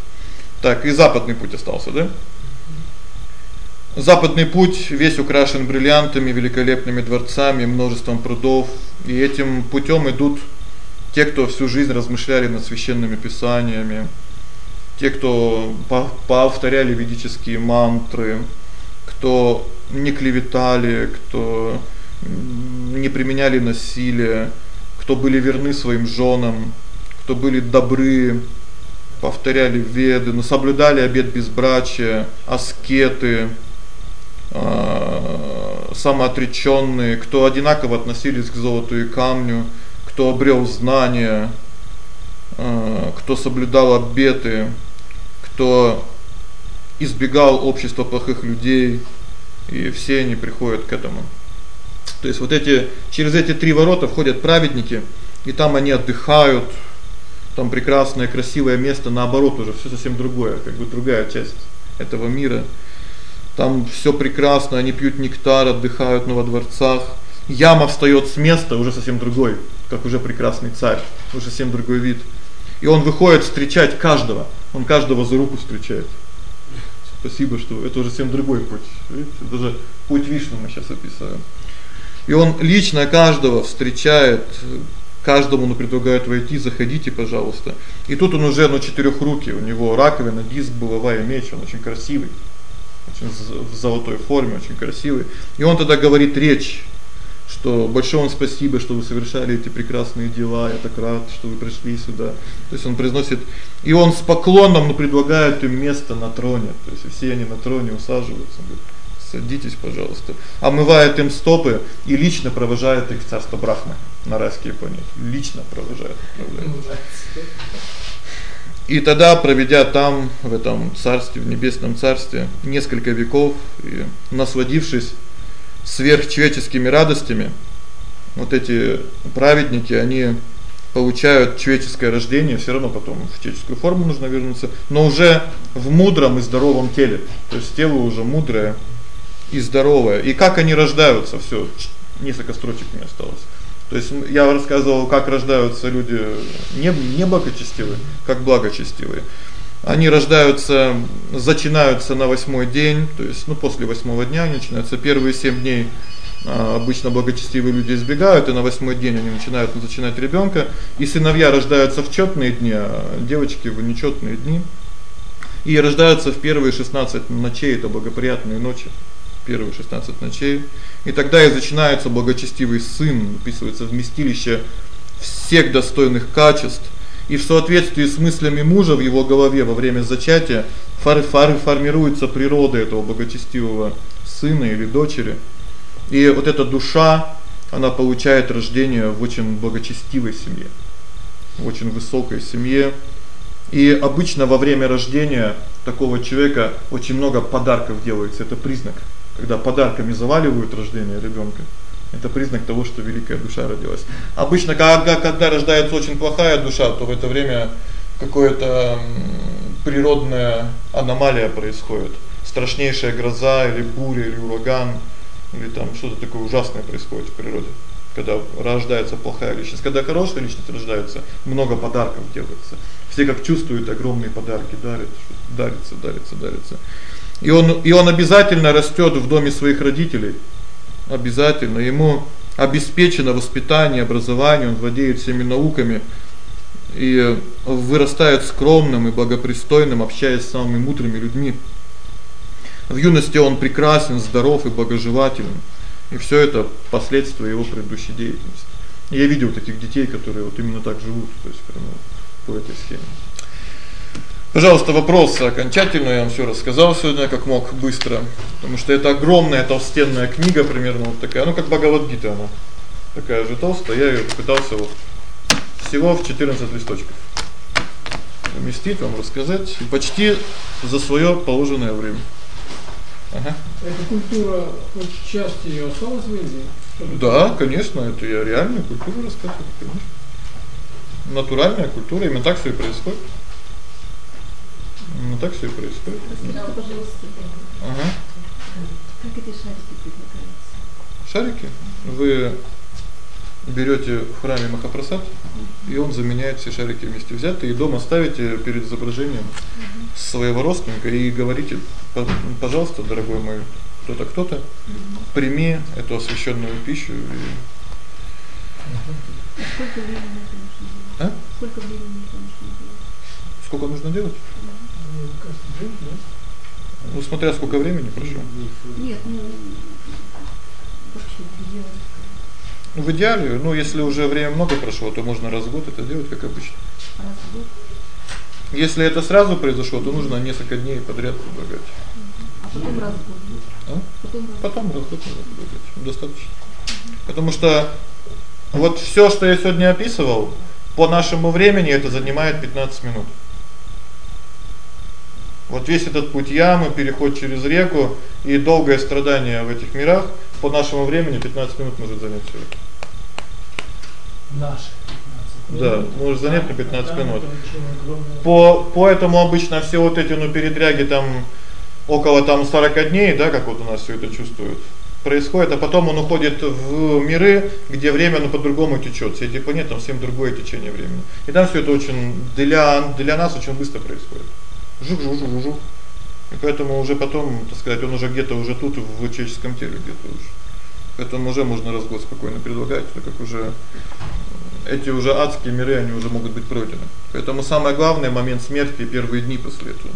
[SPEAKER 1] Так, и западный путь остался, да? Западный путь весь украшен бриллиантами, великолепными дворцами, множеством прудов, и этим путём идут те, кто всю жизнь размышляли над священными писаниями, те, кто повторяли ведические мантры, кто не клеветали, кто не применяли насилие, кто были верны своим жёнам, кто были добры, повторяли веды, но соблюдали обет безбрачия, аскеты, э самоотречённые, кто одинаково относились к золоту и камню, кто обрёл знания, э кто соблюдал обеты, кто избегал общества плохих людей, и все они приходят к этому. То есть вот эти через эти три ворота входят праведники, и там они отдыхают. Там прекрасное, красивое место, наоборот, уже всё совсем другое, как бы другая часть этого мира. Там всё прекрасно, они пьют нектар, отдыхают на во дворцах. Яма встаёт с места, уже совсем другой, как уже прекрасный царь, уже совсем другой вид. И он выходит встречать каждого. Он каждого за руку встречает. Спасибо, что это уже совсем другой путь. Видите, даже путь Вишну мы сейчас описываем. И он лично каждого встречает, каждому он предлагает войти, заходите, пожалуйста. И тут он уже на четырехрукий, у него раковина, диск, булава меч, он очень красивый. Очень в золотой форме, очень красивый. И он тогда говорит речь что большое вам спасибо, что вы совершали эти прекрасные дела. Я так рад, что вы пришли сюда. То есть он произносит и он с поклоном ну, предлагает им место на троне. То есть все они на троне усаживаются, говорит: "Садитесь, пожалуйста". Омывает им стопы и лично провожает их в царство Брахмы на райские планеты. Лично провожает. И тогда, проведя там в этом царстве, в небесном царстве несколько веков и насладившись сверхчеловеческими радостями, вот эти праведники, они получают человеческое рождение, всё равно потом в человеческую форму нужно вернуться, но уже в мудром и здоровом теле. То есть тело уже мудрое и здоровое. И как они рождаются? Всё, несколько строчек мне осталось. То есть я рассказывал, как рождаются люди не не благочестивые, как благочестивые. Они рождаются, начинаются на восьмой день, то есть, ну, после восьмого дня начинаются первые 7 дней. А, обычно благочестивые люди избегают, и на восьмой день они начинают начинать ребёнка, и сыновья рождаются в чётные дни, а девочки в нечётные дни. И рождаются в первые 16 ночей это благоприятные ночи. Первые 16 ночей. И тогда и начинается благочестивый сын, вписывается в вместилище всех достойных качеств и в соответствии с мыслями мужа в его голове во время зачатия фар фар формируется природа этого благочестивого сына или дочери. И вот эта душа, она получает рождение в очень благочестивой семье, в очень высокой семье. И обычно во время рождения такого человека очень много подарков делается. Это признак, когда подарками заваливают рождение ребёнка. Это признак того, что великая душа родилась. Обычно когда когда рождается очень плохая душа, то в это время какое-то природная аномалия происходит. Страшнейшая гроза или буря или ураган или там что-то такое ужасное происходит в природе. Когда рождается плохая личность, когда хорошая личность рождается, много подарков делается. Все как чувствуют огромные подарки дарят, дарится, дарится, дарится. И он и он обязательно растёт в доме своих родителей обязательно ему обеспечено воспитание, образование, он владеет всеми науками и вырастает скромным и благопристойным, общаясь с самыми мудрыми людьми. В юности он прекрасен, здоров и благожелателен. И всё это последствия его предыдущей деятельности. Я видел таких детей, которые вот именно так живут, то есть прямо по этой схеме. Пожалуйста, вопросы окончательно я вам всё рассказал сегодня, как мог быстро, потому что это огромная толстенная книга, примерно вот такая, ну как Бхагавад-гита она. Такая же толстая, я её пытался вот всего в 14 листочков уместить, вам рассказать и почти за своё положенное время.
[SPEAKER 6] Ага. Эта культура хоть часть её осталась в Индии?
[SPEAKER 1] Да, конечно, это я реальную культуру рассказываю, конечно. Натуральная культура, именно так всё и происходит. Ну так всё и происходит. Ага.
[SPEAKER 7] Как эти шарики предлагаются?
[SPEAKER 1] Шарики вы берёте в храме Махапрасад, и он заменяет все шарики вместе взятые, и дома ставите перед изображением своего родственника и говорите: "Пожалуйста, дорогой мой кто-то, кто-то, прими эту освященную пищу и
[SPEAKER 7] Сколько времени это нужно делать?
[SPEAKER 1] А?
[SPEAKER 7] Сколько времени это нужно делать?
[SPEAKER 1] Сколько нужно делать? Ну, смотря сколько времени прошло.
[SPEAKER 7] Нет, ну.
[SPEAKER 1] Ну, в идеале, ну, если уже время много прошло, то можно раз в год это делать, как обычно.
[SPEAKER 7] Раз в год.
[SPEAKER 1] Если это сразу произошло, то нужно несколько дней подряд предлагать.
[SPEAKER 8] А потом раз в год.
[SPEAKER 1] А?
[SPEAKER 8] Потом раз.
[SPEAKER 1] Потом раз в год предлагать. Достаточно. Потому что вот всё, что я сегодня описывал, по нашему времени это занимает 15 минут. Вот весь этот путь ямы, переход через реку и долгое страдание в этих мирах по нашему времени 15 минут может занять человек.
[SPEAKER 6] Наши 15
[SPEAKER 1] Да, может занять на 15
[SPEAKER 6] Там
[SPEAKER 1] минут. По поэтому обычно все вот эти ну передряги там около там 40 дней, да, как вот у нас всё это чувствуют. Происходит, а потом он уходит в миры, где время ну по-другому течёт. Все эти планеты там совсем другое течение времени. И там всё это очень для для нас очень быстро происходит. Жук-жук-жук-жук. И поэтому уже потом, так сказать, он уже где-то уже тут в человеческом теле где-то уже. Поэтому уже можно раз в год спокойно предлагать, так как уже эти уже адские миры, они уже могут быть пройдены. Поэтому самое главное момент смерти и первые дни после этого.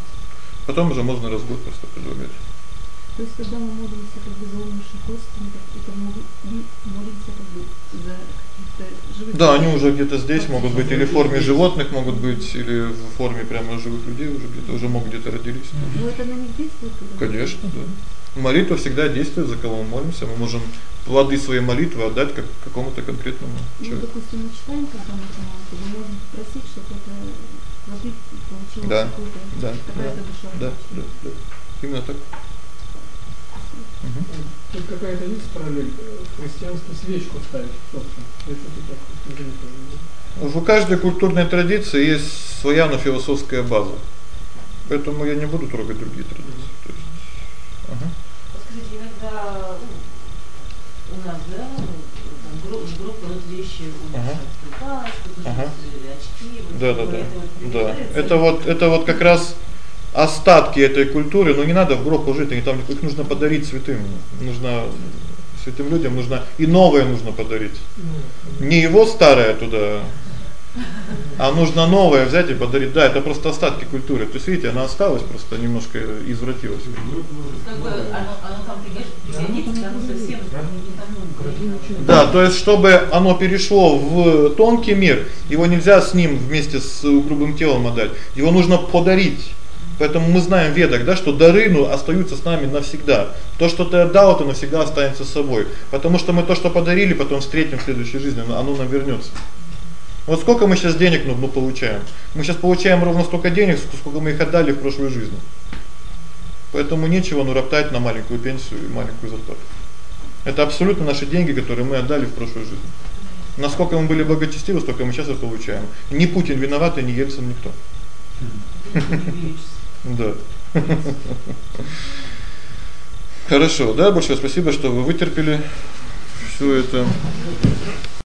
[SPEAKER 1] Потом уже можно раз в год просто предлагать.
[SPEAKER 8] То есть когда мы молимся как бы за умерших родственников, это мы молимся как бы за живых
[SPEAKER 1] Да, они уже где-то здесь могут быть или в форме животных, могут быть или в форме прямо живых людей уже где-то уже могут где-то родились.
[SPEAKER 8] Но это на них действует?
[SPEAKER 1] Конечно, да. Молитва всегда действует, за кого мы молимся. Мы можем плоды своей молитвы отдать как какому-то конкретному
[SPEAKER 8] Ну,
[SPEAKER 1] человеку.
[SPEAKER 8] допустим, мы читаем, эту молитву, мы можем просить, чтобы это воды получилось
[SPEAKER 1] Да,
[SPEAKER 8] какую-то
[SPEAKER 1] да. Да, да, да. Именно так. Угу.
[SPEAKER 2] Тут какая-то есть параллель. э, В христианстве свечку ставить, собственно. Я что-то так
[SPEAKER 1] каждой культурной традиции есть своя, но философская база. Поэтому я не буду трогать другие традиции. То есть ага.
[SPEAKER 7] Скажите, иногда ну, у нас, да, там группа, группа вот вещи у нас
[SPEAKER 1] Ага.
[SPEAKER 7] что-то,
[SPEAKER 1] Ага.
[SPEAKER 7] очки, вот
[SPEAKER 1] Да, да, да.
[SPEAKER 7] это вот
[SPEAKER 1] Да. Это вот это вот как раз остатки этой культуры, но не надо в гроб ложить, они там их нужно подарить святым. Нужно святым людям нужно и новое нужно подарить. Не его старое туда, а нужно новое взять и подарить. Да, это просто остатки культуры. То есть видите, она осталась, просто немножко извратилась. Да, то есть чтобы оно перешло в тонкий мир, его нельзя с ним вместе с грубым телом отдать. Его нужно подарить. Поэтому мы знаем в ведах, да, что дары ну остаются с нами навсегда. То, что ты отдал, это навсегда останется с собой. Потому что мы то, что подарили, потом встретим в следующей жизни, оно нам вернётся. Вот сколько мы сейчас денег ну, ну получаем? Мы сейчас получаем ровно столько денег, сколько мы их отдали в прошлой жизни. Поэтому нечего ну роптать на маленькую пенсию и маленькую зарплату. Это абсолютно наши деньги, которые мы отдали в прошлой жизни. Насколько мы были благочестивы, столько мы сейчас и получаем. Ни Путин виноват, и ни Ельцин никто. Да. Хорошо, да, большое спасибо, что вы вытерпели всё это.